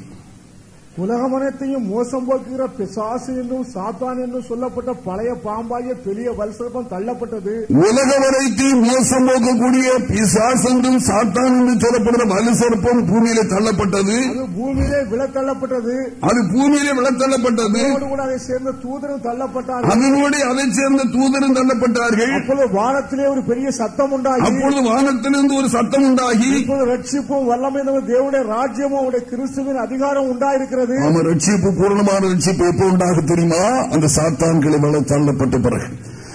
உலகமனத்தையும் மோசம் போக்குகிற பிசாசு என்றும் சாத்தான் என்றும் சொல்லப்பட்ட பழைய பாம்பாகிய பெரிய வல்சர்ப்பம் தள்ளப்பட்டது. உலகமனைத்தையும் மோசம் போக்கக்கூடிய பிசாஸ் என்றும் சாத்தான் என்று சொல்லப்படுற வலுசர்ப்பம் பூமியில தள்ளப்பட்டது. அது பூமியிலே விழத்தள்ளப்பட்டது. அது பூமியிலே விழத்தள்ளப்பட்டது. கூட அதை சேர்ந்த தூதரும் தள்ளப்பட்டார்கள். அதனோடு அதை சேர்ந்த தூதரும் தள்ளப்பட்டார்கள். அப்பொழுது வானத்திலே ஒரு பெரிய சத்தம் உண்டாகி. அப்பொழுது வானத்திலிருந்து ஒரு சத்தம் உண்டாகி. இப்போது ரட்சிப்பும் வல்லமை தேவனுடைய ராஜ்யமும் அவருடைய கிறிஸ்துவின் அதிகாரம் உண்டாயிருக்கிறது. இருக்கிறது? ஆமா ரட்சிப்பு பூர்ணமான ரட்சிப்பு எப்போ உண்டாக தெரியுமா? அந்த சாத்தான்களை வள தள்ளப்பட்ட பிறகு.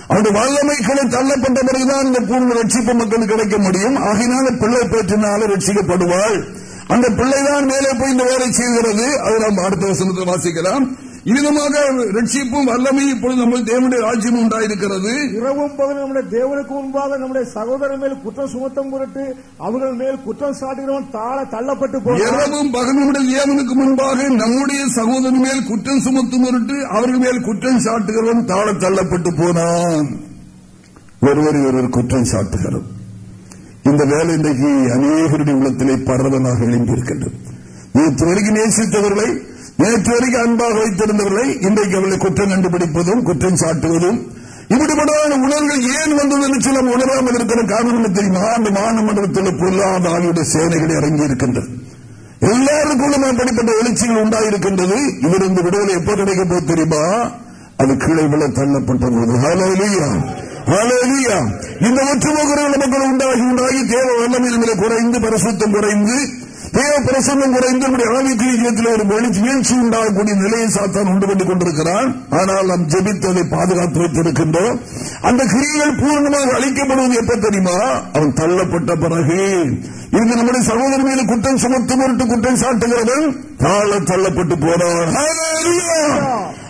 அந்த வல்லமைகளை தள்ளப்பட்ட பிறகுதான் இந்த பூர்ண ரட்சிப்பு மக்களுக்கு கிடைக்க முடியும். ஆகினால பிள்ளை பேற்றினால ரட்சிக்கப்படுவாள். அந்த பிள்ளைதான் மேலே போய் இந்த வேலை செய்கிறது. அது நாம் அடுத்த வசனத்தை வாசிக்கலாம். இவ்விதமாக ரட்சிப்பும் வல்லமை இப்பொழுது நம்ம தேவனுடைய ராஜ்யம் உண்டாயிருக்கிறது. இரவும் பகலும் நம்முடைய தேவனுக்கு முன்பாக நம்முடைய சகோதரர் மேல் குற்றம் சுமத்தம் பொருட்டு அவர்கள் மேல் குற்றம் சாட்டுகிறவன் தாழ தள்ளப்பட்டு இரவும் பகலும் தேவனுக்கு முன்பாக நம்முடைய சகோதரர் மேல் குற்றம் சுமத்தும் பொருட்டு அவர்கள் மேல் குற்றம் சாட்டுகிறவன் தாழ தள்ளப்பட்டு போனான். ஒருவர் ஒருவர் குற்றம் சாட்டுகிறது இந்த வேலை இன்றைக்கு அநேகருடைய உள்ளத்திலே பரவலாக எழுந்திருக்கின்றது நேசித்தவர்களை நேற்று வரைக்கும் அன்பாக வைத்திருந்தவர்களை இன்றைக்கு அவர்களை குற்றம் கண்டுபிடிப்பதும் குற்றம் சாட்டுவதும் இப்படிப்பட்டதான உணர்வுகள் ஏன் வந்தது என்று சொல்ல உணராமல் இருக்கிற காரணம் தெரியுமா? அந்த மாநமண்டலத்தில் பொருளாத ஆளுடைய சேனைகள் இறங்கி இருக்கின்றது எல்லாருக்குள்ளும் அப்படிப்பட்ட எழுச்சிகள் உண்டாயிருக்கின்றது. இவருந்து விடுதலை எப்போ கிடைக்க போது தெரியுமா? அது கீழே விழ தள்ளப்பட்ட போது இந்த ஒற்றுமுகர்கள் மக்கள் உண்டாகி உண்டாகி தேவ வல்லமையில் குறைந்து பரிசுத்தம் குறைந்து தேவ பிரசன்னம் குறைந்து நம்முடைய ஆவிக்குரியத்தில் ஒரு வீழ்ச்சி உண்டாகக்கூடிய நிலையை சாத்தான் உண்டு கொண்டு கொண்டிருக்கிறான். ஆனால் நாம் ஜெபித்து அதை பாதுகாத்து வைத்திருக்கின்றோம். அந்த கிரியைகள் பூர்ணமாக அழிக்கப்படுவது எப்ப தெரியுமா? அவன் தள்ளப்பட்ட பிறகு. இருந்து நம்முடைய சகோதரி மீது குற்றம் சுமத்து பொருட்டு குற்றம் சாட்டுகிறவன் தாழ தள்ளப்பட்டு போனான்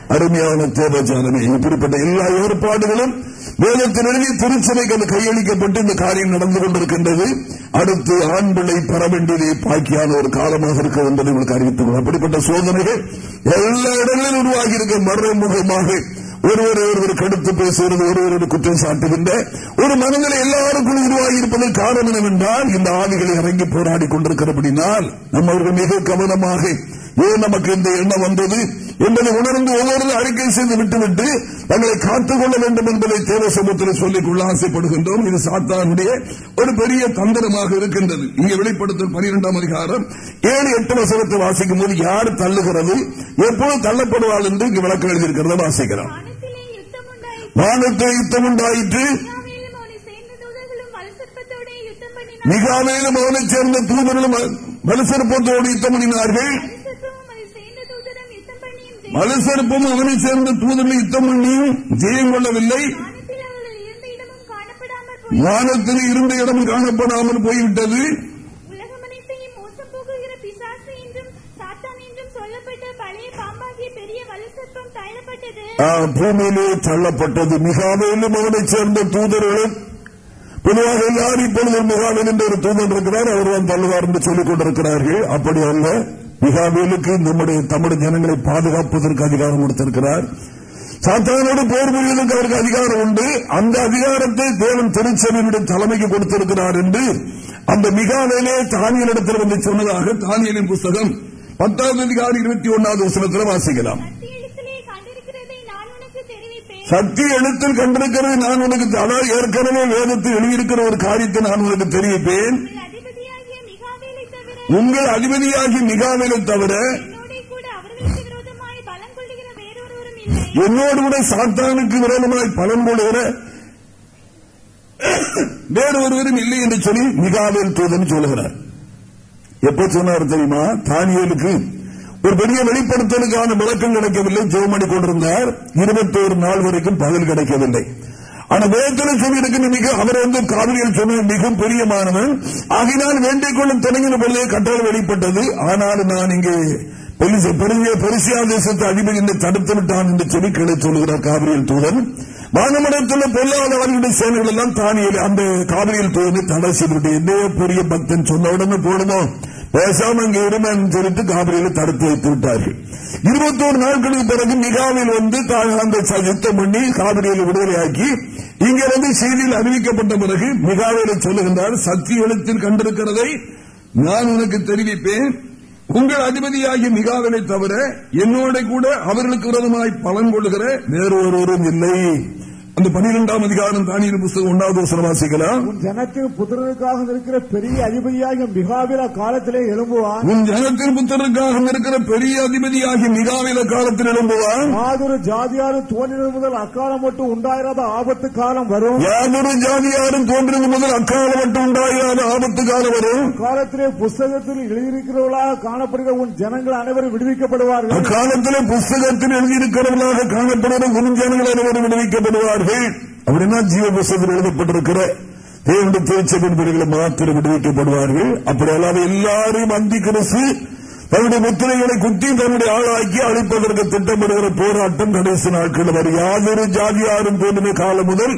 அருமையான தேவஜானமே இப்படிப்பட்ட எல்லா ஏற்பாடுகளும் வேதத்தில் திருச்சபைக்கு அது கையளிக்கப்பட்டு இந்த காரியம் நடந்து கொண்டிருக்கின்றது. அடுத்து ஆண் பிள்ளை பெற வேண்டியதை பாக்கியான ஒரு காலமாக இருக்க என்பதை உங்களுக்கு அறிவித்துள்ளோம் அப்படிப்பட்ட சோதனைகள் எல்லா இடங்களிலும் உருவாகி இருக்க. மறைமுகமாக ஒருவர் ஒருவர் கடுத்து பேசுகிறது ஒருவரோடு குற்றம் சாட்டுகின்ற ஒரு மனநிலை எல்லாருக்கும் உருவாகி இருப்பதற்கு காரணம் என்னவென்றால் இந்த ஆவிகளை இறங்கி போராடி கொண்டிருக்கிறபடினால் நம்ம அவர்கள் மிக கவனமாக ஏன் நமக்கு இந்த எண்ணம் வந்தது? என்பதை உணர்ந்து ஒவ்வொரு அறிக்கை செய்து விட்டுவிட்டு தங்களை காத்துக் கொள்ள வேண்டும் என்பதை தேவ சமூகத்தில் சொல்லிக் ஆசைப்படுகின்றோம். இது சாத்தானுடைய ஒரு பெரிய தந்திரமாக இருக்கின்றது. இங்கே வெளிப்படுத்தும் பனிரெண்டாம் அதிகாரம். ஏழு எட்டு வசனத்தை வாசிக்கும் போது யார் தள்ளுகிறது? எப்போது தள்ளப்படுவாள் என்று இங்கு விளக்கம் எழுதியிருக்கிறத வாசிக்கிறான் வானத்தை யுத்தம் உண்டாயிற்று. மிகாமேலும் அவனைச் சேர்ந்த தூதர்களும் மலசற்பத்தோடு யுத்தம் பண்ணினார்கள். மலசற்பம் அவனை சேர்ந்த தூதர்கள் யுத்தம் பண்ணி ஜெயம் கொள்ளவில்லை. வானத்தில் இருந்த இடம் காணப்படாமல் போய்விட்டது. பூமியிலே தள்ளப்பட்டது. மிகாவிலும் அவனை சேர்ந்த தூதர்களும் பொதுவாக எல்லாரும் இப்பொழுது மிகாவில் என்ற ஒரு தூதன் இருக்கிறார். அவர் தான் தள்ளுவார் என்று சொல்லிக் கொண்டிருக்கிறார்கள். அப்படி அல்ல. மிகாவேலுக்கு நம்முடைய தமிழ் ஜனங்களை பாதுகாப்பதற்கு அதிகாரம் கொடுத்திருக்கிறார். சாத்தானோடு போர் புரிவதற்கு அவருக்கு அதிகாரம் உண்டு. அந்த அதிகாரத்தை தேவன் திருச்செவியினுடைய தலைமைக்கு கொடுத்திருக்கிறார் என்று அந்த மிகாவேலே தானியலிடத்தில் வந்து சொன்னதாக தானியலின் புஸ்தகம் பத்தாவது அதிகாரி இருபத்தி ஒன்னாவது வசனத்தில் வாசிக்கலாம். சக்தி எழுத்தில் கண்டிருக்கிறது நான் உனக்கு அதாவது ஏற்கனவே வேதத்தில் எழுதியிருக்கிற ஒரு காரியத்தை நான் உனக்கு தெரிவிப்பேன். உங்கள் அதிபதியாகி மிகாவிலை தவிர என்னோடு கூட சாத்தானுக்கு விரோதமாய் பலன் கொள்கிற வேறு ஒருவரும் இல்லை என்று சொல்லி மிகாவில் தூதன் சொல்லுகிறார். எப்ப சொன்னார் தெரியுமா? தானியலுக்கு ஒரு பெரிய வெளிப்படுத்தலுக்கான விளக்கம் கிடைக்கவில்லை. ஜோமணி கொண்டிருந்தார் இருபத்தோரு நாள் வரைக்கும் பதில் கிடைக்கவில்லை. ஆனா வேதத்தில் சொல்லியிருக்கிற மிக அவர் வந்து காவிரியில் சொன்ன மிகவும் பெரியமானவன். ஆகினால் வேண்டிக் கொள்ளும் தொடங்கின பொழுதே கட்டளை வெளிப்பட்டது. ஆனாலும் நான் இங்கே பெருசியா தேசத்தை அதிபதி தடுத்து விட்டான் என்று சொல்லி கிளை சொல்லுகிறார் காவிரியில் தூதன். வானமடத்தில் பொருளாதார சேனைகள் எல்லாம் தானியல் அந்த காவிரியில் தூதனை தடை செய்துவிட்டு என்ன பெரிய பக்தன் சொன்ன உடனே போடுமோ? பேசாம அங்கே இருமன்னு சொல்லிட்டு காவிரியில தடுத்து வைத்து விட்டார்கள். இருபத்தோரு நாட்களுக்கு பிறகு மிகாவில் வந்து அந்த யுத்தம் பண்ணி காவிரியில் விடுதலையாக்கி இங்கிருந்து செய்தியில் அறிவிக்கப்பட்ட பிறகு மிகாவில சொல்லுகின்றார் சக்தி எழுத்தில் கண்டிருக்கிறதை நான் உனக்கு தெரிவிப்பேன். உங்கள் அதிபதியாகிய மிகாவினை தவிர என்னோட கூட அவர்களுக்கு விரோதமாய் பலன் கொள்ளுகிற வேறு ஒருவரும் இல்லை. அந்த பனிரெண்டாம் அதிகாரம் தானியின் புத்தகம் ஒன்றாவது வசனம் வாசிக்கலாம். உன் ஜனத்தின் புத்திரனுக்காக இருக்கிற பெரிய அதிபதியாக மிகாவில காலத்திலே எழும்புவான். உன் ஜனத்தின் புத்திரனுக்காக இருக்கிற பெரிய அதிபதியாகி மிகாவில காலத்தில் எழும்புவான். யாதொரு ஜாதியாரும் தோன்றினது முதல் அக்காலம் மட்டும் உண்டாயிராத ஆபத்து காலம் வரும். யாதொரு ஜாதியாரும் தோன்றினது முதல் அக்காலம் மட்டும் உண்டாயிராத ஆபத்து காலம் வரும். காலத்திலே புஸ்தகத்தில் எழுதியிருக்கிறவர்களாக காணப்படுகிற உன் ஜனங்கள் அனைவரும் விடுவிக்கப்படுவார்கள். அக்காலத்திலே புஸ்தகத்தில் எழுதியிருக்கிறவர்களாக காணப்படுகிற உன் ஜனங்கள் அனைவரும் விடுவிக்கப்படுவார்கள். அவர்கள் அப்படின்னா ஜீவ புஸ்தகத்தில் எழுதப்பட்டிருக்கிற? தேவனுடைய திருச்சபின் பிள்ளைகளை மாத்திரம் விடுவிக்கப்படுவார்கள். அப்படி அல்லாத எல்லாரையும் அந்தி கிறிஸ்து தன்னுடைய முத்திரைகளை குத்தி தன்னுடைய ஆளாக்கி அழிப்பதற்கு திட்டமிடுகிற போராட்டம் கடைசி நாட்கள் வரும். யாதொரு ஜாதியாரும் தோன்றின காலம் முதல்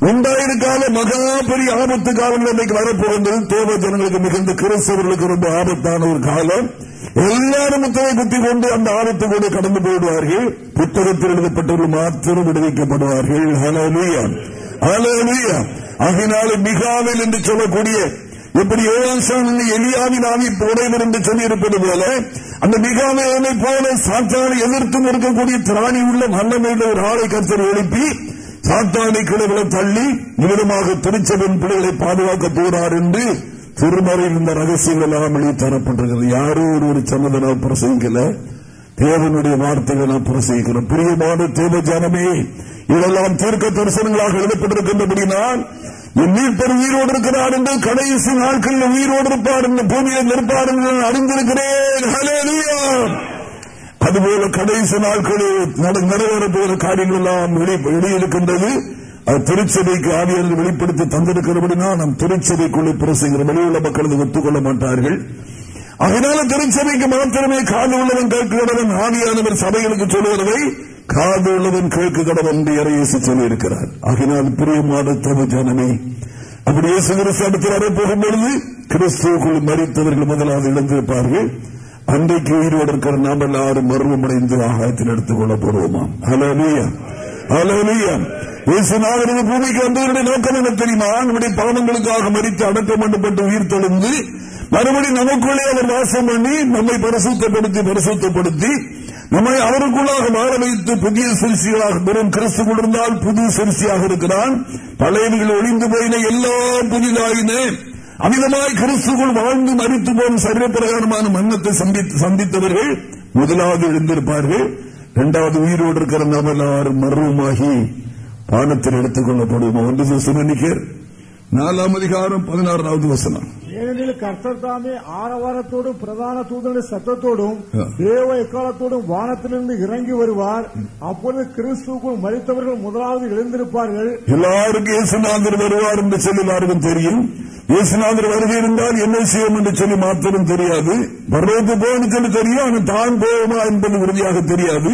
உண்டாயிருக்கால மகா பெரிய ஆபத்து காலங்கள் இன்னைக்கு வரப்போகின்றது தேவ ஜனங்களுக்கு மிகுந்த கிறிஸ்தவர்களுக்கு ரொம்ப ஆபத்தான ஒரு காலம். எல்லாரும் முத்தவை குத்திக் கொண்டு அந்த ஆபத்து கூட கடந்து போயிடுவார்கள். புத்தகத்தில் எழுதப்பட்டவர்கள் மாத்திரம் விடுவிக்கப்படுவார்கள். ஆகினாலும் மிகாவில் என்று சொல்லக்கூடிய எப்படி எலியாவின் ஆவி உடையவர் என்று சொல்லியிருப்பது போல அந்த மிகாமையை போல சாத்தானை எதிர்த்தும் இருக்கக்கூடிய திராணி உள்ள மன்னமையில் ஒரு ஆளை கருத்தர் எழுப்பி சாத்தானை கிளைகளை தள்ளி நிமிடமாக திருச்சபின் பிள்ளைகளை பாதுகாக்க போறார் என்று திருமறையில் இந்த ரகசியங்கள் எல்லாம் வெளியே தரப்பட்டிருக்கிறது யாரோ ஒரு ஒரு சொன்னதை பிரசங்கிக்கல. தேவனுடைய வார்த்தைகளை நான் பிரசங்கிக்கிறோம் பிரியமான தேவ ஜனமே இதெல்லாம் தீர்க்க தரிசனங்களாக எழுதப்பட்டிருக்கின்றபடினால் என் மீட்பர் உயிரோடு இருக்கிறார் என்று கடைசி நாட்களில் உயிரோடு இருப்பார் என்று பூமியில் நிற்பார் என்று அறிந்திருக்கிறேன். அதுபோல கடைசி நாட்களில் நிறைவேறப் போகிற காரியங்கள் எல்லாம் வெளியிருக்கின்றது. அது திருச்சபைக்கு ஆவியர்கள் வெளிப்படுத்தி தந்திருக்கிறபடினா நம் திருச்சபைக்குள்ளே பிரசுகிற வெளியுள்ள மக்கள் ஒத்துக்கொள்ள மாட்டார்கள். அதனால திருச்சபைக்கு மாத்திரமே காது உள்ளவன் கேட்கிறவன் ஆவியானவர் சபைகளுக்கு சொல்லுவதை காது உள்ளவன் கேட்க கடவன் என்று இறையேசி சொல்லியிருக்கிறார். அதனால் பிரியமான தவ ஜனமே அப்படி இயேசு கிறிஸ்து அடுத்த வரப்போகும் பொழுது கிறிஸ்துவுக்குள் மறித்தவர்கள் முதலாவது இழந்திருப்பார்கள் அன்றைக்கு உயிரோடு இருக்கிற நாம் எல்லாரும் மர்வமடைந்து ஆகாயத்தில் எடுத்துக் கொள்ளப்படுவோமாம் ஹலோ இயேசுநாதனது பூமிக்கு வந்தவருடைய நோக்கம் என்ன தெரியுமா? நம்முடைய பாவங்களுக்காக மறித்து அடக்கம் பண்ணப்பட்டு உயிர் தொழுந்து மறுபடி நமக்குள்ளே அவர் வாசம் பண்ணி நம்மை பரிசுத்தப்படுத்தி பரிசுத்தப்படுத்தி நம்மை அவருக்குள்ளாக மாற வைத்து புதிய சிறுசிகளாக பெறும் கிறிஸ்து இருந்தால் புது சிறுசியாக இருக்கிறான். பழையவர்கள் ஒளிந்து போயின எல்லாம் புதிதாயின. அமிதமாய் கிறிஸ்துக்குள் வாழ்ந்து மறித்து போகும் சரீரப்பிரகாரமான மன்னத்தை சந்தித்தவர்கள் முதலாவது எழுந்திருப்பார்கள். இரண்டாவது உயிரோடு இருக்கிற நாம் எல்லாரும் மர்வமாகி பானத்தில் எடுத்துக் கொள்ளப்படுவோம் ஒன்று சுமனிக்கர் நாலாம் அதிகாரம் பதினாறாவது வசனம் ஏனெனில் கர்த்தர் தாமே ஆரவாரத்தோடும் பிரதான தூதனுடைய சத்தத்தோடும் தேவ எக்காலத்தோடும் வானத்திலிருந்து இறங்கி வருவார் அப்பொழுது கிறிஸ்துக்குள் மறித்தவர்கள் முதலாவது எழுந்திருப்பார்கள் எல்லாருக்கும் இயேசுநாதர் வருவார் என்று சொல்லி எல்லாருக்கும் தெரியும் இயேசுநாதர் வருகை இருந்தால் என்ன செய்யும் என்று சொல்லி மாத்திரம் தெரியாது பர்வத்து போகணும் சொல்லி தெரியும் ஆனால் தான் போகுமா என்பது உறுதியாக தெரியாது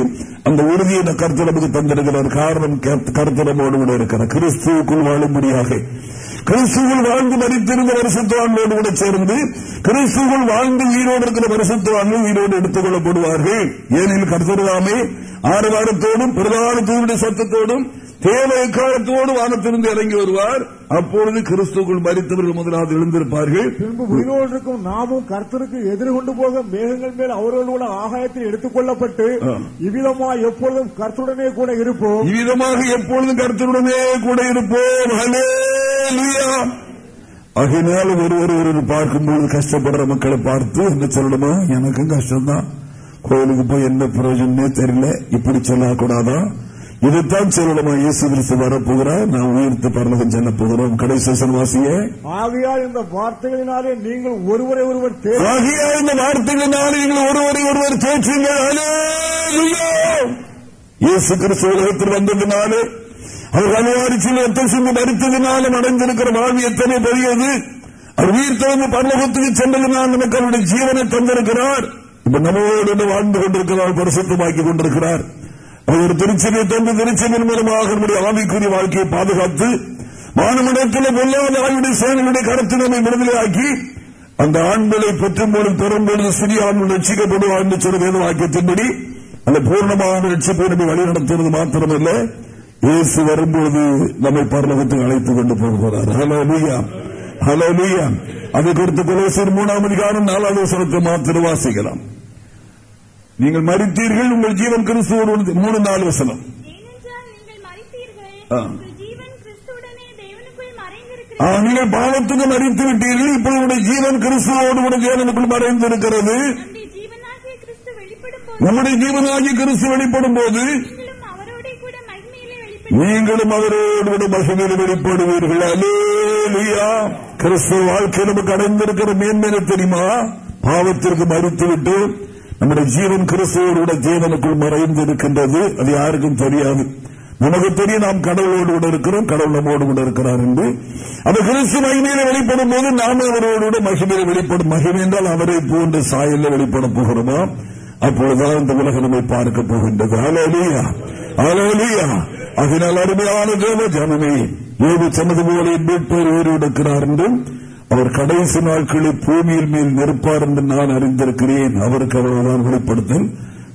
அந்த உறுதியை கருத்து நமக்கு தந்திருக்கிறார் காரணம் கருத்தரமோடு கூட இருக்கிறார் கிறிஸ்துவுக்குள் வாழும்படியாக கிறிஸ்துவல் வாழ்ந்து மறித்திருந்த வருஷத்துவான்களோடு கூட சேர்ந்து கிறிஸ்துவல் வாழ்ந்து உயிரோடு இருக்கிற வருஷத்துவான்கள் உயிரோடு எடுத்துக் கொள்ளப்படுவார்கள் ஏனில் கருத்துருவாமே ஆறு வாரத்தோடும் பிரதான சத்தத்தோடும் தேவை காலத்தோடு வானத்திலிருந்து இறங்கி வருவார். அப்பொழுது கிறிஸ்துக்குள் மறித்தவர்கள் முதலாவது எழுந்திருப்பார்கள். பின்பு உயிரோடு இருக்கும் நாமும் கர்த்தருக்கு எதிர்கொண்டு போக மேகங்கள் மேல் அவர்களோட ஆகாயத்தில் எடுத்துக் கொள்ளப்பட்டு இவ்விதமாக எப்பொழுதும் கருத்துடனே கூட இருப்போம். இவ்விதமாக எப்பொழுதும் கருத்துடனே கூட இருப்போம். ஆகினால ஒருவர் ஒரு பார்க்கும்போது கஷ்டப்படுற மக்களை பார்த்து என்ன சொல்லணுமா? எனக்கும் கஷ்டம்தான். கோயிலுக்கு போய் என்ன பிரயோஜனமே தெரியல. இப்படி சொல்லக்கூடாதா? இதைத்தான் சொல்லணுமா? இயேசு கிறிஸ்து வரப்போகிறார். நான் உயிர்த்து பரலகம் செல்ல போகிறோம். கடைசி வாசிய. ஆகையால் இந்த வார்த்தைகளினாலே நீங்கள் ஒருவரை ஒருவர் ஆகையால் இந்த வார்த்தைகளினாலே நீங்கள் ஒருவரை ஒருவர் தேற்றுங்கள். இயேசு கிறிஸ்து உலகத்தில் வந்ததினாலே அவர் அனுவாரிச்சில் ரத்தம் சிந்து மறுத்ததினாலும் அடைந்திருக்கிற வாழ்வு எத்தனை பெரியது. அவர் உயிர் திறந்து பரலோகத்துக்கு சென்றதினால் நமக்கு அவருடைய ஜீவனை தந்திருக்கிறார். இப்ப நம்மோடு வாழ்ந்து கொண்டிருக்கிறார் பரிசுத்தமாக்கி கொண்டிருக்கிறார். அவர் திருச்செவியை தந்து திருச்செவியின் மூலமாக நம்முடைய ஆவிக்குரிய வாழ்க்கையை பாதுகாத்து மாநிலத்தில் பொல்லாத ஆயுடைய சேனலுடைய கருத்து நம்மை விடுதலையாக்கி அந்த ஆண்களை பெற்றும்போது பெறும்பொழுது சிறிய ஆண்கள் ரட்சிக்கப்படுவார் என்று சொல்ல வேத வாக்கியத்தின்படி அந்த பூர்ணமான ரட்சிப்பை நம்மை வழிநடத்துவது மாத்திரமல்ல. இயேசு வரும்போது நம்மை பரலகத்துக்கு அழைத்துக் கொண்டு போகிறார். ஹலோ மீயா ஹலோ மீயா அதை குறித்து கொலோசர் மூணாம் அதிகாரம் நாலாவது வசனத்தை மாத்திர வாசிக்கலாம். நீங்கள் மறித்தீர்கள் உங்கள் ஜீவன் கிறிஸ்துவோடு மூணு நாலு வசனம். நீங்கள் பாவத்துக்கு மறித்து விட்டீர்கள் இப்பொழுது ஜீவன் கிறிஸ்துவோடு கூட தேவனுக்குள் மறைந்திருக்கிறது. நம்முடைய ஜீவனாகி கிறிஸ்து வெளிப்படும் போது நீங்களும் அவரோடு கூட மகிமையில் வெளிப்படுவீர்கள். அலேலியா கிறிஸ்துவ வாழ்க்கை நமக்கு அடைந்திருக்கிற மேன்மையை தெரியுமா? பாவத்திற்கு மறுத்துவிட்டு நம்முடைய ஜீவன் கிறிஸ்துவோடு ஜீவனுக்குள் மறைந்து இருக்கின்றது அது யாருக்கும் தெரியாது. நமக்கு தெரியும் நாம் கடவுளோடு கூட இருக்கிறோம் கடவுள் நம்மோடு கூட இருக்கிறார் என்று. அந்த கிறிஸ்து மகிமையில வெளிப்படும் போது நாம அவரோடு கூட மகிமையில வெளிப்படும். மகிமை என்றால் அவரை போன்ற சாயல்ல வெளிப்பட போகிறோமா? அப்பொழுதுதான் இந்த உலக நம்மை பார்க்க போகின்றது. அலோலியா அலோலியா அதனால் அருமையான தேவ ஜனமே ஏது சொன்னது போல மீட்பர் இருக்கிறார் என்றும் அவர் கடைசி நாட்களில் பூமியின் மேல் நிற்பார் என்று நான் அறிந்திருக்கிறேன். அவருக்கு அவர்தான் வெளிப்படுத்தல்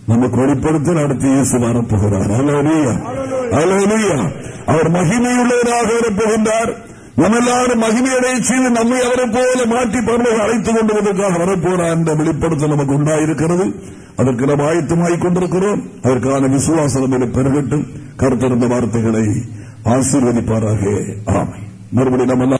நமக்கு வெளிப்படுத்தல் அடுத்து இயேசு வரப்போகிறார். அலோலியா அலோலியா அவர் மகிமையுள்ளவராக வரப்போகின்றார். நம்ம எல்லாரும் மகிமையடைய செய்து நம்மை அவரை போல மாற்றி பரவாக அழைத்துக் கொண்டுவதற்காக வரப்போறார் என்ற வெளிப்படுத்தல் நமக்கு உண்டாயிருக்கிறது. அதற்கு நாம் ஆயத்தமாகிக் கொண்டிருக்கிறோம். அதற்கான விசுவாசம் பெருகட்டும். கருத்திருந்த வார்த்தைகளை ஆசீர்வதிப்பாராக. ஆமை மறுபடியும் நம்ம